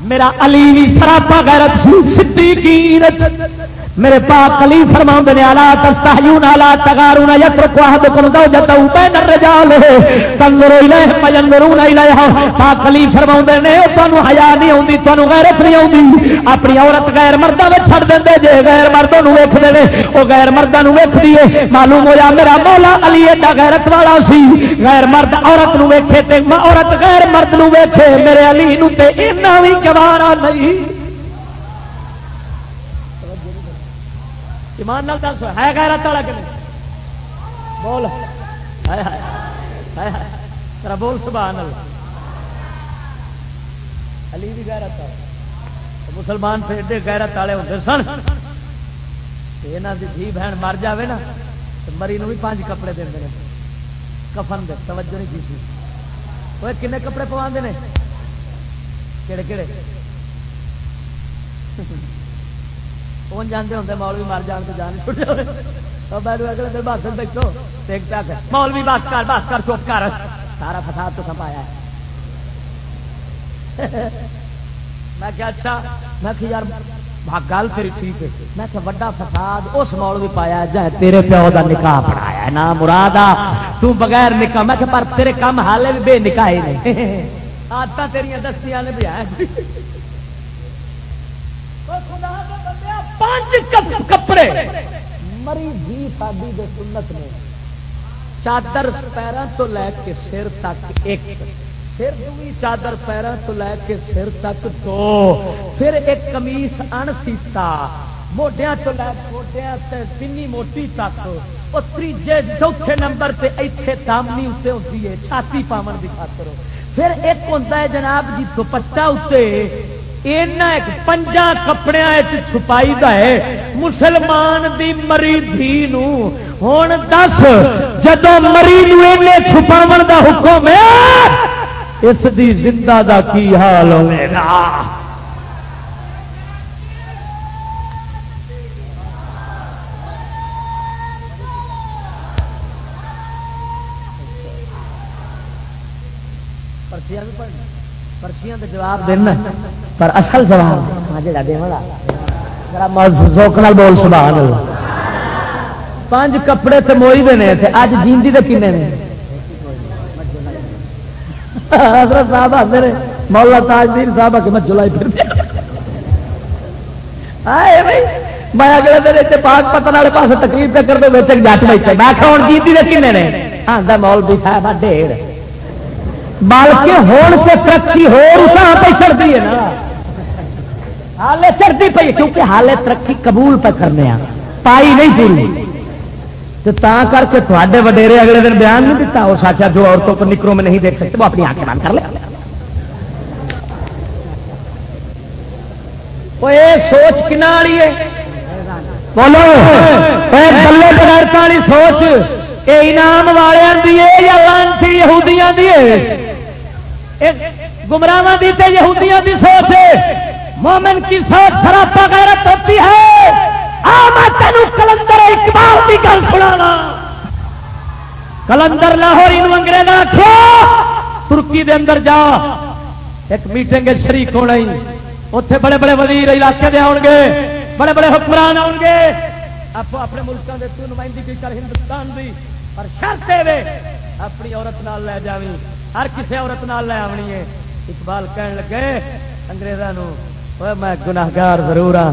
میرا علی بھی سراپا غیرت سی صدیقین میرے پاک علی فرما نے آلا تستحیون آلا تغارون یترک واحدکم زوجتو بین الرجال. الیہ، فینظرون الیہ. پاک علی فرما نے، تانوں حیا نہیں ہوندی تانوں غیرت نہیں ہوندی اپنی عورت غیر مرداں وچ چھڑ دیندے جے غیر مردوں نو ویکھدے نے، او غیر مرداں نو ویکھدی ہے۔ معلوم ہویا میرا مولا علی ایڈا غیرت والا سی، غیر مرد عورت نو ویکھے تے عورت غیر مرد نو ویکھے، میرے علی نو تے اینا وی گوارا نہیں۔ ایمان نال دس ہے غیرت والا کہ نہیں؟ بول۔ ترا بول، سبحان اللہ۔ علی بھی غیرت والا۔ مسلمان پھر ایڈے غیرت والے ہوتے سن یہاں کی دھی بہن مر جاوے نا، تو مری نو بھی پانچ کپڑے دے دیں کفن دے، توجہ نہیں کی وہ کنے کپڑے پوا دے کہڑے کہڑے کون جانتے ہوں مولوی مر جان تو جان اگلے دن بس دیکھو ٹھیک ٹھاک مولوی بس کر بس کر چپ کر سارا فساد تو سنبھایا میں کیا اچھا میں کہ یار گل پھر ٹھیک ہے میں کہ وڈا فساد اس مولوی پایا جائے تیرے پیو کا نکاح پڑھایا نہ مراد تو بغیر نکاح میں کہ پر تیرے کام حالے بھی بے نکاح ہی نہیں آدت تیریا دستیاں نے بھی آیا پانچ کپڑے۔ مری بھی شادی دے سنت نے۔ چادر پیروں تو لے کے سر تک ایک۔ پھر دوی چادر پیروں تو لے کے سر تک دو۔ پھر ایک کمیس ان سیتا۔ موڈیا تو لے موڈیا تین موٹی تک۔ وہ تیجے چوتھے نمبر سے ایتھے دامنی اتنے ہوتی ہے، چھاتی پاون کی خاطر۔ پھر ایک ہوتا ہے جناب جی دوپٹا اتنے ایک پنجا کپڑے چھپائی دا ہے۔ مسلمان دی مری دھی ہوں دس جدو مری چھپا دا حکم ہے، اس دی زندہ دا کی حال ہوئے گا؟ پرچیاں تو جواب دینا پر اصل جواب ہاں جا دے والا۔ ذوق نال بول، سبحان اللہ۔ پانچ کپڑے تو موئی دے نے، تے اج جیندی دے کنے نے۔ حضرت صاحب آتے رہے مولا تاجدین صاحب کے مجھے لائی پھر میں اگلے دن اتنے پاک پتن والے پاس تقریب پہ کر دے جٹ بیٹھے۔ میں کہ ہوں جیندی دے کنے نے۔ آدھا مول بھی صاحب ڈیڑھ بلکہ ہون سے ترقی ہو پہ چڑھتی ہے نا حالے چڑھتی پی کیونکہ حالے ترقی قبول پہ کرنے پائی نہیں پوری تو تا کر کے تھوڑے وڈیرے اگلے دن بیان نہیں دیتا اور سچا جو عورتوں کو نکروں میں نہیں دیکھ سکتے وہ اپنی آنکھیں بند کر لے سوچ کنا والی ہے بولو گلے بغیر والی سوچ یہ انعام والوں کی ہے یا لانسی یہودیاں دی گمراہ دی تے یہودیاں دی سوچ مومن کی سوچ سراپا غیرت ہوتی ہے۔ آ، میں تینوں کلندر اقبال کی گل سنا کلندر لاہور انگریز آخو ترکی دے اندر جا۔ ایک میٹنگ شریک ہونا ہی اتے بڑے بڑے وزیر علاقے دے آؤ گے، بڑے بڑے حکمران آؤ گے۔ آپ اپنے ملکوں کے تو نمائندگی کر ہندوستان کی پر شرط اپنی عورت نال لے جاوی ہر کسی عورت نال لے آنی ہے۔ اقبال کہن لگے انگریزوں میں گناہگار ضرور ہاں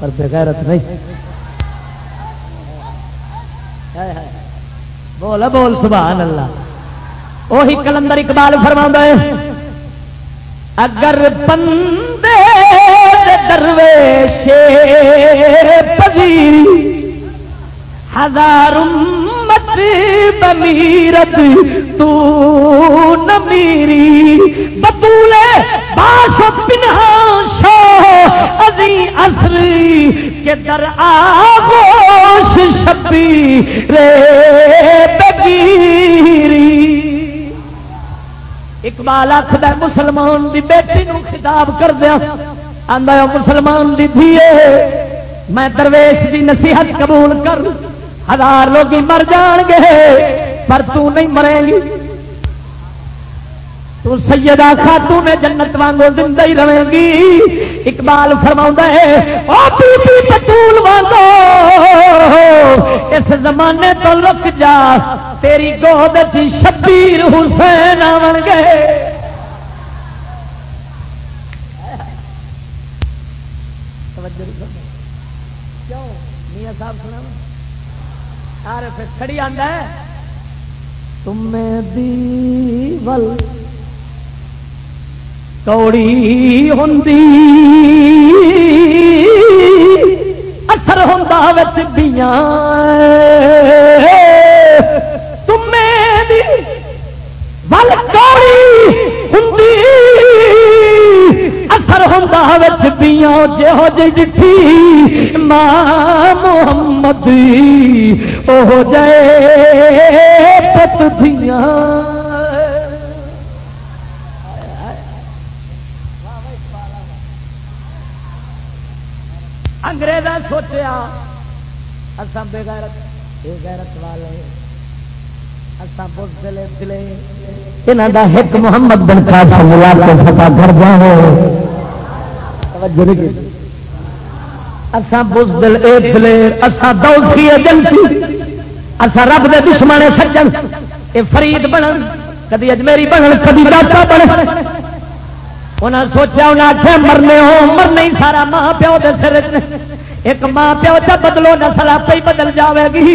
پر بغیرت نہیں. بول بول، سبحان اللہ۔ وہی کلندر اقبال فرما ہے، اگر بندے درویش پذیری ہزار امت بمیرت، تو نمیری بطولے باس پنہا شو ازی اصری کے در آغوش شبی رے بگیری اقبال آخد مسلمان دی بیٹی نو خطاب کر دیا آدھا مسلمان دی دھیے میں درویش دی نصیحت قبول کر ہزار لوگ مر جان گے، پر تو نہیں مرے گی۔ تو سیدہ خاتون جنت وانگو زندہ ہی رہے گی۔ اقبال فرما ہے، او بی بی بطول وانگو، اس زمانے تو رک جا، تیری گود شبیر حسین آن گئے کیوں میاں صاحب سنا آر پھر کھڑی آندا ہے۔ تمہیں دیول کوڑی ہندی اثر ہوندا وچ بیاں تمہیں دی ول کوڑی ہندی اثر ہوندا وچ جہو جی ڈٹھی۔ ماں محمد او جے پت دھیاں۔ انگریزا سوچیا، اساں بے غیرت بے غیرت والے۔ اساں بہت دلے دلے انہاں دا ایک محمد بن قاسم اللہ کو فتح کر جاؤ توجہ نہیں کی اساں بزدل اے اساں اساں رب دے دشمن سجن اے فرید بنن، کدی اجمیری بنن، کدی داتا بنن۔ انہاں سوچا انہیں آخیا مرنے ہو مرنے ہی سارا ماں پیو دے سر ایک ماں پیو چ بدلو نسل آپ ہی بدل جاوے گی۔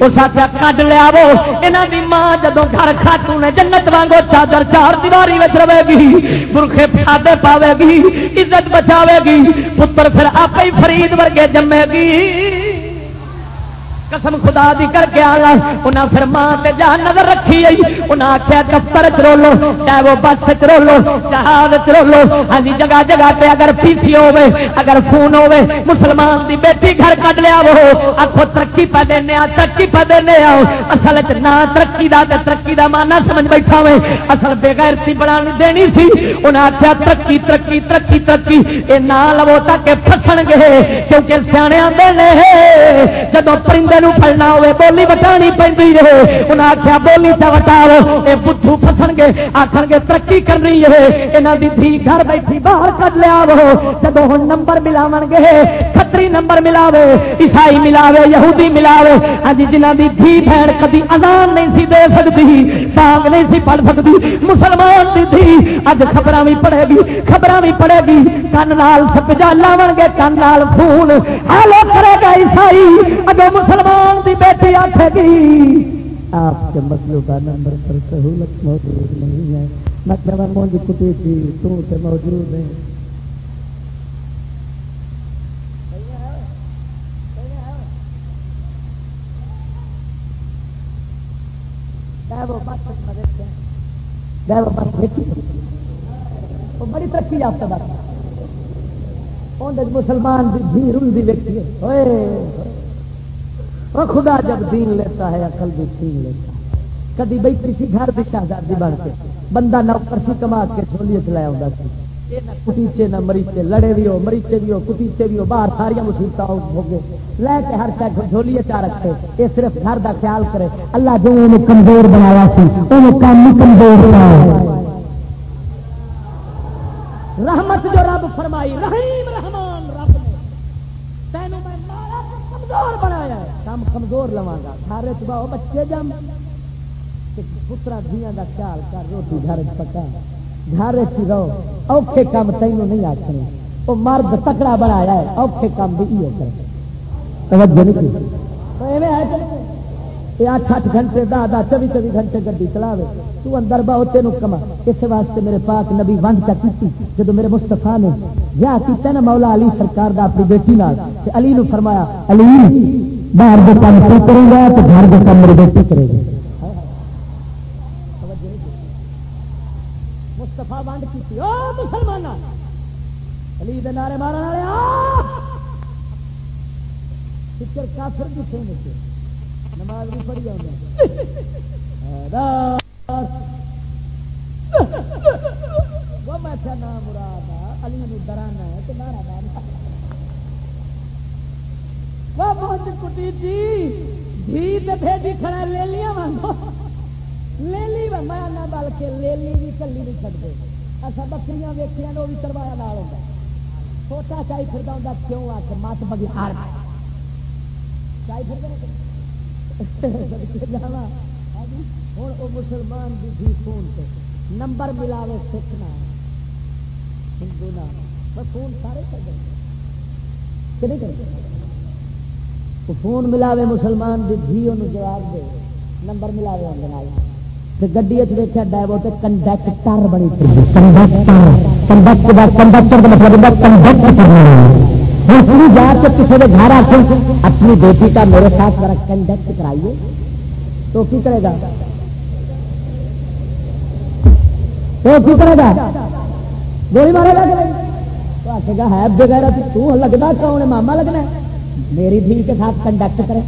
اس آخیا کڈ لیا وہ یہاں کی ماں جدو گھر کھاتو نے جنت وانگو چادر چار دیواری رہے گی، برخے پیادے پاوے گی، عزت بچاوے گی، پتر پھر آپ ہی فرید ورگے جمے گی۔ قسم خدا دی کر کے آنا۔ انہیں پھر ماں تے جان نظر رکھی آئی۔ انہیں آخیا دفتر چرو لو چاہے وہ بس چرو لو جہاز چرو لو ہاں جی، جگہ جگہ تے اگر پی سی ہوے اگر فون ہوے مسلمان دی بیٹی گھر کٹ لیا وہ آخو ترقی پہ دینا ترقی پہ دینا اصل نہ ترقی دا تے ترقی دا مانا سمجھ بیٹھا ہوے اصل بےغیرتی بنا دینی سی۔ انہیں آخیا ترقی ترقی ترقی ترقی۔ یہ نہ لو تک فسن گے کیونکہ سیانے آتے جب پرندے پڑنا ہوے بولی وٹانی پی ہے انہیں آخیا بولی سے وٹاؤ۔ یہ بتھو فسن گے آخر گے، ترقی کرنی ہے یہاں کی دھی گھر بیٹھی باہر کر لیا وہ جب ہوں نمبر ملاو گے کتری نمبر ملاوے، عیسائی ملاوے، یہودی ملاوے ہاں جی جنہ کی دھی بہن کدی اذان نہیں سی دے سکتی ٹانگ نہیں سی پڑھ سکتی مسلمان کی دھی۔ اج خبر بھی پڑے گی خبر بھی پڑے گی۔ کن لال سپجا لاو گے، کن لال فون ہلو کرے گا عیسائی اگو مسلمان کی بیٹی آخے گی۔ آپ کے مسلوں کا نمبر پر سہولت موجود نہیں ہے۔ میں کہا مونج کٹی تھی، تو سے موجود ہے بڑی ترقی یافتہ بات مسلمان بھی رلدی ویکھی وہ خدا جب دین لیتا ہے، عقل بھی چھین لیتا ہے۔ کدی بھائی کسی گھر کی شہزادی بن کے بندہ نوکر سی کما کے چھولی چلایا ہوتا سی۔ کٹیچے نہ مریچے، لڑے بھی ہو، مریچے بھی ہو، کٹیچے بھی ہو، باہر ساریا مصیبت ہو گئے۔ لے کے ہر شاید جھولیے چا رکھے۔ یہ صرف گھر کا خیال کرے۔ اللہ جو کمزور بنایا سی وہ کام کمزور رحمت جو رب فرمائی، رحیم رحمان رب نے، تینوں میں کمزور بنایا۔ ہے کام کمزور لوا گا۔ سارے چباؤ بچے جم۔ پترا دیا کا خیال کر، روٹی گھر پکا۔ گھر رہو۔ اوکھے کام تینوں نہیں آخنے وہ مرد تکڑا بنایا ہے، اوکھے کام بھی یہ کرے۔ اٹھ اٹھ گھنٹے دہ دہ چوبی چوبی گھنٹے گی چلا تو اندر بہو تین کما اس واسطے میرے پاک نبی ونڈ چا کی جب میرے مستفا نے یا کیتا نا مولا علی سرکار دا اپنی بیٹی نال علی نو فرمایا، علی! باہر جو کام کرے گا تو گھر جو کام میری بیٹی کرے گی مستفا کی مسلمان علی دے نعرے فکر کافر بھی سونے سے نماز بھی پڑھی وہ میں نام مراد علی نو ڈرانا ہے کہ نارا نام وہ بہت کٹی جی جی بھیجی کھڑا لے لیا مانگو لے لی میں نہ بل کے لے لی بھی کلی نہیں چڑھتے اچھا بکریاں ویکیاں وہ بھی کروایا نال ہوتا چھوٹا چاہی پھر کیوں آ کے مت بگی ہار چاہی پھر ہوں وہ مسلمان بھی بھی فون سے نمبر ملاوے سکھنا ہندو نام فون سارے کر دیں کہ نہیں کرتے تو فون ملاوے مسلمان بھی دھی جواب دے نمبر ملاوے اندر گڈی ویچا ڈائبو مطلب تو کنڈکٹر بڑی کنڈکٹر کنڈکٹر کا مطلب کنڈکٹ کرنا۔ جا کے کسی کے گھر آ کے اپنی بیٹی کا میرے ساتھ ذرا کنڈکٹ کرائیے۔ تو کی کرے گا؟ تو کی کرے گا؟ گولی مارے گا تو آخے گا ہے، بغیر تو لگتا کون ماما لگنا ہے۔ میری دھی کے ساتھ کنڈکٹ کرے۔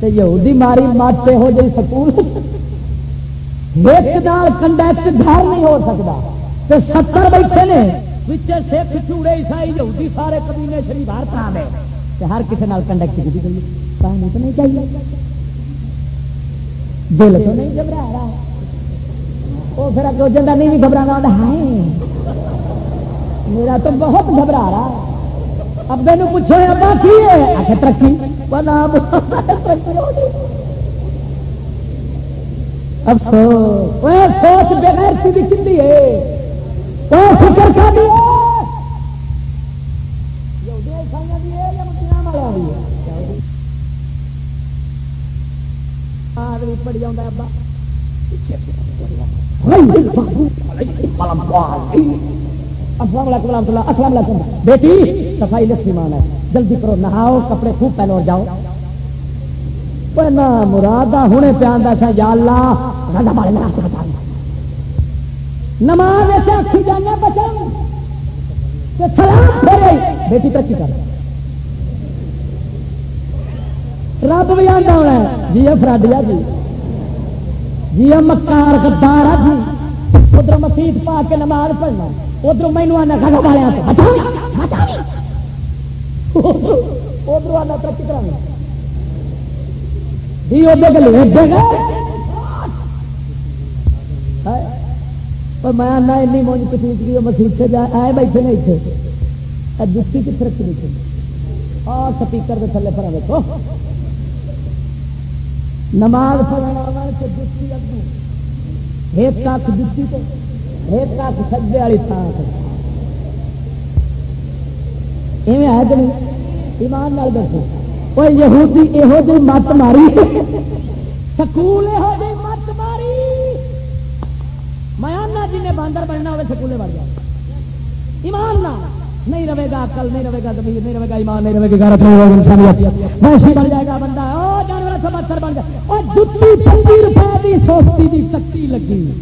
تو یہودی ماری ماتے ہو جی سکول۔ ایک کنڈیکٹ گھر نہیں ہو سکتا۔ تو ستر بیٹھے نے۔ پچھے سکھ چوڑے عیسائی یہودی سارے کمینے شری باہر کام ہے ہر کسی کنڈیکٹ کی گئی۔ پانی تو نہیں چاہیے۔ دل تو نہیں گھبرا رہا۔ وہ پھر اگو جا نہیں بھی گھبرانا ہے میرا تو بہت گھبرا رہا۔ ابے پوچھو ابا کی ہے ترقی افسوس سوچ بغیر سی بھی کھی ہے فکر کا بھی پڑی آ ابا السلام علیکم ورحمۃ اللہ، السلام علیکم۔ بیٹی، صفائی لسمان ہے۔ جلدی کرو، نہاؤ، کپڑے خوب پہلو اور جاؤ نہ مراد ہونے پہ آتا سا، یا اللہ نماز ایسے آخی جانا بچا بیٹی، ترقی کر۔ رب بھی آتا ہونا جی فراڈیا جی۔ جی مکار گدار جی۔ ادھر مسیح پا کے نماز پڑھنا۔ ادھر مینو آنا گھر والے ادھر آنا ترقی کرا میں آنا این مونج کچھ گئی مسیح سے آئے بیٹھے نہیں تھے۔ جتی کتنے رکھی نہیں تھی۔ اور سپیکر کے تھلے پر دیکھو۔ نماز پڑھنا جتی اگو ایک کھ جتی تو ایک کھ سجے والی تھان ایویں ہے کہ نہیں ایمان نال دسو۔ وہ یہودی یہو جی مت ماری۔ سکول یہو جی مت ماری۔ میں آنا جی نے باندر بننا ہوئے سکولے بڑھ جائے ایمان نہ نہیں رہے گا کل نہیں رہے گا زمین، نہیں رہے گا ایمان، نہیں رہے گا نہیں ہوگا انسانیت۔ ویسے بن جائے گا بندہ۔ او جانور سے مچھر بن جائے۔ اور جتی پنجی روپئے کی سوچتی دی سکتی لگی۔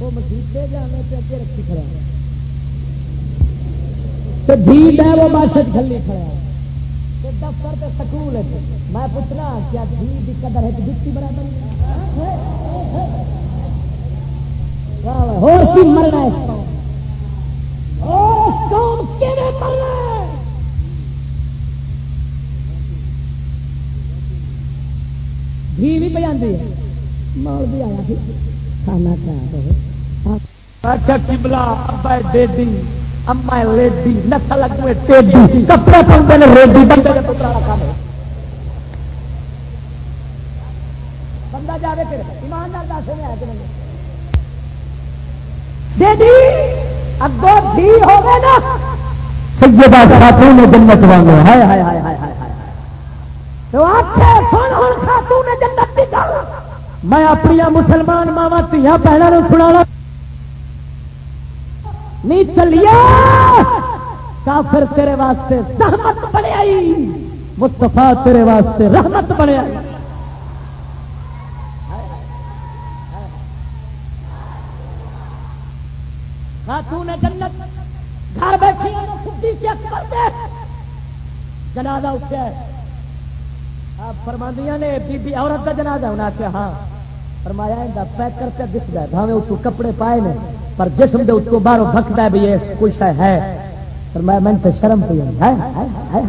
وہ مسیح جانے سے اگے رکھی کھڑا تو ڈھیل ہے وہ بس کھلی کھڑا دفتر کے سکول میں پوچھنا کیا دھی کی قدر ہے جتی برابر مرنا قوم کیویں مرنا ہے؟ گھی بھی پہ آتی ہے۔ مول بھی آیا کھانا کھا رہے کبلا ابا ڈیڈی اما لیڈی نسل اگوے ٹیڈی کپڑے پاؤں نے ریڈی بندے کے پترا رکھا بندہ جائے پھر ایماندار دس میں آ کے ڈیڈی اگو بھی ہو گئے نا۔ سیدہ خاتون جنت وانگو ہائے ہائے ہائے ہائے ہائے تو آکھے سن ہن خاتون جنت دی گل۔ میں اپنی مسلمان ماوا دیا بہنوں سنا نہیں چلیا. کافر تیرے واسطے رحمت بنے آئی. مستفا تیرے واسطے رحمت بنے آئی. خاتون جنت. گھر بیٹھی جنازہ اٹھا آپ فرماندیاں نے، بی بی عورت کا جنازہ ہونا کہ ہاں. فرمایا پیک کر کے دس گیا بھاوے اس کو کپڑے پائے نے. پر جسم دے اس کو باہر بھکتا ہے بھی یہ کچھ ہے؟ فرمایا میں من تو شرم پی ہے؟ ہاں، ہاں۔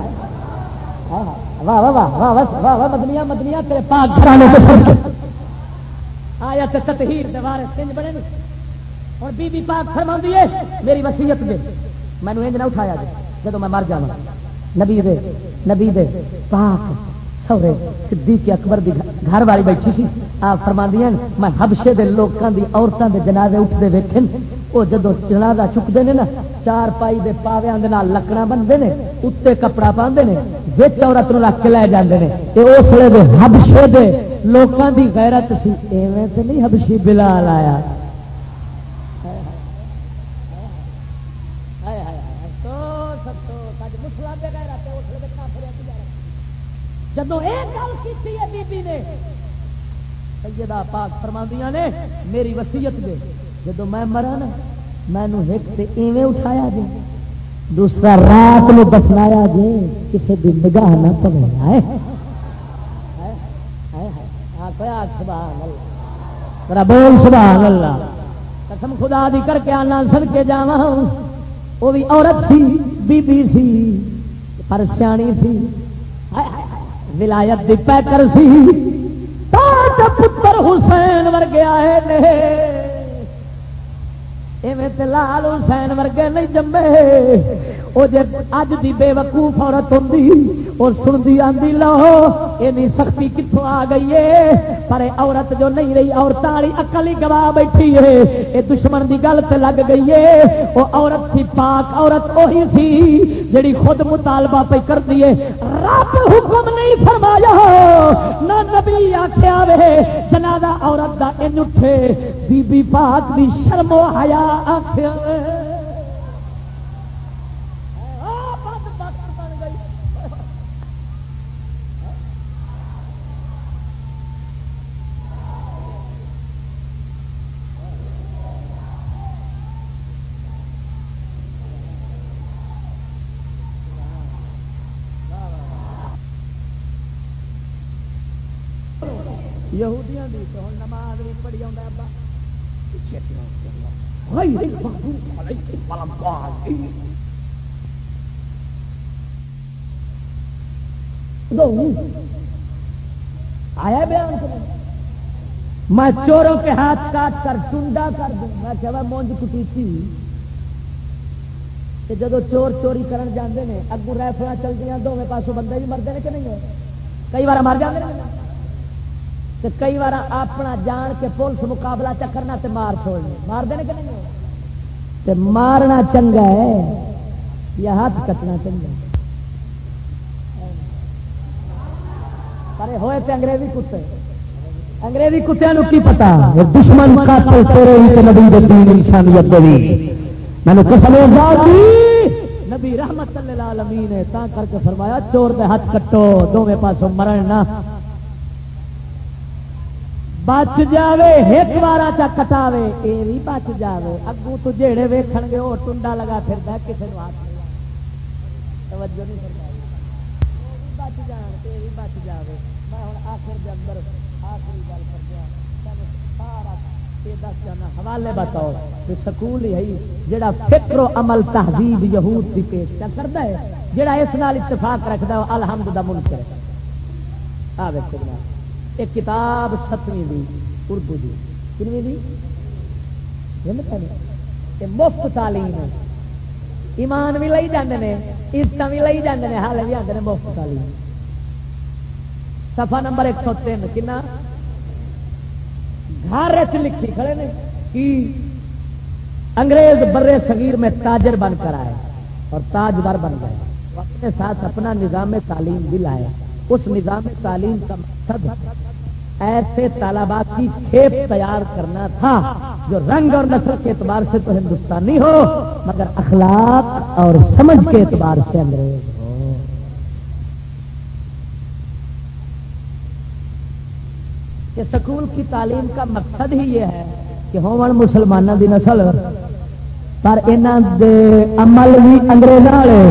واہ واہ واہ واہ واہ واہ مدنیا مدنیا تیرے پاک گھرانے کے سر آیا تے تطہیر دے وارے سنج بنے اور بی بی پاک فرما دیے میری وسیعت دے۔ میں انج نہ اٹھایا جی جب میں مر جانا نبی دے نبی دے، پاک۔ سورے صدیق اکبر دی گھر والی بیٹھی سی۔ آپ فرما میں ہبشے دے لوکاں دی عورتاں دے جنازے اٹھتے ویکھے وہ جدو جنازہ چکتے ہیں نا، چار پائی دے پاویاں دے نال لکڑا بنتے ہیں اتنے کپڑا پاندے نے، وچ عورت رکھ کے لے جاندے نے۔ تے اس ویلے دے ہبشے دے لوکاں دی غیرت سی، ایویں تے نہیں ہبشی بلال آیا۔ جدو یہ گل کی بی بی نے، سیدہ پاک فرماندیاں نے، میری وسیعت دے، جدو میں مرا نا، مینو ایک تے ایویں اٹھایا جی دوسرا رات میں دفنایا جی کسی بھی نگاہ نہ پڑے آئے؟ بول، سبحان اللہ۔ قسم خدا دی کر کے آنا سد کے جا وہ بھی عورت سی، بی بی سی، پر سیانی سی۔ ولایت دی پیکر سی پتر حسین ورگے آئے ایویں لال حسین ورگے نہیں جمے۔ وہ جی اج دی بے وقوف عورت ہوں اور سنتی آدھی لو یہ سختی کتوں آ گئی ہے پر عورت جو نہیں رہی عورت والی اکل ہی گوا بیٹھی ہے یہ دشمن کی گل سے لگ گئی ہے وہ عورت سی، پاک عورت وہی سی جڑی خود مطالبہ پہ کر دیے رب حکم نہیں فرمایا، نہ نبی آخیا وے، جنازہ عورت کا ان اٹھے۔ بی بی پاک دی شرم و حیا آخیا یہودیاں دی تو ہن نماز بھی پڑھی آندا ابا آیا بیان میں چوروں کے ہاتھ کاٹ کر ٹنڈا کر دوں۔ میں کہ مونج کٹیچی جدو چور چوری کرن جاندے نے اگو ریفل چلتی دونوں پاسوں بندے بھی مرد کہ نہیں کئی بار مر جاتے ہیں کئی بار اپنا جان کے پولیس مقابلہ چکرنا تے مار چھوڑنے۔ مار دینے کہ نہیں تے مارنا چنگا ہے یا ہاتھ کٹنا چنگا ہے؟ پر ہوئے تے انگریزی کتے۔ انگریزی کتوں کی پتا دشمن قاتل تیرے ہی نبی دین انسانیت دی میں نے قسم نبی رحمت اللہ العالمین نے تا کر کے فرمایا، چور دے ہاتھ کٹو دونوں پاسوں مرن نہ۔ بچ جاوے ایک بار چا کٹاوے یہ بھی بچ جاوے۔ اگو تو جڑے ویکھن گے وہ ٹنڈا لگا پھر کسی نے ہاتھ توجہ نہیں کرتا بچ جان یہ بھی بچ جاوے۔ میں ہوں آخر کے اندر آخری گل کر دیا۔ سارا حوالے بتاؤ کہ سکول ہی جڑا فکر و عمل تہذیب یہود کی پیش کیا کرتا ہے، جڑا اس نال اتفاق رکھتا ہے، الحمد دا ملک ہے۔ آ ایک کتاب ستویں دی، اردو دی۔ کنویں دی؟ یہ مفت تعلیم ہے۔ ایمان بھی لئی جاندے نے عزت بھی لئی جاندے نے، حال بھی آتے ہیں مفت تعلیم۔ صفحہ نمبر ایک سو تین، کنا؟ گھر لکھی کھڑے نے کہ انگریز برے صغیر میں تاجر بن کر آئے اور تاجور بن گئے۔ اپنے ساتھ اپنا نظام تعلیم بھی لایا اس نظام تعلیم کا مقصد ایسے طالبات کی کھیپ تیار کرنا تھا جو رنگ اور نسل کے اعتبار سے تو ہندوستانی ہو، مگر اخلاق اور سمجھ کے اعتبار سے انگریز ہو۔ کہ سکول کی تعلیم کا مقصد ہی یہ ہے کہ ہومن مسلمانوں کی نسل، پر دے عمل بھی انگریزوں والے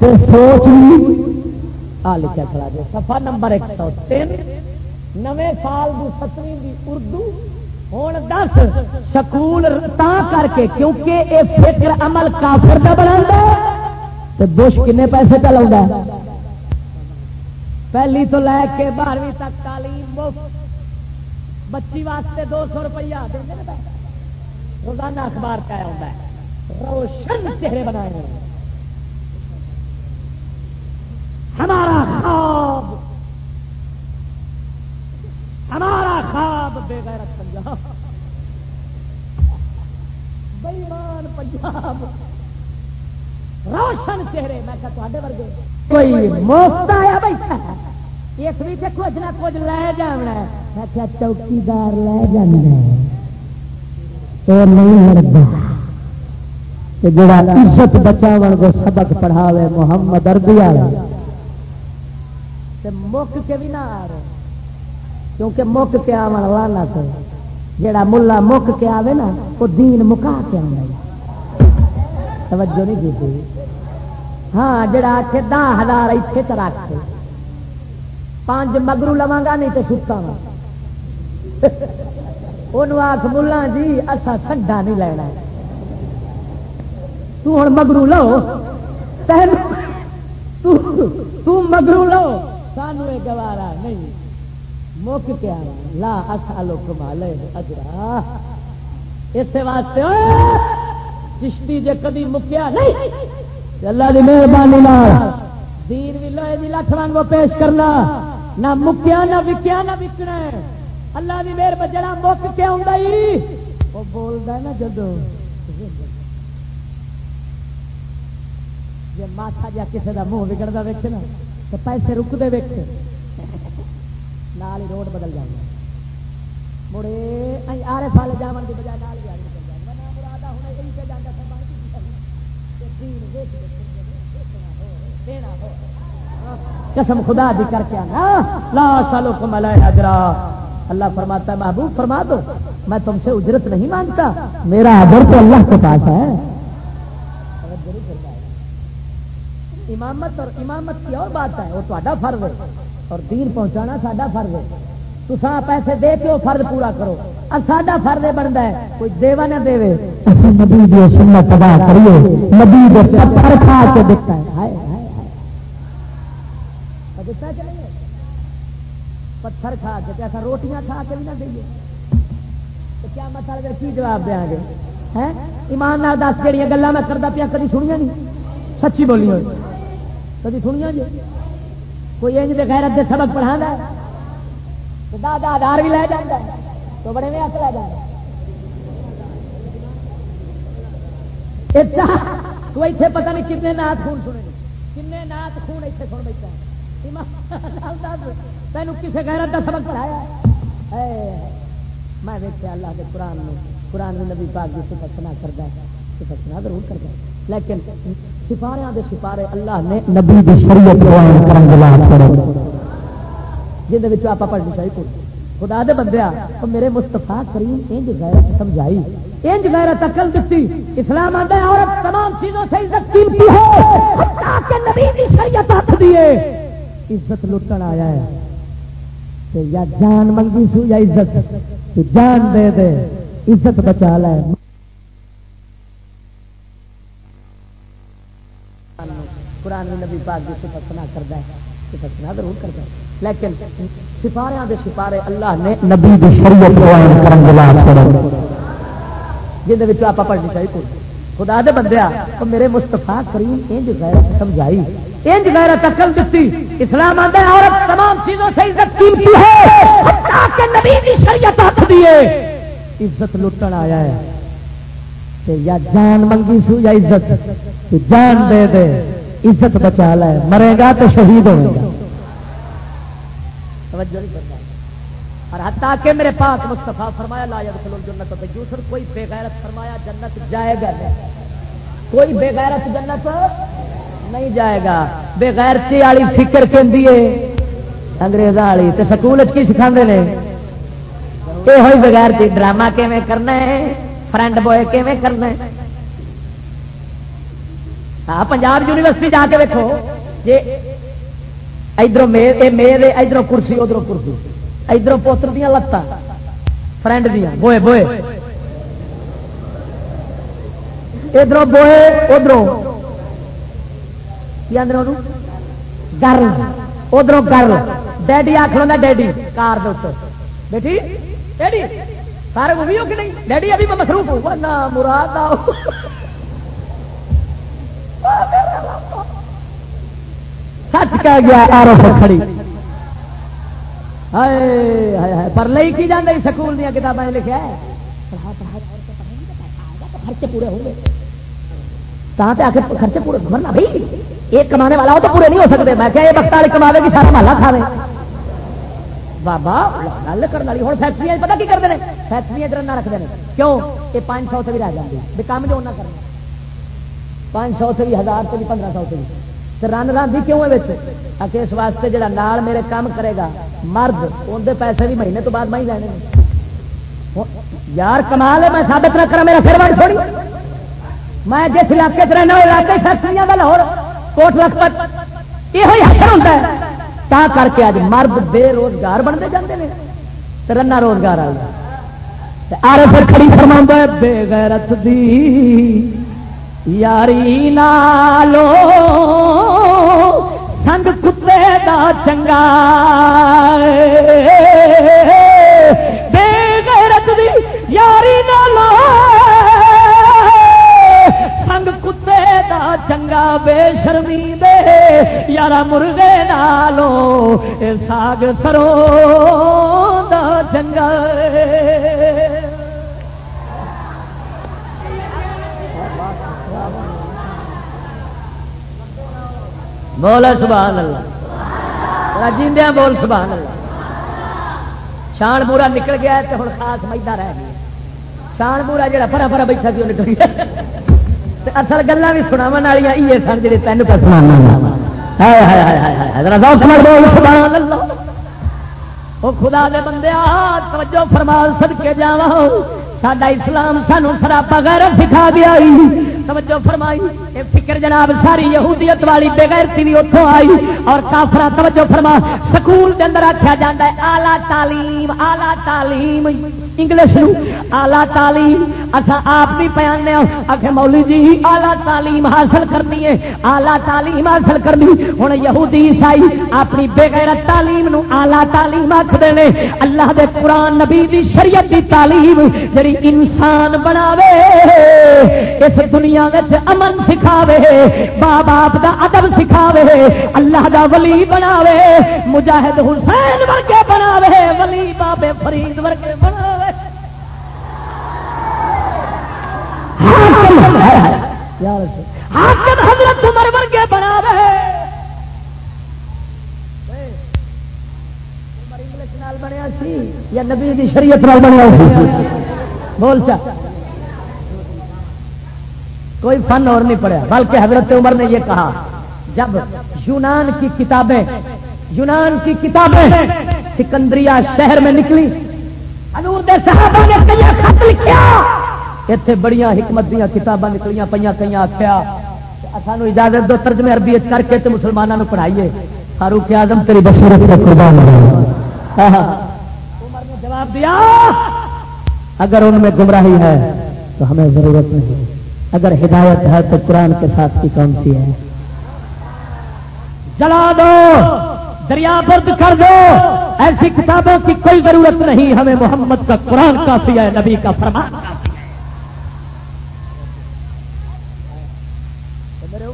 سوچ بھی آ لکھا کھڑا جی سفا نمبر ایک سو تین نویں سال دی ستویں دی اردو ہوں دس سکول تا کر کے، کیونکہ یہ فکر عمل کافر کا بنا تو بش کنے پیسے چلا پہلی تو لے کے بارہویں تک تعلیم مفت بچی واسطے دو سو روپیہ روزانہ اخبار کا ہوتا ہے۔ روشن چہرے بنائے ہیں۔ ہمارا خواب۔ ہمارا خواب بے غیرت پنجاب۔ بےمان پنجاب۔ روشن چہرے، میں تے ورگے۔ کوئی مفت آیا بیٹھا اس بھی کچھ نہ کچھ لے جانا میں کیا چوکیدار لے جانا تو نہیں لڑتا جڑا عزت بچاو کو سبق پڑھاوے محمد اربی والا مک کے بھی نہ آ رہے کیونکہ مک کے آن لانا تو، جڑا ملا مک کے آوے نا، وہ دین مکا کے آنا توجہ نہیں کی ہاں جڑا آ کے دہ ہزار اتنے تو رکھ۔ پانچ مگرو لوا گا نہیں تو ستا وا۔ آخ ملا جی اصا سڈا نہیں لینا۔ توں مگرو لو۔ مگرو لو۔ سانو یہ گوارا نہیں۔ مک کیا لا اصا لو کما لے اجرا۔ اس واسطے چشتی جے کدی مکیا نہیں۔ اللہ کی مہربانی دین بھی لوہے کی لکھ وانگ پیش کرنا۔ نہ مکیا، نہ وکیا، نہ وکنا اللہ کی مہر بجنا مک کے آؤں وہ بولتا نا جدو جی ماسا جا کسی کا منہ بگڑتا ویک نا تو پیسے رکتے ویک نال ہی روڈ بدل جائے مڑے آرے سال جا کی بجائے نال ہی آگے مراد ہوں یہی سے قسم خدا دی کر کے آنا. لا سالوں کو ملا حجرا اللہ فرماتا ہے، محبوب فرما دو. میں تم سے اجرت نہیں مانگتا. میرا ادر تو اللہ کے پاس ہے. امامت اور امامت کی اور بات ہے، وہ تا فرض ہے. اور دین پہنچانا ساڈا فرض ہے. تو پیسے دے کے وہ فرض پورا کرو. اور ساڈا فرض بنتا ہے. کوئی دیوا نہ دے پتھر کھا کے ہوتا ہے کہ نہیں ہوتا پتھر کھا کے ایسا روٹیاں کھا کے بھی نہ دئیے۔ تو کیا مطلب کی جواب دیا گے؟ ایمان دس جہیا گلا میں کرتا پیا، کدی سنیا نہیں؟ سچی بولی ہوئی۔ کدی سنیا جی؟ کوئی انج دے غیرت دے سبق پڑھا دادا آدھار بھی لے جانا تو بڑے میں ہاتھ لے جانا تو اتنے پتہ نہیں کتنے نات خون سنے۔ کنے نات خون اتنے سن بیٹھا تینوں کسی غیرت کا سبق پڑھایا؟ میں دیکھا اللہ کے قرآن میں قرآن میں نبی پاک کی سفر سنا کرتا ہے۔ سفر سنا ضرور کرتا ہے۔ لیکن سپارے دے سپارے اللہ نے نبی دی شریعت جن آپ پڑھنی چاہیے خدا دے بندیا تو میرے مستفا کریم انج غیرت سمجھائی۔ انج غیرت عقل دیتی اسلام آتا ہے، عورت تمام چیزوں سے عزت قیمتی ہے۔ کہ نبی دی شریعت ہاتھ دیے عزت لٹن آیا ہے۔ تے یا جان منگی سو یا عزت جان دے دے، عزت بچا لے۔ قرآن نبی پاک کی صفت سنا کرتا ہے، صفت سنا ضرور کرتا ہے۔ لیکن سپارے دے سپارے اللہ نے نبی دی شریعت قائم کرن دے لائق چھوڑا جن وچ آپ پڑھنی چاہیے خدا دے بندیا تو میرے مستفا کریم انج غیرت سمجھائی، انج غیرت عقل دتی۔ اسلام آتا ہے، عورت تمام چیزوں سے عزت قیمتی ہے۔ حتیٰ کہ نبی دی شریعت ہاتھ دیے عزت لٹن آیا ہے۔ کہ یا جان منگی سو یا عزت کہ جان دے دے۔ عزت بچا لے۔ مرے گا تو شہید ہوئے گا۔ توجہ نہیں کرتا اور حتیٰ کہ میرے پاک مصطفیٰ فرمایا، لا يدخل الجنت بجوسر کوئی بے غیرت فرمایا جنت جائے گا نہیں۔ کوئی بے غیرت جنت نہیں جائے گا۔ بے غیرتی والی فکر کہ انگریز والی تو سکول کی سکھا نے؟ یہ ہوئی بغیر ڈرامہ کیون کرنا ہے؟ فرنڈ بوائے کیون کرنا ہے؟ ہاں پنجاب یونیورسٹی جا کے دیکھو جی ادھر میرے ادھر کرسی ادھر کرسی۔ ادھر پوتر دیا لتان فرنڈ دیا، بوئے بوئے۔ ادھر بوئے، ادھر۔ گرل ادھر گرل ڈیڈی آخر ڈیڈی، کار بیٹی، ڈیڈی، سارے وہ بھی ہو کہ نہیں؟ ڈیڈی ابھی میں مصروف ہوں۔ نہ مراد سچ کہہ گیا آر کھڑی۔ پر لئی کی جانے سکول دیا کتابیں لکھا ہے؟ خرچے پورے ہوں گے۔ کہاں پہ آ کے خرچے پورے، مرنا بھائی، ایک کمانے والا ہو تو پورے نہیں ہو سکتے۔ میں کیا یہ وقت والے کما گی، سارا محلہ کھا بابا، گل کرنے والی ہوں فیکٹری پتا کی کرتے ہیں فیکٹری رن رکھتے ہیں کیوں؟ یہ پانچ سو سے بھی رہ جاتی ہے کام جو نہ کرنا۔ پانچ سو سے بھی، ہزار سے بھی، پندرہ سو سے بھی۔ رن رن کیوں ہے آ اس واسطے جڑا نال میرے کام کرے گا، مرد اندر پیسے بھی مہینے تو بعد میں ہی لینے یار کمال ہے، میں سابت نہ کرا میرا پھر بڑھ چھوڑی میں جس علاقے سے رہنا علاقے فیکٹری کا لاہور، کوٹ لکھپت یہ حسر ہوتا ہے۔ تا کر کے اج مرد بے روزگار بنتے جاتے ہیں رنا روزگار آر پھر کھڑی فرما بے غیرت دی۔ یاری نالو سنگ کتے دا چنگا بے غیرت دی یاری نالو دا چنگا بے شرمی دے یارا مرغے نالو ساگ سرو دا چنگا بول سبحان اللہ۔ جیندیا بول سبحان اللہ۔ شان پورا نکل گیا تو ہوں خاص مجھا رہ گیا۔ شان پورا جڑا پرا پرا بیٹھا سی وہ نکل گیا اصل گلا بھی سنا والی یہ سن جی تین پہ خدا دے بندے توجہ فرمال سد کے جا سڈا اسلام سانو سراپا غیر سکھا دیا توجہ فرمائی۔ اے فکر جناب، ساری یہودیت والی بےغیرتی بھی اتوں آئی۔ اور کافرا توجہ فرما، سکول کے اندر آخیا جا ہے، آلہ تعلیم آلہ تعلیم۔ انگلش آلہ تعلیم اصا آپ بھی پیانے آخ مولی جی آلہ تعلیم حاصل کرنی ہے۔ آلہ تعلیم حاصل کرنی ہوں یہودی عیسائی اپنی بغیرت تعلیم نو آلہ تعلیم آخر اللہ دے قرآن، نبی دی شریعت دی تعلیم جی انسان بناوے، اس دنیا میں امن سکھاوے، ماں باپ کا ادب سکھاوے، اللہ دا ولی بناوے، مجاہد حسین ورگے بناوے، ولی بابے فرید ورگے بناوے۔ حاکم حضرت عمر ورگے بناوے بنیا سی یا نبی دی شریعت بنیا سی؟ بول چا۔ کوئی فن اور نہیں پڑھا بلکہ حضرت عمر نے یہ کہا جب یونان کی کتابیں یونان کی کتابیں سکندریا شہر میں نکلی حضور دے صحابہ نے کئی خط لکھیا۔ اتنے بڑی حکمت دیا کتاباں نکلیاں پہ کئی آخیا سانو اجازت دو ترجمے عربی کر کے مسلمانوں پڑھائیے فاروق اعظم تیری بصیرت قربان عمر نے جواب دیا اگر ان میں گمراہی ہے تو ہمیں ضرورت نہیں اگر ہدایت ہے تو قرآن کے ساتھ کی کون سی ہے؟ جلا دو! دریا برد کر دو! ایسی کتابوں کی کوئی ضرورت نہیں، ہمیں محمد کا قرآن کافی ہے نبی کا فرمان۔ میرے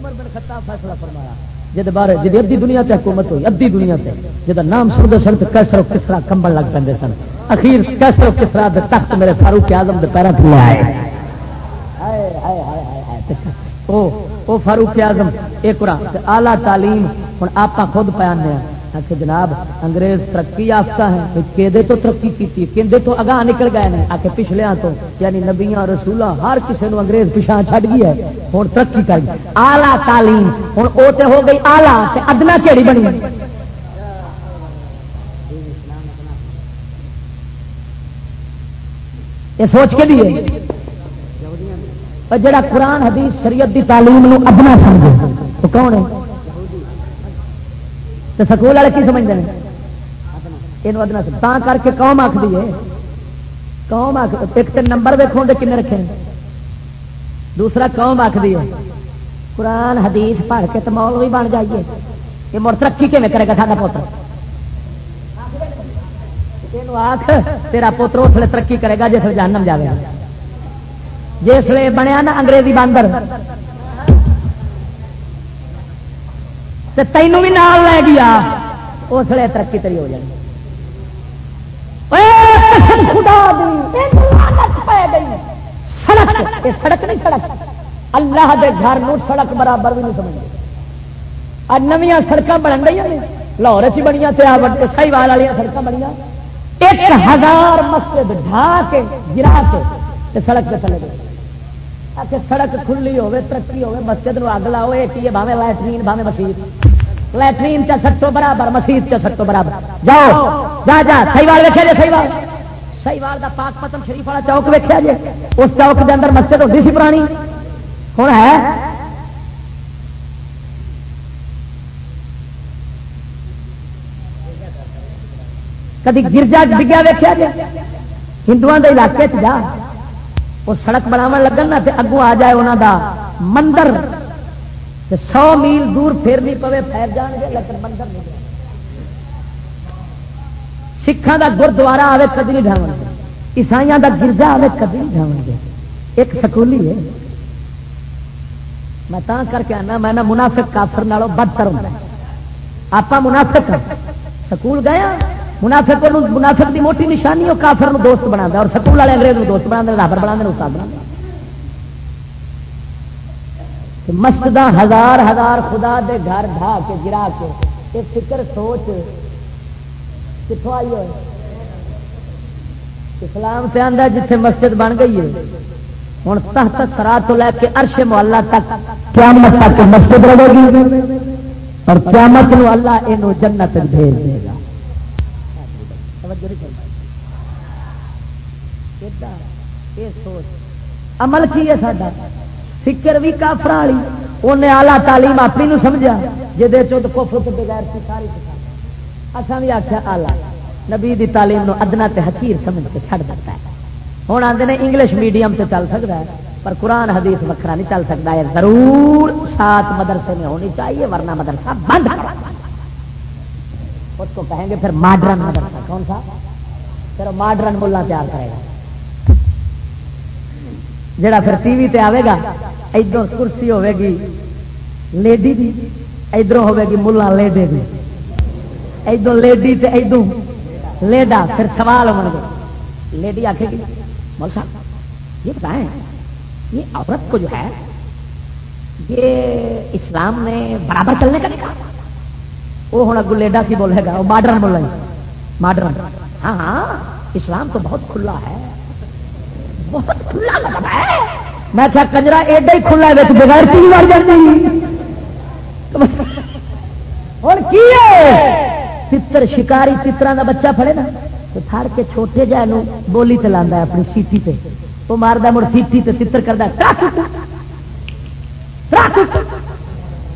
عمر بن خطاب فیصلہ فرمایا جد بارے جد ادھی دنیا تے حکومت ہوئی، ادھی دنیا تے جد نام سن سن تو کیسر کسرا کمبل لگ پہ سن۔ اخیر کیسر کسرا دے تخت میرے فاروق آزم کے پیروں تھلے آئے۔ وہ فاروق آزم ایک آلہ تعلیم ہوں آپ خود پیانے ہیں کہ جناب، انگریز ترقی یافتہ ہیں کہ تو ترقی کی کہ تو اگاہ نکل گئے ہیں آ کے پچھلے تو یعنی نبیاں رسولہ ہر کسی نے انگریز پچھا چھڈ گئی ہے ہوں ترقی کر گئی۔ آلہ تعلیم ہوں وہ تو ہو گئی آلہ ادنا کہڑی بنی یہ سوچ کے لیے۔ جڑا قرآن، حدیث، شریعت دی تعلیم ادنا سمجھے تو کون ہے؟ تو سکول والے کی سمجھتے ہیں یہ ادنا تا کر کے قوم آخ دیے قوم آخ ایک تو نمبر ویکو دے کن رکھے دوسرا قوم آخ دیے قرآن، حدیث پڑھ کے تو مول بھی بن جائیے۔ یہ مڑ ترقی کیون کرے گا سا پوتر؟ آخ تیرا پوتر اس لیے ترقی کرے گا جس جانم جائے جس بنیا نا انگریزی باندر۔ تینوں بھی نال لے گیا۔ اس لیے ترقی تری ہو جائے سڑک نہیں سڑک۔ اللہ دے گھر سڑک برابر بھی نہیں سمجھ نمیا سڑک بن گئی لاہور چ بڑی سائی وال والی سڑک بڑی ایک ہزار مسجد ڈھا کے، گرا کے سڑک پہ چلے گئے۔ سڑک کھلی ہوے ترقی ہوے مسجد اگ لاؤ یہ باوے لائٹرین باوے مسیح لٹرین کا سٹو برابر مسیح کا سٹو برابر۔ جاؤ، جا جا سی وال ویکیا جی سی وال سی وال کا پاک پتم شریف والا چوک ویکیا جی اس چوک کے اندر مسجد ہوتی سی پرانی۔ ہوں ہے؟ کدی گرجا ڈگیا ویکیا جی ہندو کے علاقے جا۔ وہ سڑک بناو لگن نا اگوں آ جائے انہوں دا مندر۔ سو میل دور پھر نہیں پوے پھیر جان گے، لیکن مندر نہیں سکھان کا گردوارا آئے کدی نہیں ڈاو گے۔ عیسائی کا گرجا آئے کدی نہیں ڈاو گے۔ ایک سکولی ہے۔ میں تا کر کے آنا، میں منافق کافر نالوں بدتر ہوں۔ آپ منافق سکول گیا منافق منافق کی موٹی نشانی وہ کافر دوست بنا اور سکول والے انگریز دوست بنا رابر بنا استاد بنا مسجد ہزار ہزار خدا دے گھر ڈھا کے گرا کے یہ فکر سوچ کتوں آئی ہوئے؟ اسلام سے آدھا جتھے مسجد بن گئی ہے۔ ہوں تحت سرا تو لے کے عرش محلہ تک قیامت تک مسجد رہے گی۔ اور قیامت نو اللہ یہ جنت بھیج دے گا۔ توجہ نہیں کرنا عمل کی ہے ساڈا فکر بھی کافر والی انہیں آلہ تعلیم اپنی نو سمجھا جی کفر کے بغیر سی ساری اصا بھی آخیا آلہ نبی دی تعلیم نو ادنا تے حقیر سمجھ کے چھڑ دیتا ہے ہوں آتے ہیں انگلش میڈیم سے چل سکتا ہے پر قرآن حدیث وکرا نہیں چل سکتا ہے ضرور سات مدرسے میں ہونی چاہیے ورنہ مدرسہ بند اس کو کہیں گے پھر ماڈرن مدرسہ، کون سا؟ پھر ماڈرن ملا تیار کرے گا۔ جڑا پھر ٹی وی تے آئے گا، ادھر کرسی ہوے گی لیڈی دی، ادھر ہوے گی ملا لیڈے دی۔ ادھر لیڈی تے ادھر لیڈا، پھر سوال ہو گے۔ لیڈی آخے گی، مول صاحب، یہ بتائیں، یہ عورت کو جو ہے، یہ اسلام نے برابر چلنے کا نہیں کہا۔ وہ ہوں اگو لیڈا کی بولے گا، وہ ماڈرن بولے گا ماڈرن۔ ہاں ہاں اسلام تو بہت کھلا ہے۔ بہت کھلا مطلب ہے۔ میں کیا کجرا ایڈا ہی کھلا ہے بغیر کی مر جاتی اور کی چتر شکاری چترا کا بچہ پڑے نا، تو تھر کے چھوٹے جہ بولی چلا اپنی سیٹی پہ وہ مارد مڑ سیٹی تے چتر کرتا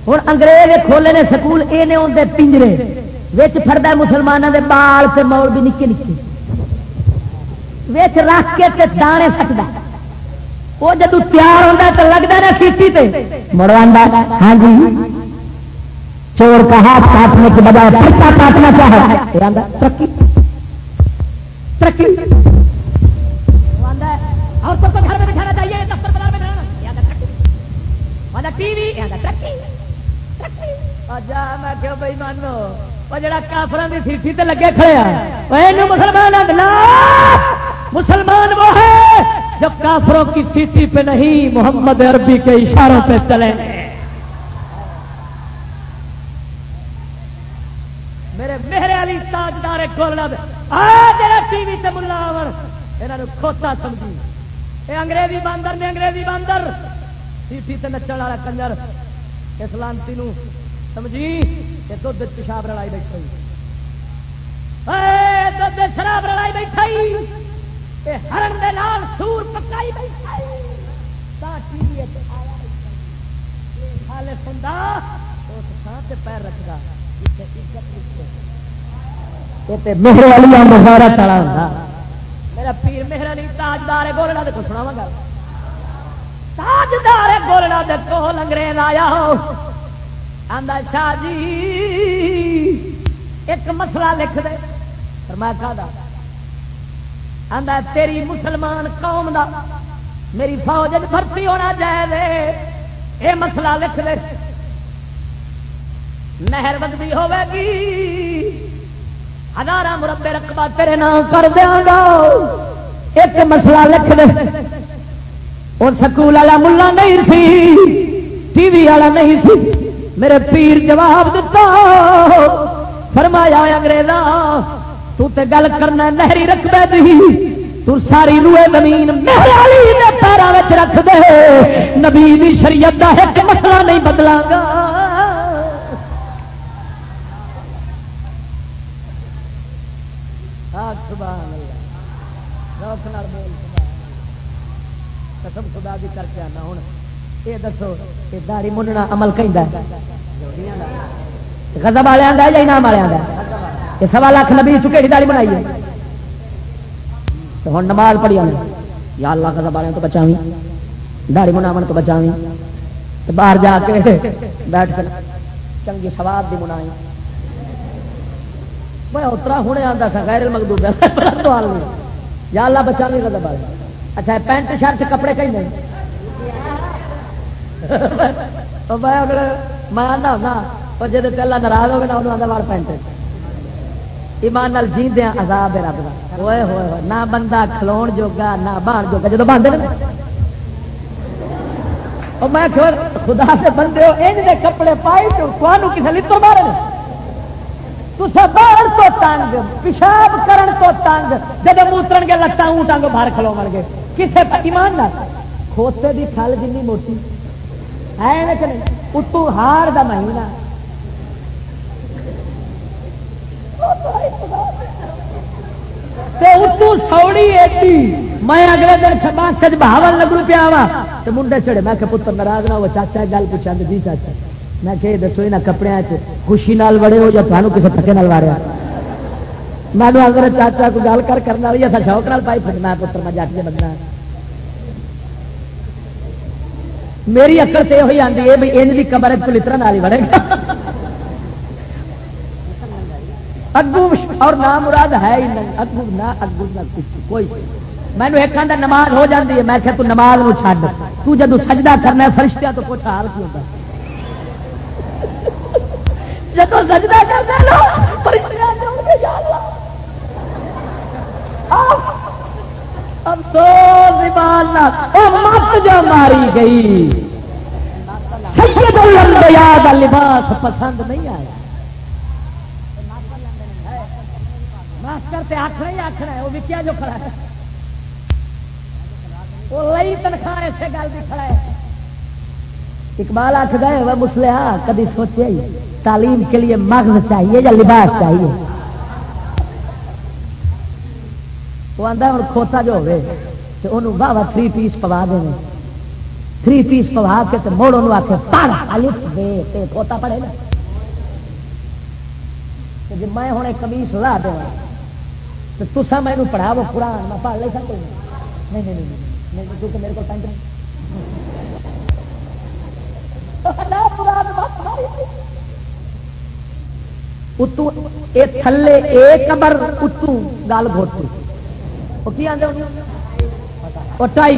ہوں انگریز کھولے نے سکول یہ نے آتے پنجرے وچ فرد مسلمانوں کے بال سے مول بھی نکے نکے ویچ رکھ کے تے دانے سکتا وہ جدو تیار ہوتا تو لگتا نا سیٹی تے۔ مڑوا ہاں جی۔ چور کا ہاتھ کاٹنے کے بجائے پرچا کاٹنا چاہتا ترقی۔ ترقی۔ اور سب کو گھر میں بٹھانا چاہیے، دفتر بازار میں بٹھانا ٹی وی ترقی۔ میں کیوں بھائی مانو، وہ جڑا کافران کی سیٹھی تے لگے کھڑے مسلمان مسلمان وہ ہے جو کافروں کی سیٹھی پہ نہیں، محمد عربی کے اشاروں پہ چلے۔ میرے میرے علی تاجدار کھولنا ٹی وی سے ملاور یہاں کھوتا سمجھی۔ یہ انگریزی باندر نے، انگریزی باندر۔ سیٹھی سے نچن والا کنجر اسلامتی سمجھی؟ کہ دھد پیشاب رلائی بیٹھے دھد شراب رلائی بیٹھے ہرن دے نال سور پکائی بیٹھے پیر رکھتا میرے والی مہارت والا ہوں میرا پیر میرا نہیں تاجدار بولنا تو سنا گا۔ تاجدار بولنا دیکھو انگریز آیا شاہ جی ایک مسئلہ لکھ دے۔ میں کہا تیری مسلمان قوم دا، میری فوج بھرتی ہونا چاہے یہ مسئلہ لکھ دے۔ نہر بگتی ہوے گی۔ ہزار مربے رقبہ تیرے نام کر دیا گا۔ ایک مسئلہ لکھ دے۔ اور سکول والا ملا نہیں سی، ٹی وی والا نہیں سی۔ میرے پیر جواب دتا۔ فرمایا انگریزا تو تے گل کرنا نہری رکھ دے دی۔ تو ساری روئے زمین پیروں رکھ دے۔ نبی شریعت کا ایک مسئلہ نہیں بدلا گا۔ قسم خدا بھی کر کے آنا ہوں۔ یہ دسو یہ داری مننا عمل کہ گزب والے یا انعام والے یہ سوا لاکھ نبی چکے داری بنائی ہے۔ ہوں نماز پڑھی آئی یا اللہ گزب والے تو بچاوی داری منامن تو بچاوی باہر جا کے بیٹھ کر چنگی سواد دی منائی میں اترا ہونے آتا سا، غیر مقدوب <laughs> یا اللہ بچاوی گزب والے اچھا پینٹ شرٹ کپڑے کہیں نہیں میں اگر میں آنا ہونا اور جی پہلا ناراض ہوگا نا انہوں آدھا پینٹ ایمان نال جی دیا آزاد رب کا ہوئے ہوئے ہوئے نہ بندہ کھلو جوگا نہ بان جوگا جب باندھے میں خدا سے بندے ہو ان کے کپڑے پائی تو تمہوں کسی لتو مارے تصا باہر تو تنگ پیشاب کرن تو تنگ جب موتر گے لتان اونٹ آگے باہر کھلو مر گئے کسے ایمان نہ کھوتے کی کھل جن موٹی ہے کہ اتو ہار دا مہینہ۔ اتو سوڑی ایٹی میں اگلے دن بس بہاول لگو پیا وا تو منڈے چڑے میں پتر ناراض نہ ہو، چاچا گل پوچھا جی چاچا۔ میں کہ دسو یہاں کپڑے خوشی نال بڑے ہو یا تمہیں کسی تھکے نال واریا میں اگر چاچا کو گل کر کرنا ہوئی ایسا شوق نال پائی پھر میں پتر میں جٹ کے بندہ میری اکڑ سے یہ آتی ہے بھائی ان کی کمر پلتر نال ہی بڑے گا۔ اگو اور نام مراد ہے ہی نہیں۔ اگو نہ اگو نہ کچھ، کوئی مینو ایک آدھا نماز ہو جاتی ہے، میں کہ تو نماز وہ چڈ تو جدو سجدہ کرنا فرشتہ تو کچھ حال کی ہوتا جب سجدہ کرنا افسوس مت جو ماری گئی۔ سید الانبیاء کا لباس پسند نہیں آیا۔ ماسٹر تے آخر ہی آخر ہے وہ بھی کیا جو کھڑا ہے۔ وہ لئی تنخواہ اسے گل بھی کھڑا ہے۔ اقبال آخ گئے وہ مسلح کبھی سوچے تعلیم کے لیے مغز چاہیے یا لباس چاہیے؟ وہ آتا ہوں کھوتا جو ہوئے تو انہوں واہ واہ تھری پیس پوا دیں تھری پیس پوا کے تو موڑ انہوں آ کے پڑھ الف دے کھوتا پڑے نا۔ جی میں ہوں کمیس لا دوں تو تسا مینو پڑھاو قرآن میں پڑھ لے سکتے نہیں نہیں نہیں کیونکہ میرے کو پینٹ <laughs> اتو، اے تھلے، اے قبر، اتو گل گھوٹو وہ کی آدھے جی؟ ٹائی۔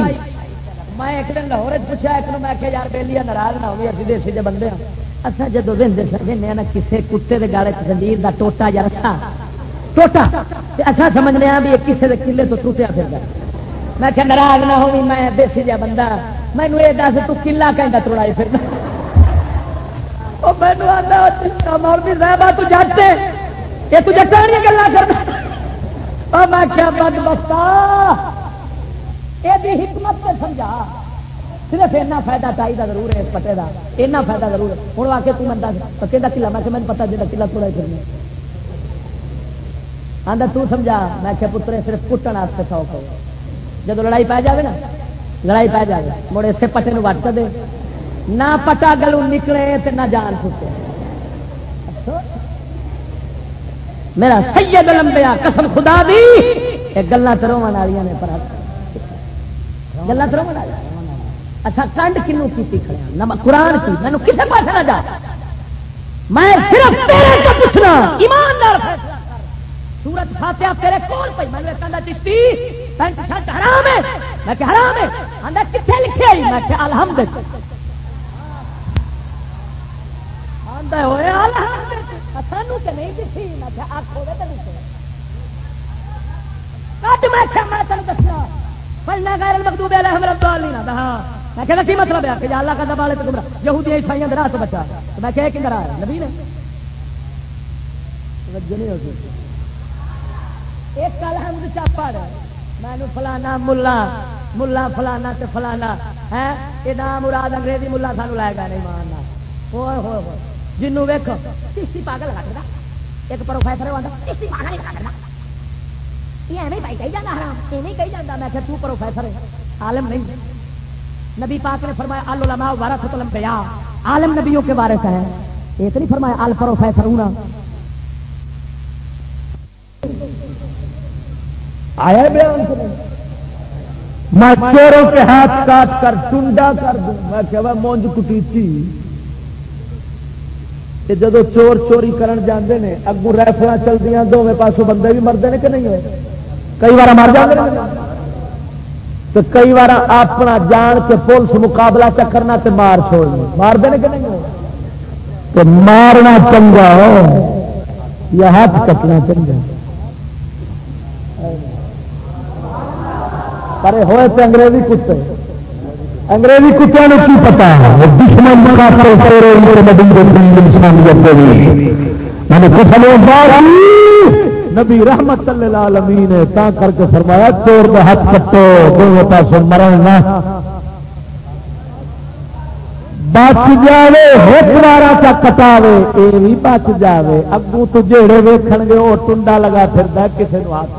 میں ایک دن لاہور پوچھا، ایک میں آخیا یار بہلی ناراض نہ ہوگی ابھی دیسی جے بندے ہوں اچھا جدو دے سکتے نا کسی کتے کے گالے زنجیر کا ٹوٹا یا رسا ٹوٹا۔ اچھا سمجھنے ہاں بھی کسی کے کلے تو ٹوٹیا پھر میں کہ ناراض نہ ہوگی میں دیسی جا بندہ۔ مینو یہ دس، تو کلا گھنٹہ توڑائی پھر مولوی صاحب جاتے یہ تجھے کہانی گلا کرنا میں کیا بد بستا یہ حکمت سے سمجھا۔ صرف اینا فائدہ ٹائی کا ضرور ہے اس پٹے کا اینا فائدہ ضرور ہے۔ ہوں آ کے تم منتا پکے کا کلا میں پتا جا کلا تھوڑا پھرنا آدھا تو سمجھا۔ میں کہ پترے، صرف کٹن واسطے سوکھ ہو جب لڑائی پی جائے نا، لڑائی پی جائے مڑے اسے پٹے وٹ دے۔ نہ پٹا گلو نکلے تو نہ جان سکے میرا سید لمبیا قسم خدا دی یہ گلا ترو والی نے پر گلا ترو اچھا کنڈ کنو کی ہاں؟ قرآن کی۔ مینو کسی پاس نہ جا۔ میں صرف تیرے سے پوچھنا۔ ایماندار سورت فاتحہ تیرے کول پئی۔ میں کہندا چشتی۔ پینٹ شرٹ حرام ہے۔ میں کہ حرام ہے۔ آندا کتنے لکھے آئی میں کہ الحمد آندا ہوئے الحمد سانو کہ نہیں دسی. میں کہ آنکھ نہیں کٹ میں میں پڑھنا غیر ہاں میں کی مطلب ہے. کہ اللہ کا دبالے تو گمراہ. یہودی بچا میں کدھر آیا نبی نے توجہ نہیں ایک میں فلانا ملا ملا فلانا تے فلانا ہے یہ نام مراد انگریزی ملا سانو لائے گا نہیں ماننا ہوئے ہوئے ہوئے۔ جنوں ویکو تیسی پاگل کٹ ایک پروفیسر پاگل یہ ایویں بھائی کہی جانا حرام، ایویں کہی جانا میں کہ تو پروفیسر ہے، عالم نہیں۔ نبی پاک نے فرمایا الانبیاء عالم نبیوں کے بارے سے یہ تو نہیں فرمایا ال پروفیسر ہونا آیا بیان میں چوروں کے ہاتھ کاٹ کر ٹنڈا کر دوں۔ میں کہ مونج کٹی تھی جدو چور چوری کرن جاندے نے اگو ریفل چلتی دونوں پاسوں بندے بھی مرد نے کہ نہیں ہوئے؟ کئی بار مر جاتے تو کئی بار اپنا جان کے پولیس مقابلہ چکرنا تے مار چھوڑنا مار دے کہ نہیں تو مارنا چنگا یا ہاتھ کٹنا چنگا پر ہوئے تو انگریزی کتے۔ انگریزی کتوں نے کی پتا؟ دشمن انسانیت میں نبی رحمت العالمین نے تا کر کے فرمایا، چور کا ہاتھ کٹو دونوں پاس مرن نہ۔ بچ جائے ہوکوارا چا کٹاوے یہ بھی بچ جائے اگوں تو جڑے ویکھ گے وہ ٹنڈا لگا پھر کسی نے ہاتھ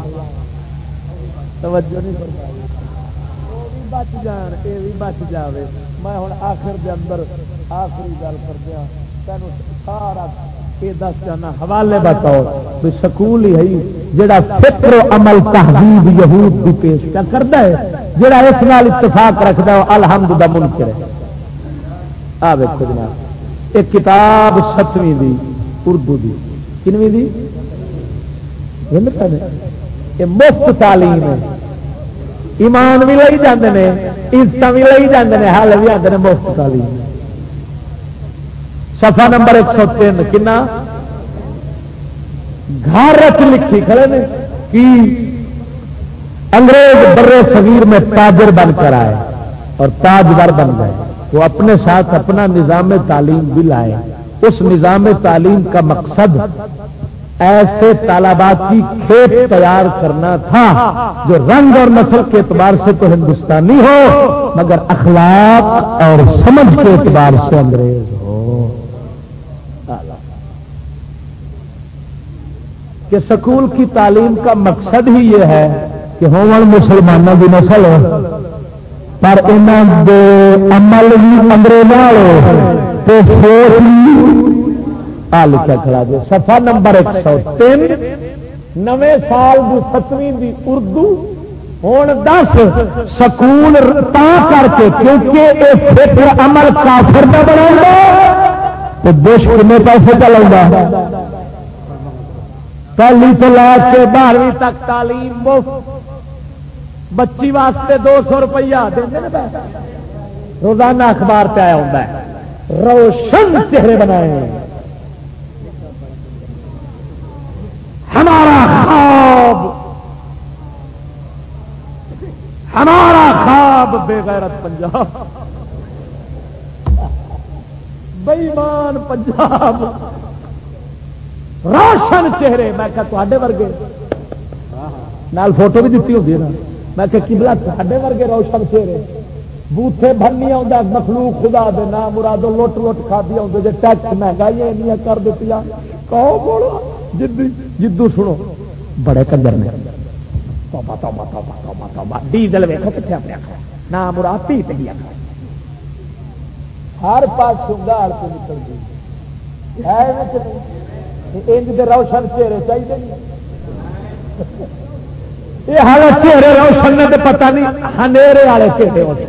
توجہ نہیں فرمائی۔ بچ جان یہ بھی بچ جائے میں ہوں آخر دے اندر آخری گل کر دیا تینوں سارا یہ دس جانا، حوالے بتاؤ۔ بھی سکول ہی جڑا فکر و عمل تحریر یہود کی پیش کیا کرتا ہے، جڑا اس نال اتفاق رکھتا ہے الحمد دا منکر ہے۔ آ دیکھو جناب، ایک کتاب ستویں دی، اردو دی۔ کنویں دی؟ یہ مفت تعلیم ہے۔ ایمان بھی لئی جاندے نے عزت بھی لئی جاندے نے حال بھی آتے ہیں مفت تعلیم سفا نمبر ایک سو تین، کنا؟ گھر رکھ لکھی کھڑے نے کی انگریز برے صغیر میں تاجر بن کر آئے اور تاجور بن گئے۔ وہ اپنے ساتھ اپنا نظام تعلیم بھی لائے۔ اس نظام تعلیم کا مقصد ایسے طالبات کی کھیت تیار کرنا تھا جو رنگ اور نسل کے اعتبار سے تو ہندوستانی ہو، مگر اخلاق اور سمجھ کے اعتبار سے انگریز ہو۔ کہ سکول کی تعلیم کا مقصد ہی یہ ہے کہ ہومن مسلمانوں کی نسل ہو، پر انہوں دے عمل بھی انگریزوں تو سوچ آ لکھا کھڑا جی سفا نمبر ایک سو تین نویں سال دی ستویں دی اردو ہوں دس سکول تا کر کے، کیونکہ یہ فکر عمل کافر کا بنا تو دیش کنے پیسے چلا پہلی تو لا کے بارہویں تک تعلیم مفت بچی واسطے دو سو روپیہ روزانہ اخبار پہ آیا ہوتا ہے۔ روشن چہرے بنائے۔ ہیں ہمارا خواب۔ ہمارا خواب بے غیرت پنجاب۔ بےمان پنجاب۔ روشن چہرے، میں تے ورگے۔ نال فوٹو بھی دیتی ہوتی ہے نا۔ میں کہ کبلا تے ورگے روشن چہرے۔ بوٹے بننی آ مخلوق خدا دے نام مرادو لٹ لٹ کھا دیا جی ٹیکس مہنگائی کر دیتی کہو بولو۔ جدو جدو سنو، بڑے کنجر نے۔ ڈیزل ویکو کتنے اپنے آخر نہ مراد پی پہ ہر پاس گاڑ سے نکل گئی۔ روشن چہرے چاہیے یہ ہر چہرے روشن نے تو پتا نہیں۔ ہنیرے والے چہرے ہوتے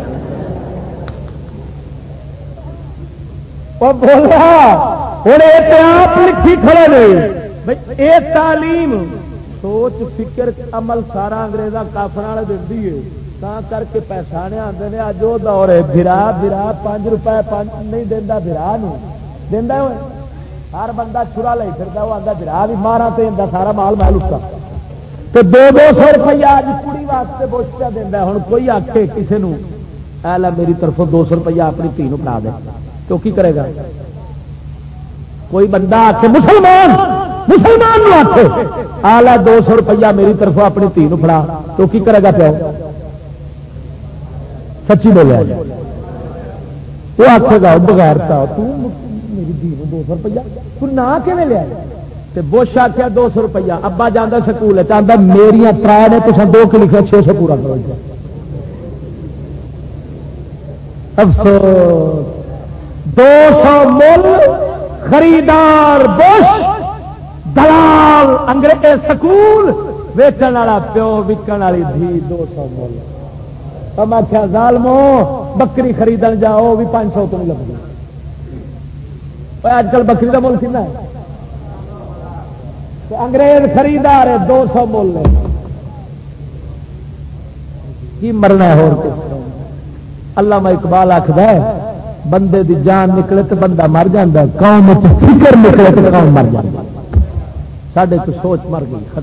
بولیا ہوں یہ آپ لکھی کھڑے نہیں اے تعلیم، سوچ، فکر، عمل سارا انگریزا کافر والے دینی ہے۔ تا کر کے پیسہ نے آتے ہیں اج وہ دور ہے برا برا پانچ روپئے نہیں دینا برا دینا ہر بندہ چورا لے پھر وہ آتا برا بھی مارا تو سارا مال محل اس تو دو دو سو روپیہ اج کڑی واسطے بوچ پہ دینا ہوں کوئی آ کے کسی نے میری طرف دو سو روپیہ اپنی دھی پڑا دے۔ تو کی کرے گا؟ کوئی بندہ آ کے مسلمان! مسلمان آتے آلہ دو سو روپیہ میری طرف اپنی تھی فڑا تو کی کرے گا پیو؟ سچی بولیا وہ آخے گا، بغیر میری دھی دو سو روپیہ۔ تم نہ کہ لیا بوش آخیا دو سو روپیہ۔ ابا جانا سکول چاہتا میری ترا نے تو دو کے لکھا چھ سو پورا کرو۔ افسوس۔ دو سو مل، خریدار بش دلال انگریز سکول، ویچن والا پیو وکن والی دھی، دو سو مول۔ میں کیا ظالمو، بکری خرید جاؤ بھی پانچ سو تو نہیں لگتی۔ اج کل بکری کا مل کھنا انگریز خریدار ہے، دو سو مول لے۔ کی مرنا ہے اللہ میں اقبال آخد بندے دی جان نکلے تو بندہ مر جا قوم فکر نکلے تو قوم مر جائے سڈے تو سوچ مر گئی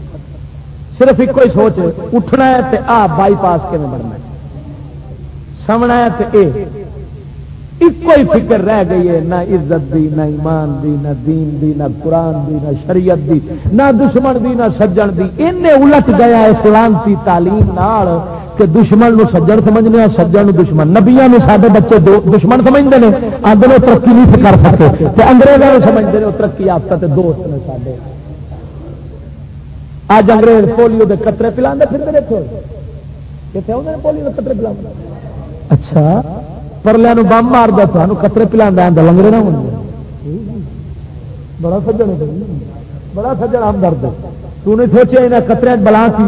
صرف ایک ہی سوچ اٹھنا ہے تے آ بائی پاس کے بڑھنا سمنا ہے تے اے۔ ایک ہی فکر رہ گئی ہے، نہ عزت دی، نہ ایمان دی، نہ دین دی، نہ قرآن دی، نہ شریعت دی، نہ دشمن دی، نہ سجن دی۔ ان الٹ گیا اسلام کی تعلیم نال کہ دشمن نو سجن سمجھنے ہاں، سجن دشمن۔ نبیا نے سارے بچے دشمن سمجھتے ہیں، آدھے ترقی نہیں کر سکتے۔ انگریزوں سمجھتے ہیں وہ ترقی یافتہ دوست نے سارے اج انگریز پولیو کے قطرے پلا پھر کتنے پولیو کے قطرے پلا اچھا پرلیا بم مار دیا تو قطرے پلا لنگڑے نہ ہونے بڑا سجن بڑا سجن ہم درد تو نے سوچا یہاں قطرے بلا کی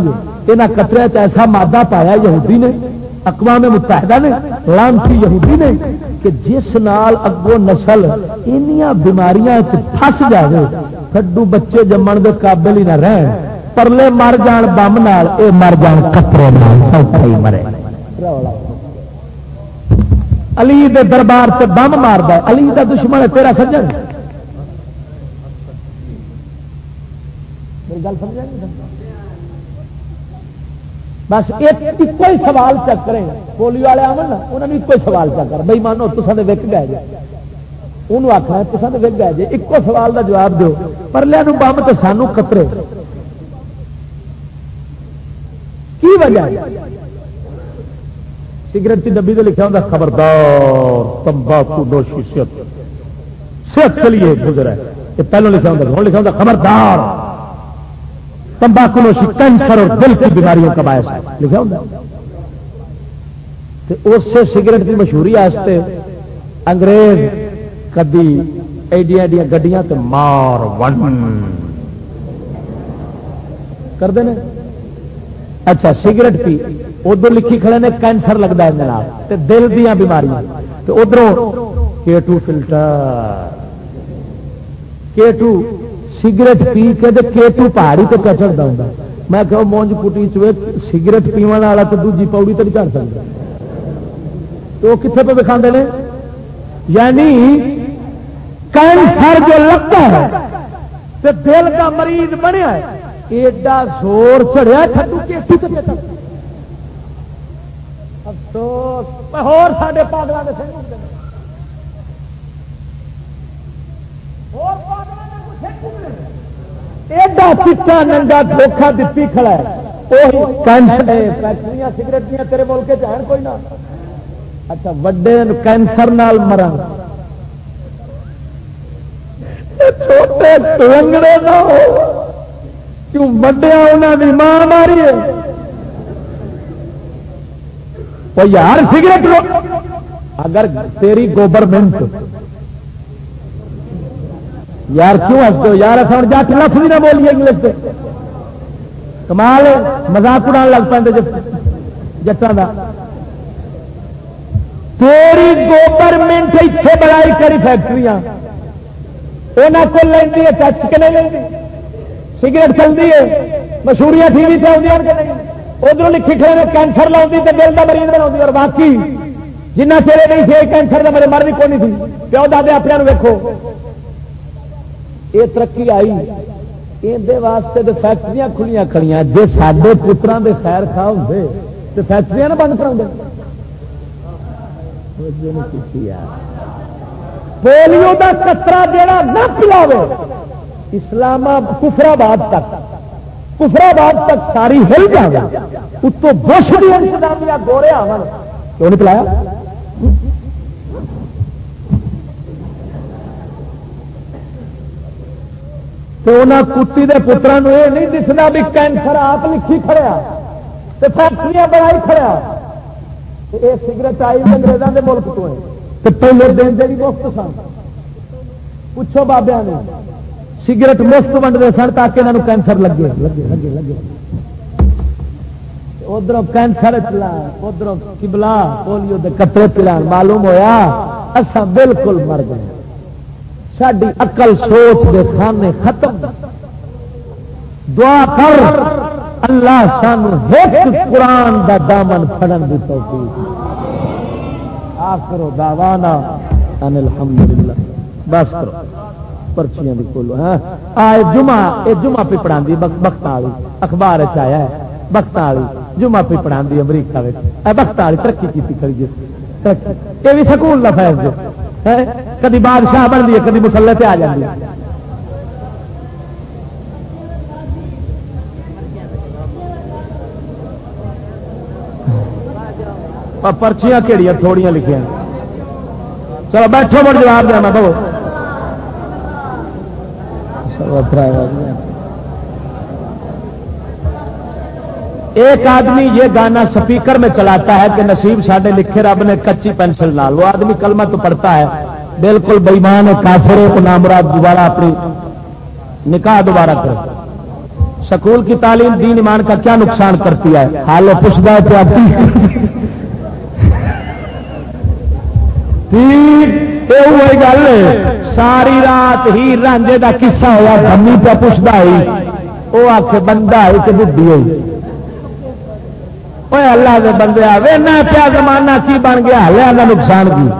یہاں قطرے ایسا مادہ پایا یہودی نے اقوام متحدہ نے لانسی یہودی نے کہ جس نال اگو نسل ان بیماریاں پس جائے کڈو بچے جمن کے قابل ہی نہ رہن۔ پرلے مر جان بم نال، اے مر جان کپڑے کترے ہی مرے۔ علی دے دربار سے بم مار علی دا دشمن ہے، تیرا سجن۔ بس ایک ہی سوال چک رہے پولیو والے آن نا انہوں نے ایک سوال چکر بھائی مانو تو وک گئے جی انہوں آخنا تو وک گئے جی ایک سوال کا جواب دو پرلیا بم تو سانو کترے کی وجہ سگریٹ کی ڈبی سے لکھا ہوتا خبردار، تمباکو نوشی صحت۔ صحت کے لیے گزرا ہے۔ یہ پہلو لکھا ہوتا ہوں لکھا ہوتا خبردار۔ تمباکو نوشی، کینسر اور دل کی بیماریوں کا باعث ہے۔ لکھا ہوتا اس سے سگریٹ کی مشہوری واسطے انگریز کدی ایڈیاں ایڈیاں گڈیاں مار ون۔ کرتے ہیں اچھا سگریٹ پی۔ ادھر لکھی کھڑے نے کینسر لگتا ہے جناب، تے دل دیا بیماریاں۔ تے ادھر K two filter, K two cigarette پی کے تے کے ٹو پہاڑی تو کیا چڑھتا ہوں میں کہ مونج کٹی چوے سگریٹ پیون والا تو دوجی پوڑی تو نہیں چڑھ سکتا تو کتنے پہ دکھا نے؟ یعنی کینسر جو لگتا ہے تو دل کا مریض بنیا ہے۔ ایڈا زور چڑھیا افسوس ہور ساڈے سنگ ہور سنگ ایڈا چٹا ننگا دھوکھا دتی کھڑا ہے۔ وہی کینسر فیکٹریاں تیرے ملک چ کوئی نہ۔ اچھا وڈے کینسر نال مرن چھوٹے لنگڑے نہ ہو۔ کیوں وڈیا انہوں کی ماں ماری ہے؟ وہ یار سگریٹ اگر تیری گورنمنٹ یار کیوں ہستے ہو؟ یار اصل جٹ لفظ بھی نہ بولیے انگلش سے کمال ہے، مذاق اڑان لگ پہ جٹان کا تیری گورنمنٹ اتنے بڑائی کری فیکٹریاں۔ یہاں کو لینی ہے ٹچ کے نہیں لینی؟ سگریٹ چلتی ہے، مشہوریاں ٹی وی چلتی ہیں ادھر لکھی کھڑے کینسر لاؤں تو دل کا مریض بنا اور باقی جنہ چیرے نہیں تھے کینسر کا میرے مرضی کون نہیں تھی۔ پیو دادے اپنے ویکو یہ ترقی آئی۔ اندر واسطے تو فیکٹری کھلیاں کھڑیاں۔ جی سارے پترا کے خیر خواہ ہوں تو فیکٹری نہ بند کرا پولیو کا کترا جڑا نہ پلاو اسلام کفرآباد تک کفرآباد تک ساری ہل جائے اتو بش بھی انتظامیہ گورے آن کیوں نہیں پلایا؟ تو انہیں کتی کے پترا یہ نہیں دسنا بھی کینسر آپ لکھی کھڑیا تو فیکٹری بڑائی کھڑیا یہ سگریٹ آئی انگریزوں کے ملک تو ہے۔ پہلے دن دے بھی مفت سن۔ پوچھو بابیا نے سگریٹ مفت ونڈتے سن تاکہ انہوں کینسر لگے۔ لگے لگے ادھر کینسر پلا ادھر کبلا پولیو کے کپڑے پلا، معلوم ہوا اصا بالکل مر گئے۔ ساری اقل سوچ دے خانے ختم۔ دعا کر، اللہ سان قرآن دا دامن فڑن دی توفیق۔ آخرو دعوانا ان الحمدللہ بس کرو۔ پرچیاں بھی کھولو ہاں؟ آئے جمعہ اے جمعہ پہ پڑھا دی بخت والی اخبار آیا ہے بخت والی جمعہ پہ پڑھا دی امریکہ بخت والی ترقی کی کری جی یہ بھی سکون کا فیض جو کدی بادشاہ بن ہے، کدی مسلے پہ آ جاتی پرچیاں کہڑی تھوڑیاں لکھیا چلو بیٹھو، مڑ جواب دینا بہو ایک آدمی یہ گانا سپیکر میں چلاتا ہے کہ نصیب ساڈے لکھے رب نے کچی پینسل نال، وہ آدمی کلمہ تو پڑھتا ہے، بالکل بےمان کافر کو نامراد دوبارہ اپنی نکاح دوبارہ کرے۔ سکول کی تعلیم دین ایمان کا کیا نقصان کرتی ہے؟ حال پوچھتا ہے <laughs> گل ساری رات ہی رانجے کا قصہ ہوا دمی پہ پوچھتا ہی وہ آخ بندہ ہے کہ بڈی ہوئی اللہ کے بندے آئے نہ پیا زمانہ کی بن گیا؟ ہلیا کا نقصان کی۔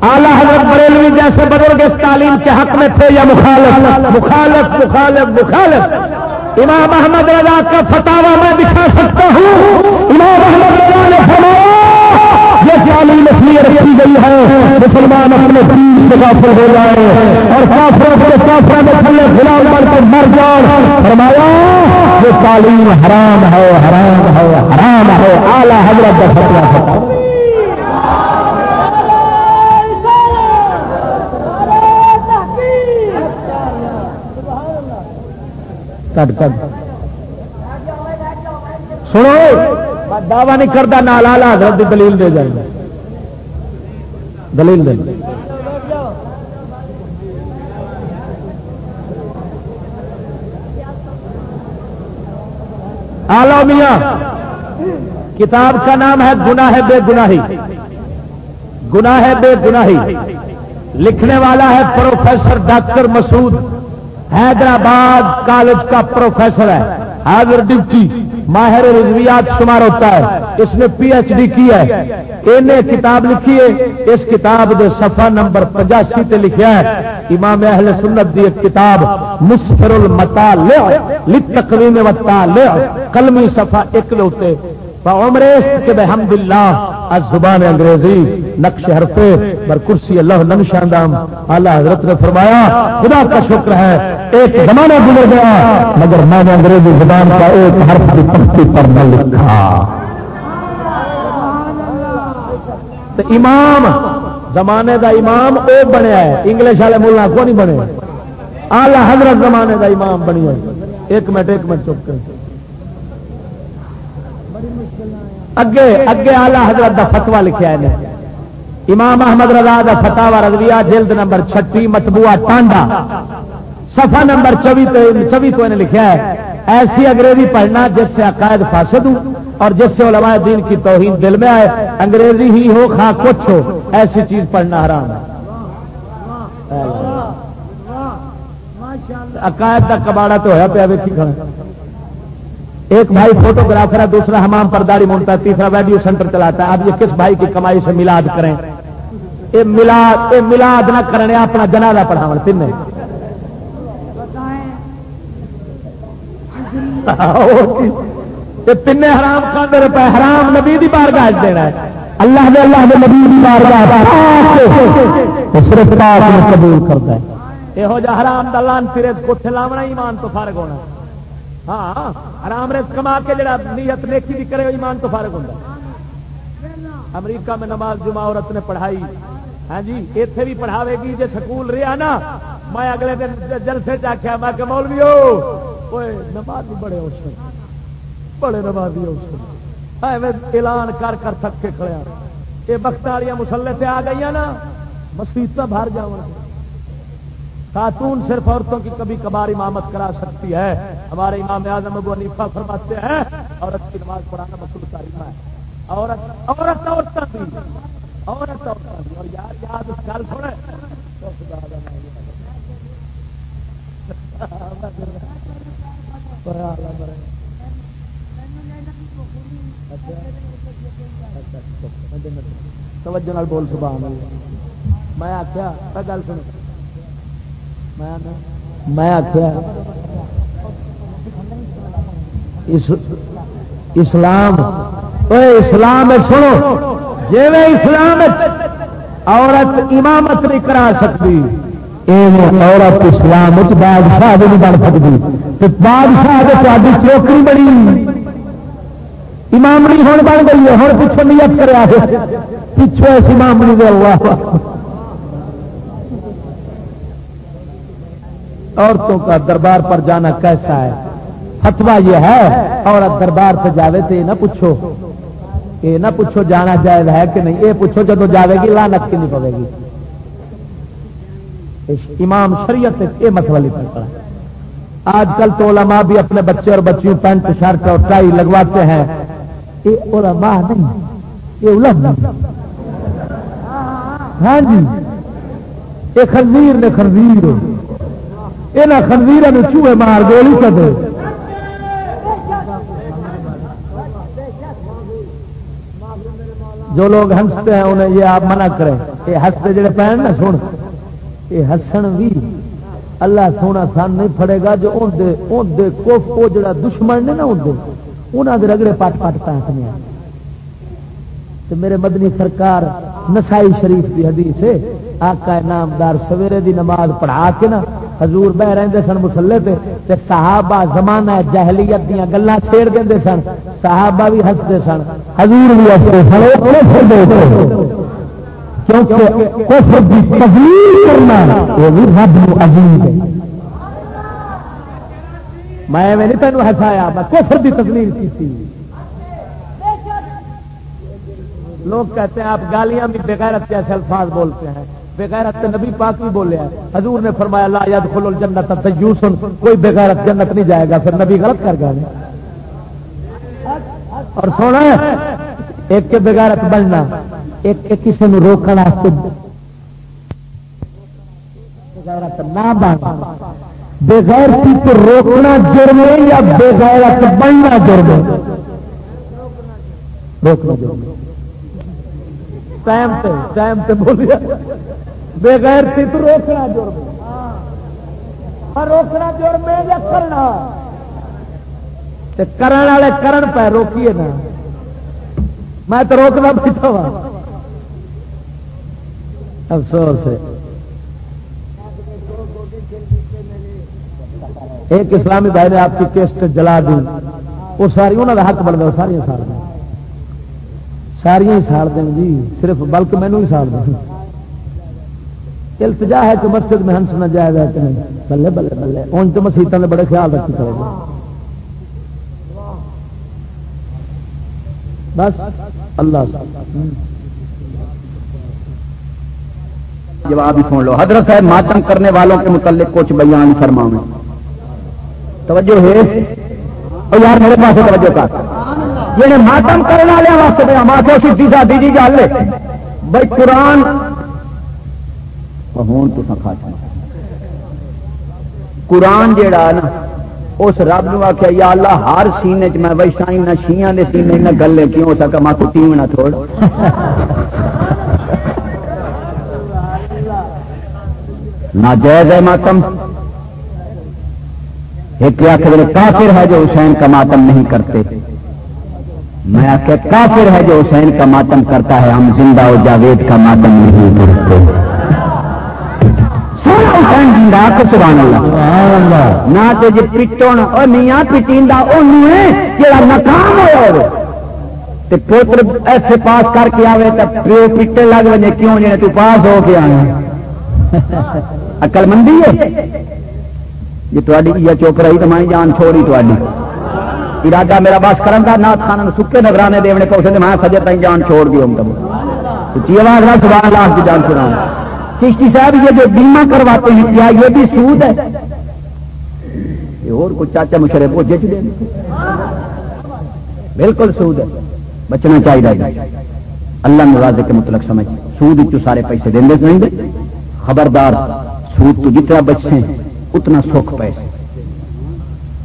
آلہ حضرت بریلوی جیسے بزرگ اس تعلیم کے حق میں تھے یا مخالف؟ مخالف مخالف مخالف۔ امام احمد رضا کا فتوا میں دکھا سکتا ہوں۔ امام احمد رضا نے فرمایا یہ تعلیم اس رکھی گئی ہے۔ مسلمان اپنے دین سے غافل ہو جائے اور کافروں کے کافروں میں تھلے غلام بن کر مر جاؤ فرمایا، یہ تعلیم حرام ہے حرام ہے حرام ہے۔ اعلیٰ حضرت کا فتوا فتوا کٹ کٹ۔ سنو۔ دعوی نہیں کرتا نال آلہ حضرت کی دلیل دے جائے۔ دلیل دے۔ آلو میاں، کتاب کا نام ہے گناہ بے گناہی۔ گناہ بے گناہی۔ لکھنے والا ہے professor doctor Masood, Hyderabad college کا پروفیسر ہے، حاضر ڈپٹی۔ ماہر رضویات شمار ہوتا ہے، اس نے پی ایچ ڈی کی ہے۔ انہیں کتاب لکھی ہے، اس کتاب دے صفحہ نمبر پچاسی تے لکھا ہے۔ امام اہل سنت دی ایک کتاب مسفر المطالع لتقویم والتالع قلمی صفحہ ایک لوتے فعمریس کے بحمد اللہ از زبان انگریزی، نقش حرفے، بر کرسی اللہ نمشاندام اعلیٰ حضرت نے فرمایا، خدا کا شکر ہے، ایک زمانہ گزر گیا، مگر میں نے انگریزی زبان کا ایک حرف بھی تختی پر نہ لکھا۔ تو امام، زمانے دا امام او بنیا ہے انگلش والے ملا کو نہیں بنے؟ آلہ حضرت زمانے دا امام بنی ہے ایک منٹ ایک منٹ، چپ کر اگے اگے آلہ حضرت دا فتوا لکھا ہے امام احمد رضا دا فتوا رضویہ جلد نمبر چھٹی متبوعہ ٹانڈا صفحہ نمبر چوبی چوبی کو انہیں لکھا ہے ایسی انگریزی پڑھنا جس سے عقائد فاسد ہوں اور جس سے علماء دین کی توہین دل میں آئے انگریزی ہی ہو خواہ کچھ ہو ایسی چیز پڑھنا حرام ہے عقائد کا کباڑا تو ہوا پیا ویکھی کھڑا ایک بھائی فوٹوگرافر ہے، دوسرا حمام پر داڑھی مونتا ہے تیسرا ویڈیو سینٹر چلاتا ہے۔ اب یہ کس بھائی کی کمائی سے ملاد کریں؟ یہ ملاد یہ ملاد نہ کرنے، اپنا جنازہ پڑھاو تین تین حرام کھانے روپے حرام نبی دی بار گاج دینا ہے۔ اللہ دے اللہ دے نبی دی بار صرف قبول کرتا ہے۔ یہو جا حرام دلان پھر کتنے لاونا ایمان تو فارغ ہونا۔ ہاں حرام رز کما کے جڑا نیت نیکی بھی کرے، ایمان تو فارغ ہوتا امریکہ میں نماز جمعہ عورت نے پڑھائی۔ ہاں جی اتنے بھی پڑھاوے گی جی سکول رہا نا، میں اگلے دن جلسے چاخیا میں کہ مولوی ہو نماز بڑے اوسر بڑے نمازی اوسر اعلان کر کر تھک کے کھڑیا یہ بخت والی مسلے سے آ گئی نا مسیحت باہر جا خاتون صرف عورتوں کی کبھی کبھار امامت کرا سکتی ہے۔ ہمارے امام اعظم ابو حنیفہ فرماتے ہیں، عورت کی نماز پڑھانا مسلم تاریخ ہے۔ عورت عورت عورت بھی عورت عورت اور یار، یاد کل تھوڑے توجہ بول، سبحان اللہ۔ میں آخیا گل سن میں آخیا اسلام اسلام سنو جی اسلام عورت امامت نہیں کرا سکتی عورت اسلام بادشاہ نہیں بن سکتی بادشاہ چوکری بڑی امامنی ہوں بن گئی ہے ہوں پچھو نیت کرا پچھو اس امامنی دے اللہ۔ عورتوں کا دربار پر جانا کیسا ہے؟ فتوا یہ ہے، عورت دربار سے جاوے تو یہ نہ پوچھو۔ یہ نہ پوچھو جانا جائز ہے کہ نہیں، یہ پوچھو جب جاوے گی لانت کی نہیں پوے گی امام شریعت یہ مسئلہ لکھا پڑا آج کل تو علماء بھی اپنے بچے اور بچیوں پینٹ شرٹ اور ٹائی لگواتے ہیں۔ یہ علماء نہیں، یہ علم ہاں جی یہ خنزیر نے خنزیر۔ یہاں خنزیر چوہے مار گولی کدے۔ جو لوگ ہنستے ہیں انہیں یہ آپ منع کریں۔ یہ ہنستے جڑے پہن نا سن۔ یہ ہسن بھی اللہ سونا سن نہیں پڑے گا جو وہ جڑا دشمن نے نا انہوں دے۔ رگڑے پٹ پٹ پہنچنے میرے مدنی سرکار نسائی شریف کی حدیث ہے۔ آقا نامدار سویرے دی نماز پڑھا کے نا حضور بہ رہے سن مسلے تے تے صحابہ زمانہ جہلیت دیا گلا چھیڑ دے سن، صحابہ بھی ہستے سن، حضور بھی ہستے سن کیونکہ کرنا وہ بھی رب عظیم ہے۔ میں نہیں تینوں ہسایا میں کفر کی تسلیم کی لوگ کہتے ہیں آپ گالیاں بھی بغیرت کیسے الفاظ بولتے ہیں۔ بغیرت نبی پاک بھی بولے حضور نے فرمایا، لا یاد کھلو جنت تیوسن۔ کوئی بغیرت جنت نہیں جائے گا، پھر نبی غلط کر گئے اور سونا ایک کے بغیرت بننا، ایک کے کسی نے روکنا بغیرت نہ بننا۔ بغیر تو روکنا جرم ہے یا بغیرت بننا جرم ہے؟ روکنا جرم ٹائم سے ٹائم سے بولیا۔ بغیر تھی تو روکنا جرم ہاں، روکنا جرم ہے یا کرنا؟ کرن والے کرن پہ روکیے نا۔ میں تو روکنا بیٹھا وا افسوس ہے۔ ایک اسلامی بھائی نے آپ کی کیسٹ جلا دی۔ وہ ساری، انہوں کا حق بنتا ساری ساڑ ساریا ہی ساڑ دیں جی صرف بلکہ مینو ہی ساڑ دیں۔ التجا ہے کہ مسجد میں ہنس نہ جائے گا کہ نہیں۔ بلے بلے بلے۔ ان تو مسیحتوں نے بڑے خیال رکھی کرے گا بس اللہ جواب ہی سن لو۔ حضرت صاحب ماتم کرنے والوں کے متعلق کچھ بیان فرماؤں۔ توجہ ہے۔ او یار میرے پاس توجہ کر۔ یہ ماتم کرنے والے واسطے ماتو سی سادی جی گل بھائی قرآن ہوں تو قرآن جیڑا نا اس رب نو آخیا یا اللہ ہر سینے چ میں ویسا نہ شیاں دے سینے نہ گلے کیوں ہو سکا؟ ماتو ٹیم نہ تھوڑ۔ نہ جائز ہے ماتم۔ ایک آخر کافر ہے جو حسین کا ماتم نہیں کرتے۔ میں آخر کافر ہے جو حسین کا ماتم کرتا ہے، ہم زندہ و جاوید کا ماتم نہیں کرتے۔ حسین زندہ کو سبحان اللہ۔ نہ تو جی اور میاں پٹیندا ناکام ہوا تے پوتر ایسے پاس کر کے آئے تو پیو پٹے لگ وجے کیوں جی تو پاس ہو کے آنا اکل مندی ہے۔ جی تاری چوپرائی تو میں جان چھوڑی تاری ارادہ میرا بس کرن دا نات خان سکے نگرانے دیونے کو میں سجے تھی جان چھوڑ دی ہوں سچی جی آواز نہ سبحان اللہ کی جان سنا۔ چشتی صاحب، یہ جو بیمہ کرواتے ہیں، کیا یہ بھی سود ہے؟ یہ اور کچھ چاچا مشرے کو جچ دیں بالکل سود ہے۔ بچنا چاہیے اللہ نوازے کے مطلق سمجھ۔ سود تو سارے پیسے دیں گے خبردار، سود تو جتنا بچتے ہیں، اتنا سکھ پیسے۔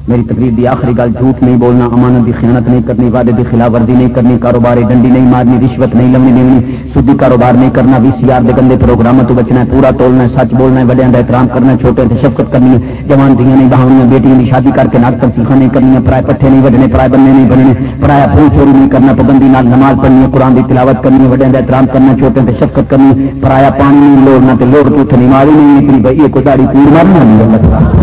میری تقریر دی آخری گل جھوٹ نہیں بولنا، امانت دی خیانت نہیں کرنی، وعدے دی خلاف ورزی نہیں کرنی، کاروباری ڈنڈی نہیں مارنی، رشوت نہیں لمنی، نہیں سدھی کاروبار نہیں کرنا وی سی آر گندے پروگراموں تو بچنا ہے، پورا تولنا ہے، سچ بولنا ہے بڑے کا احترام کرنا چھوٹے سے شفقت کرنی ہے، جوان دیا نہیں، بہانیاں، بیٹیاں کی شادی کر کے ناک سیخا نہیں کرنی پرائے پٹھے نہیں وڈنے، پرائے بننے نہیں بننے پرایا پھول چوری نہیں کرنا، پابندی نال نماز پڑھنی ہے، قرآن کی تلاوت کرنی ہے وڈیا کا احترام کرنا چھوٹے سے شفقت کرنی پرایا پانی نہیں لوڑنا تو لوڑ تو اتنی ماری نہیں نکلی بھائی کوئی داڑی پور مارنا نہیں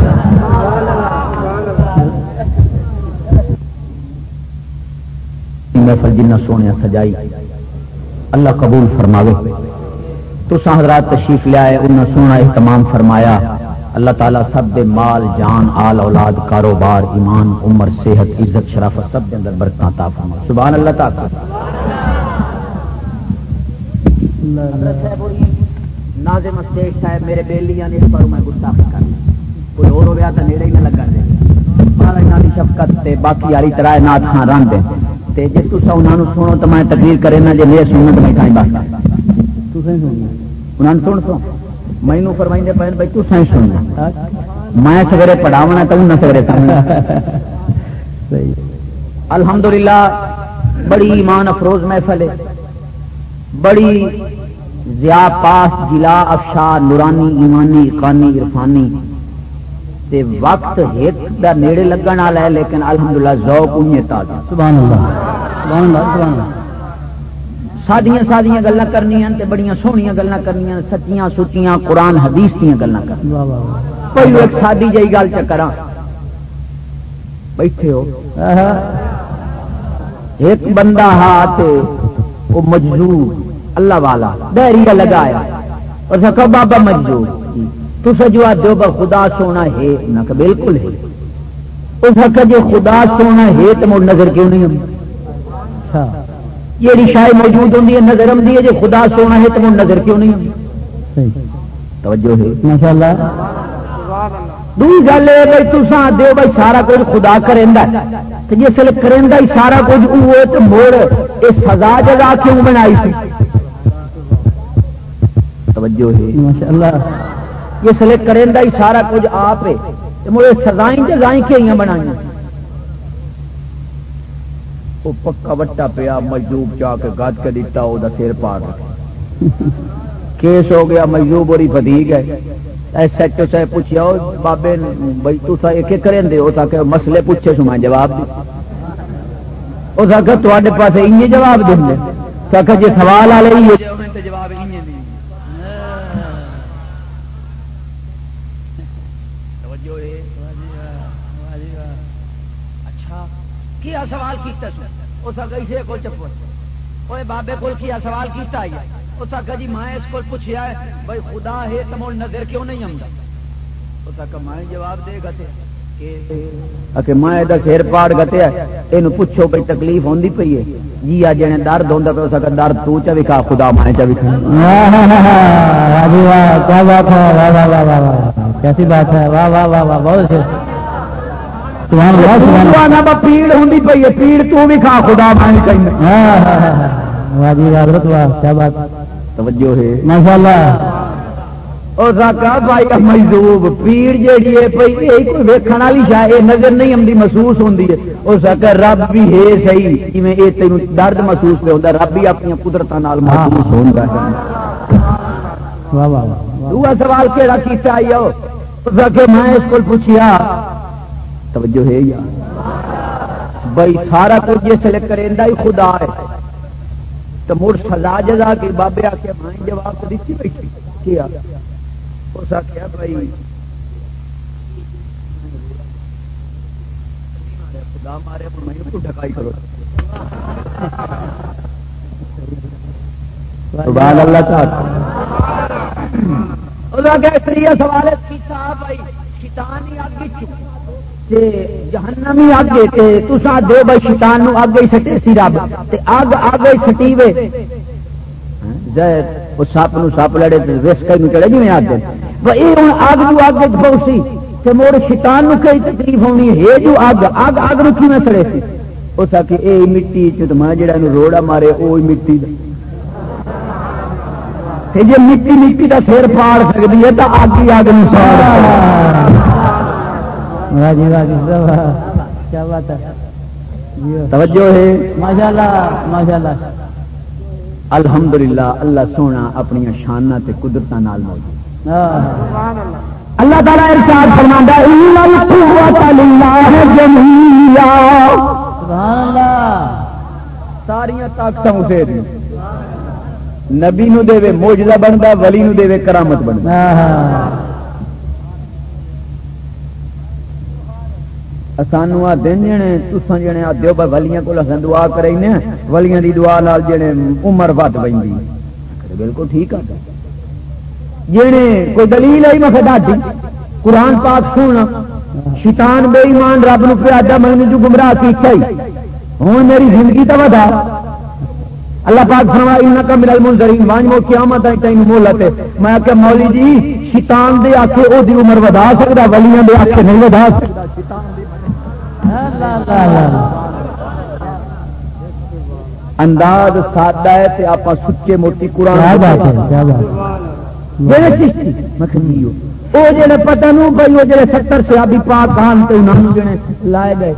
محفل جنہ سونے سجائی۔ اللہ قبول فرماوے۔ تو حضرات تشریف لیا انہیں سونا اہتمام فرمایا۔ اللہ تعالیٰ سب دے مال، جان، آل، اولاد، کاروبار، ایمان، عمر، صحت، عزت شرافت سب کے اندر برکات فرما سبحان اللہ تعالیٰ۔ ناظم اسٹیٹ صاحب، میرے بیلیاں نے اس پر میں گستاخی کر کوئی اور ہو گیا تو نیڑے ہی نہ لگا دے۔ شفقت تے باقی یاری طرح نات خان رن دیں جی تصا انہوں سنو تو میں تقریر کرے نا جی میرے سننا تو میں کھائیں بس۔ انہوں سن سو مینو فرمائی دے پہن بھائی ہی سننا میں سویرے پڑھاونا تو انہیں سویرے سمجھنا الحمدللہ بڑی ایمان افروز محفل ہے۔ بڑی زیا پاس جلا افشا نورانی ایمانی اقانی عرفانی۔ تے وقت ایک دا نیڑے لگن والا ہے لیکن الحمدللہ ذوق انہیں تازہ۔ سبحان اللہ سبحان اللہ سبحان اللہ سادیاں سادیاں گلاں کرنیاں تے بڑیاں سونیاں گلاں کرنیاں سچیاں سچیاں قرآن حدیث دیاں گلاں کرنیاں۔ پہلو ایک سادی جئی گل چکراں بیٹھے ہو۔ ایک بندہ ہاتھ وہ مجذور اللہ والا دہریہ لگایا۔ اور سکا بابا مجذور تو جواب دو با خدا سونا ہے نہ کہ بالکل ہے اس حق جو خدا سونا ہے تو مڑ نظر کیوں نہیں ہوں یہ رشائے موجود ہوں نظر آتی ہے جو خدا سونا ہے تو مڑ نظر کیوں نہیں ہوں توجہ ہے۔ ماشاء اللہ دوئی گل ہے بھائی تسا دو بھائی سارا کچھ خدا کرے جس کرے ہی سارا کچھ وہ تو موڑ یہ سزا جگہ کیوں بنائی تھی توجہ ہے۔ ماشاءاللہ۔ جس لیے کرے ہی سارا کچھ آپ ہے۔ مڑے سزائیں جزائیں کیوں بنائی وہ پکا وٹا پیا مجدوب چاہ کے گد کے دیتا وہ سر پا کیس ہو گیا مجدوب اور فتیق ہے۔ ایس ایچ او صاحب پوچھا بابے بھائی تو ایک کریں دے ہو تاکہ مسئلے پوچھے سو میں جواب دی اس آخر تے پاس ان جواب دیں گے جی سوال آ رہی ہے۔ جواب کیا سوال کیتا سی اس آخر اسے کو چپ بابے کو کیا سوال کیتا ہے اس آخا جی میں اس کو پوچھا ہے بھائی خدا ہے تو مول نظر کیوں نہیں آتا اس آخا میں جواب دے گا کہ میں سر پاڑ گتیا یہ پوچھو بھائی تکلیف ہوتی پی ہے جی آ جنے درد ہوتا تو سکا درد تو چا وکھا خدا میں چا وکھا کیسی بات ہے واہ واہ واہ واہ بہت پیڑ ہوں پی ہے پیڑ تو بھی کھا خدا جی کیا توجہ ہے۔ اور بھائی مجذوب پیڑ جیڑی ہے پئی یہ کوئی ویکھن والی شاہ یہ نظر نہیں آتی محسوس ہوندی ہے۔ اور سکا رب بھی ہے صحیح جویں اے تینوں درد محسوس پہ ہوندا رب بھی اپنی قدرتاں نال محسوس ہوندا ہے۔ واہ واہ دوسرا سوال کیڑا کیتا آئی ہو میں اس کو پوچھیا توجہ ہے یا؟ بھائی سارا کچھ جس لے کریندا ہی خدا ہے۔ تو مڑ سزا جزا کے بابے آ کے مائیں جواب تو دیتی بیٹھی۔ کیا اس آخیا بھائی، خدا مارے، میں تو ڈکائی کرو۔ سبحان اللہ تعالی سوال بھائی، شیطان ہی چکی جہنمی اگے تسا دو بھائی شیطان نو اگ ہی سٹے سی رب اگ اگ ہی سٹی وے۔ سپ نو سپ لڑے رسک چڑے جی اگ یہ ہوں اگ جو اگ پہنچی تو مڑ شیطان نو کئی تکلیف ہونی ہے۔ جو اگ اگ اگ نو کی سڑے سی؟ اس آ کے یہ مٹی چما جا روڑا مارے وہ مٹی جی مٹی مٹی کا سر پاڑ سکتی ہے تو اگ ہی اگ نو کیا بات ہے؟ توجہ ہے۔ ماشاء اللہ ماشاء اللہ الحمد للہ اللہ سونا اپنی شانہ تے قدرت نال موجود۔ اللہ تعالیٰ ارشاد فرماندا ساریا طاقت اسے نبی نو دے موجودہ بنتا ولی نو دے کرامت بنتا سانو آ دن جنے تسان جنے آدھو بھائی ولیاں کو اصل دعا کرے ولیاں دی دعا لال جنے عمر ود پہ بالکل ٹھیک ہے جنے کوئی دلیل آئی میں ڈاڈی قرآن پاک سونا شیطان بے ایمان رب نو پیادا من جو گمراہ کیتا ہی؟ ہوں میری زندگی تو ودا۔ اللہ پاک فرمایا ان کا ملل منظرین وان مو قیامت ہے تین مولت میں کہ مولی جی شیطان دے آکھے او دی عمر ودا سکدا، ولیاں دے آکھے نہیں ودا سکدا۔ شیطان دے انداز سادہ ہے تے آپ سچے موٹی قرآن جڑے پتہ نو بھائی وہ جڑے ستر سیابی پاک آن تے انہوں جڑے لائے گئے۔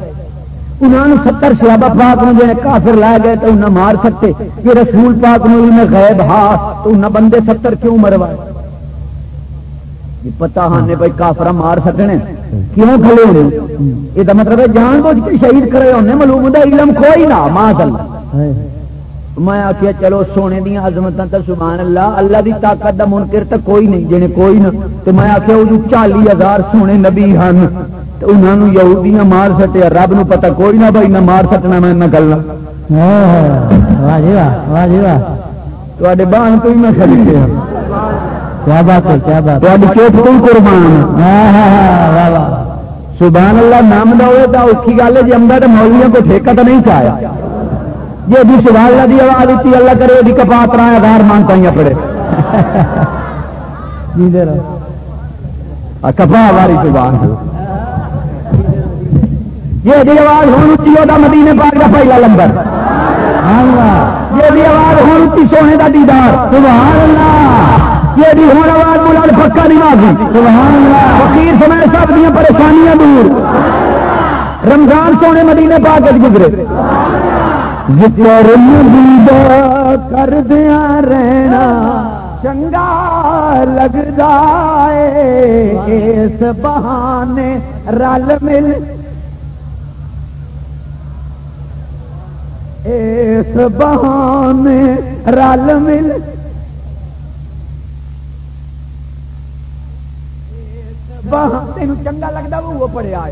انہوں ستر سیابا پاک نو جڑے کافر لائے گئے تو انہیں مار سکتے۔ یہ رسول پاک نو انہیں غیب ہاں تو انہیں بندے ستر کیوں مروائے پتا ہاں بھائی کافر مار سکنے کیوں کھلے ہونے یہ مطلب ہے جان بوجھ کے شہید کرے ہونے معلوم ہوتا علم کوئی نہ ماں میں آخیا چلو سونے دیا عظمت تو سبحان اللہ اللہ دی طاقت دا منکر تو کوئی نہیں جنے کوئی نہ۔ تو میں آخیا وہ چالی ہزار سونے نبی ہیں تو انہوں یہودیاں مار سٹے رب نو پتا کوئی نہ بھائی نہ مار سکنا میں نہ گلنا تے بان تو ہی میں خریدے کیا بات ہے کیا بات قربان؟ سبحان اللہ نام دا ہوئے تو اوکھی گل ہے جی امداد مولویوں کو ٹھیکہ تو نہیں چاہیا جی ابھی سبحان اللہ دی آواز دیتی اللہ کرے ابھی کپات رہا ہزار مانگتا ہی پڑے کفا والی زبان یہ بھی آواز ہوں اچھی ہوتا مدینے پاک کا پہلا لمبر۔ یہ بھی آواز ہوں اچھی سونے کا دیدار۔ سبحان اللہ۔ یہ بھی ہوں آواز پکا اللہ۔ فقیر سمے سب دیا پریشانیاں دور۔ رمضان سونے مدینے پاک گزرے۔ ذکر مدیدہ کر دیا رہنا چنگا لگتا ہے اس بہانے رل مل۔ اس بہانے رل مل۔ تین چنگا لگتا وہ پڑھیا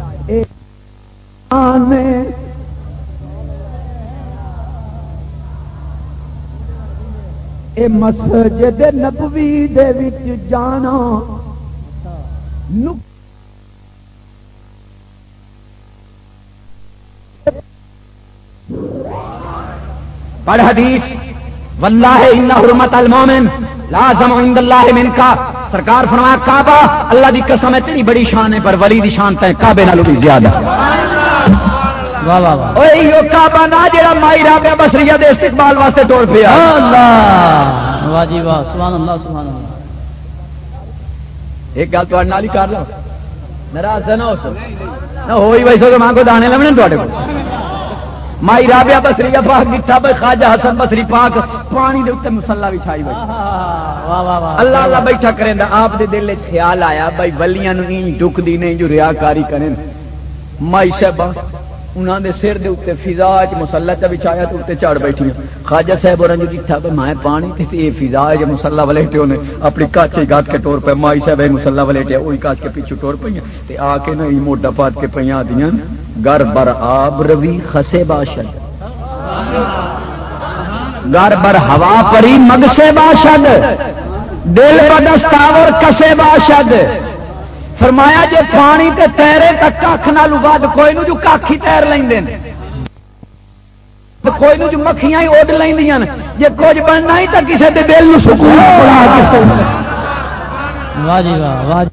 اے مسجد نبوی دے وچ جانا۔ پڑھ حدیث۔ واللہ ان حرمت المومن، لازم عند اللہ من کا سرکار فرمایا کعبہ اللہ دی قسم ہے تیری بڑی شان ہے پر ولی دی شان تے کعبے نالوں بھی زیادہ۔ واہ واہ واہ۔ اوے یو کعبہ نہ جڑا مائی رابع بصریہ دے استقبال واسطے توڑ پیا۔ اللہ واہ۔ جی واہ۔ سبحان اللہ سبحان اللہ۔ ایک گل تو نال ہی کر لو۔ ناراض نہ ہو نہ ہوئی ویسے تو ماں کو دانے لمنے تواڈے کو مائی رابعہ بصری پاک گٹھا بھائی خواجہ حسن بصری پاک پانی دے ہوئی۔ واہ واہ واہ اللہ اللہ بیٹھا کریں آپ دے دل خیال آیا بھائی ولیاں نو ڈکدی نہیں جو ریاکاری کریں۔ مائی صاحب انہاں دے سر دے اوتے فضا وچ مصلا چ بچھایا تے اوتے چڑھ بیٹھی خواجہ صاحب اور جو ڈٹھا بھائی میں پانی تے تے فضا وچ مصلا ولیٹے نے اپنی کاچے گات کے ٹور پہ مائی صاحب اے مصلا ولیٹے اوہی کاچ کے پیچھے ٹور پئیاں۔ تے آ کے نہ ای موڈا پات کے پئیاں دیاں گھر بر آب روی خسے باشد گر بر ہوا پری مگ سے باشد دل بدستاور کسے باشد فرمایا جے پانی تے تیرے تو کھ نال ود کوئی نو جو کھ ہی تیر لیندے نے کوئی نو جو مکھیاں ہی اڈ لیندیاں نے۔ جے کچھ بننا ہی تو کسے دے دل نو سکون واہ جی واہ واہ جی۔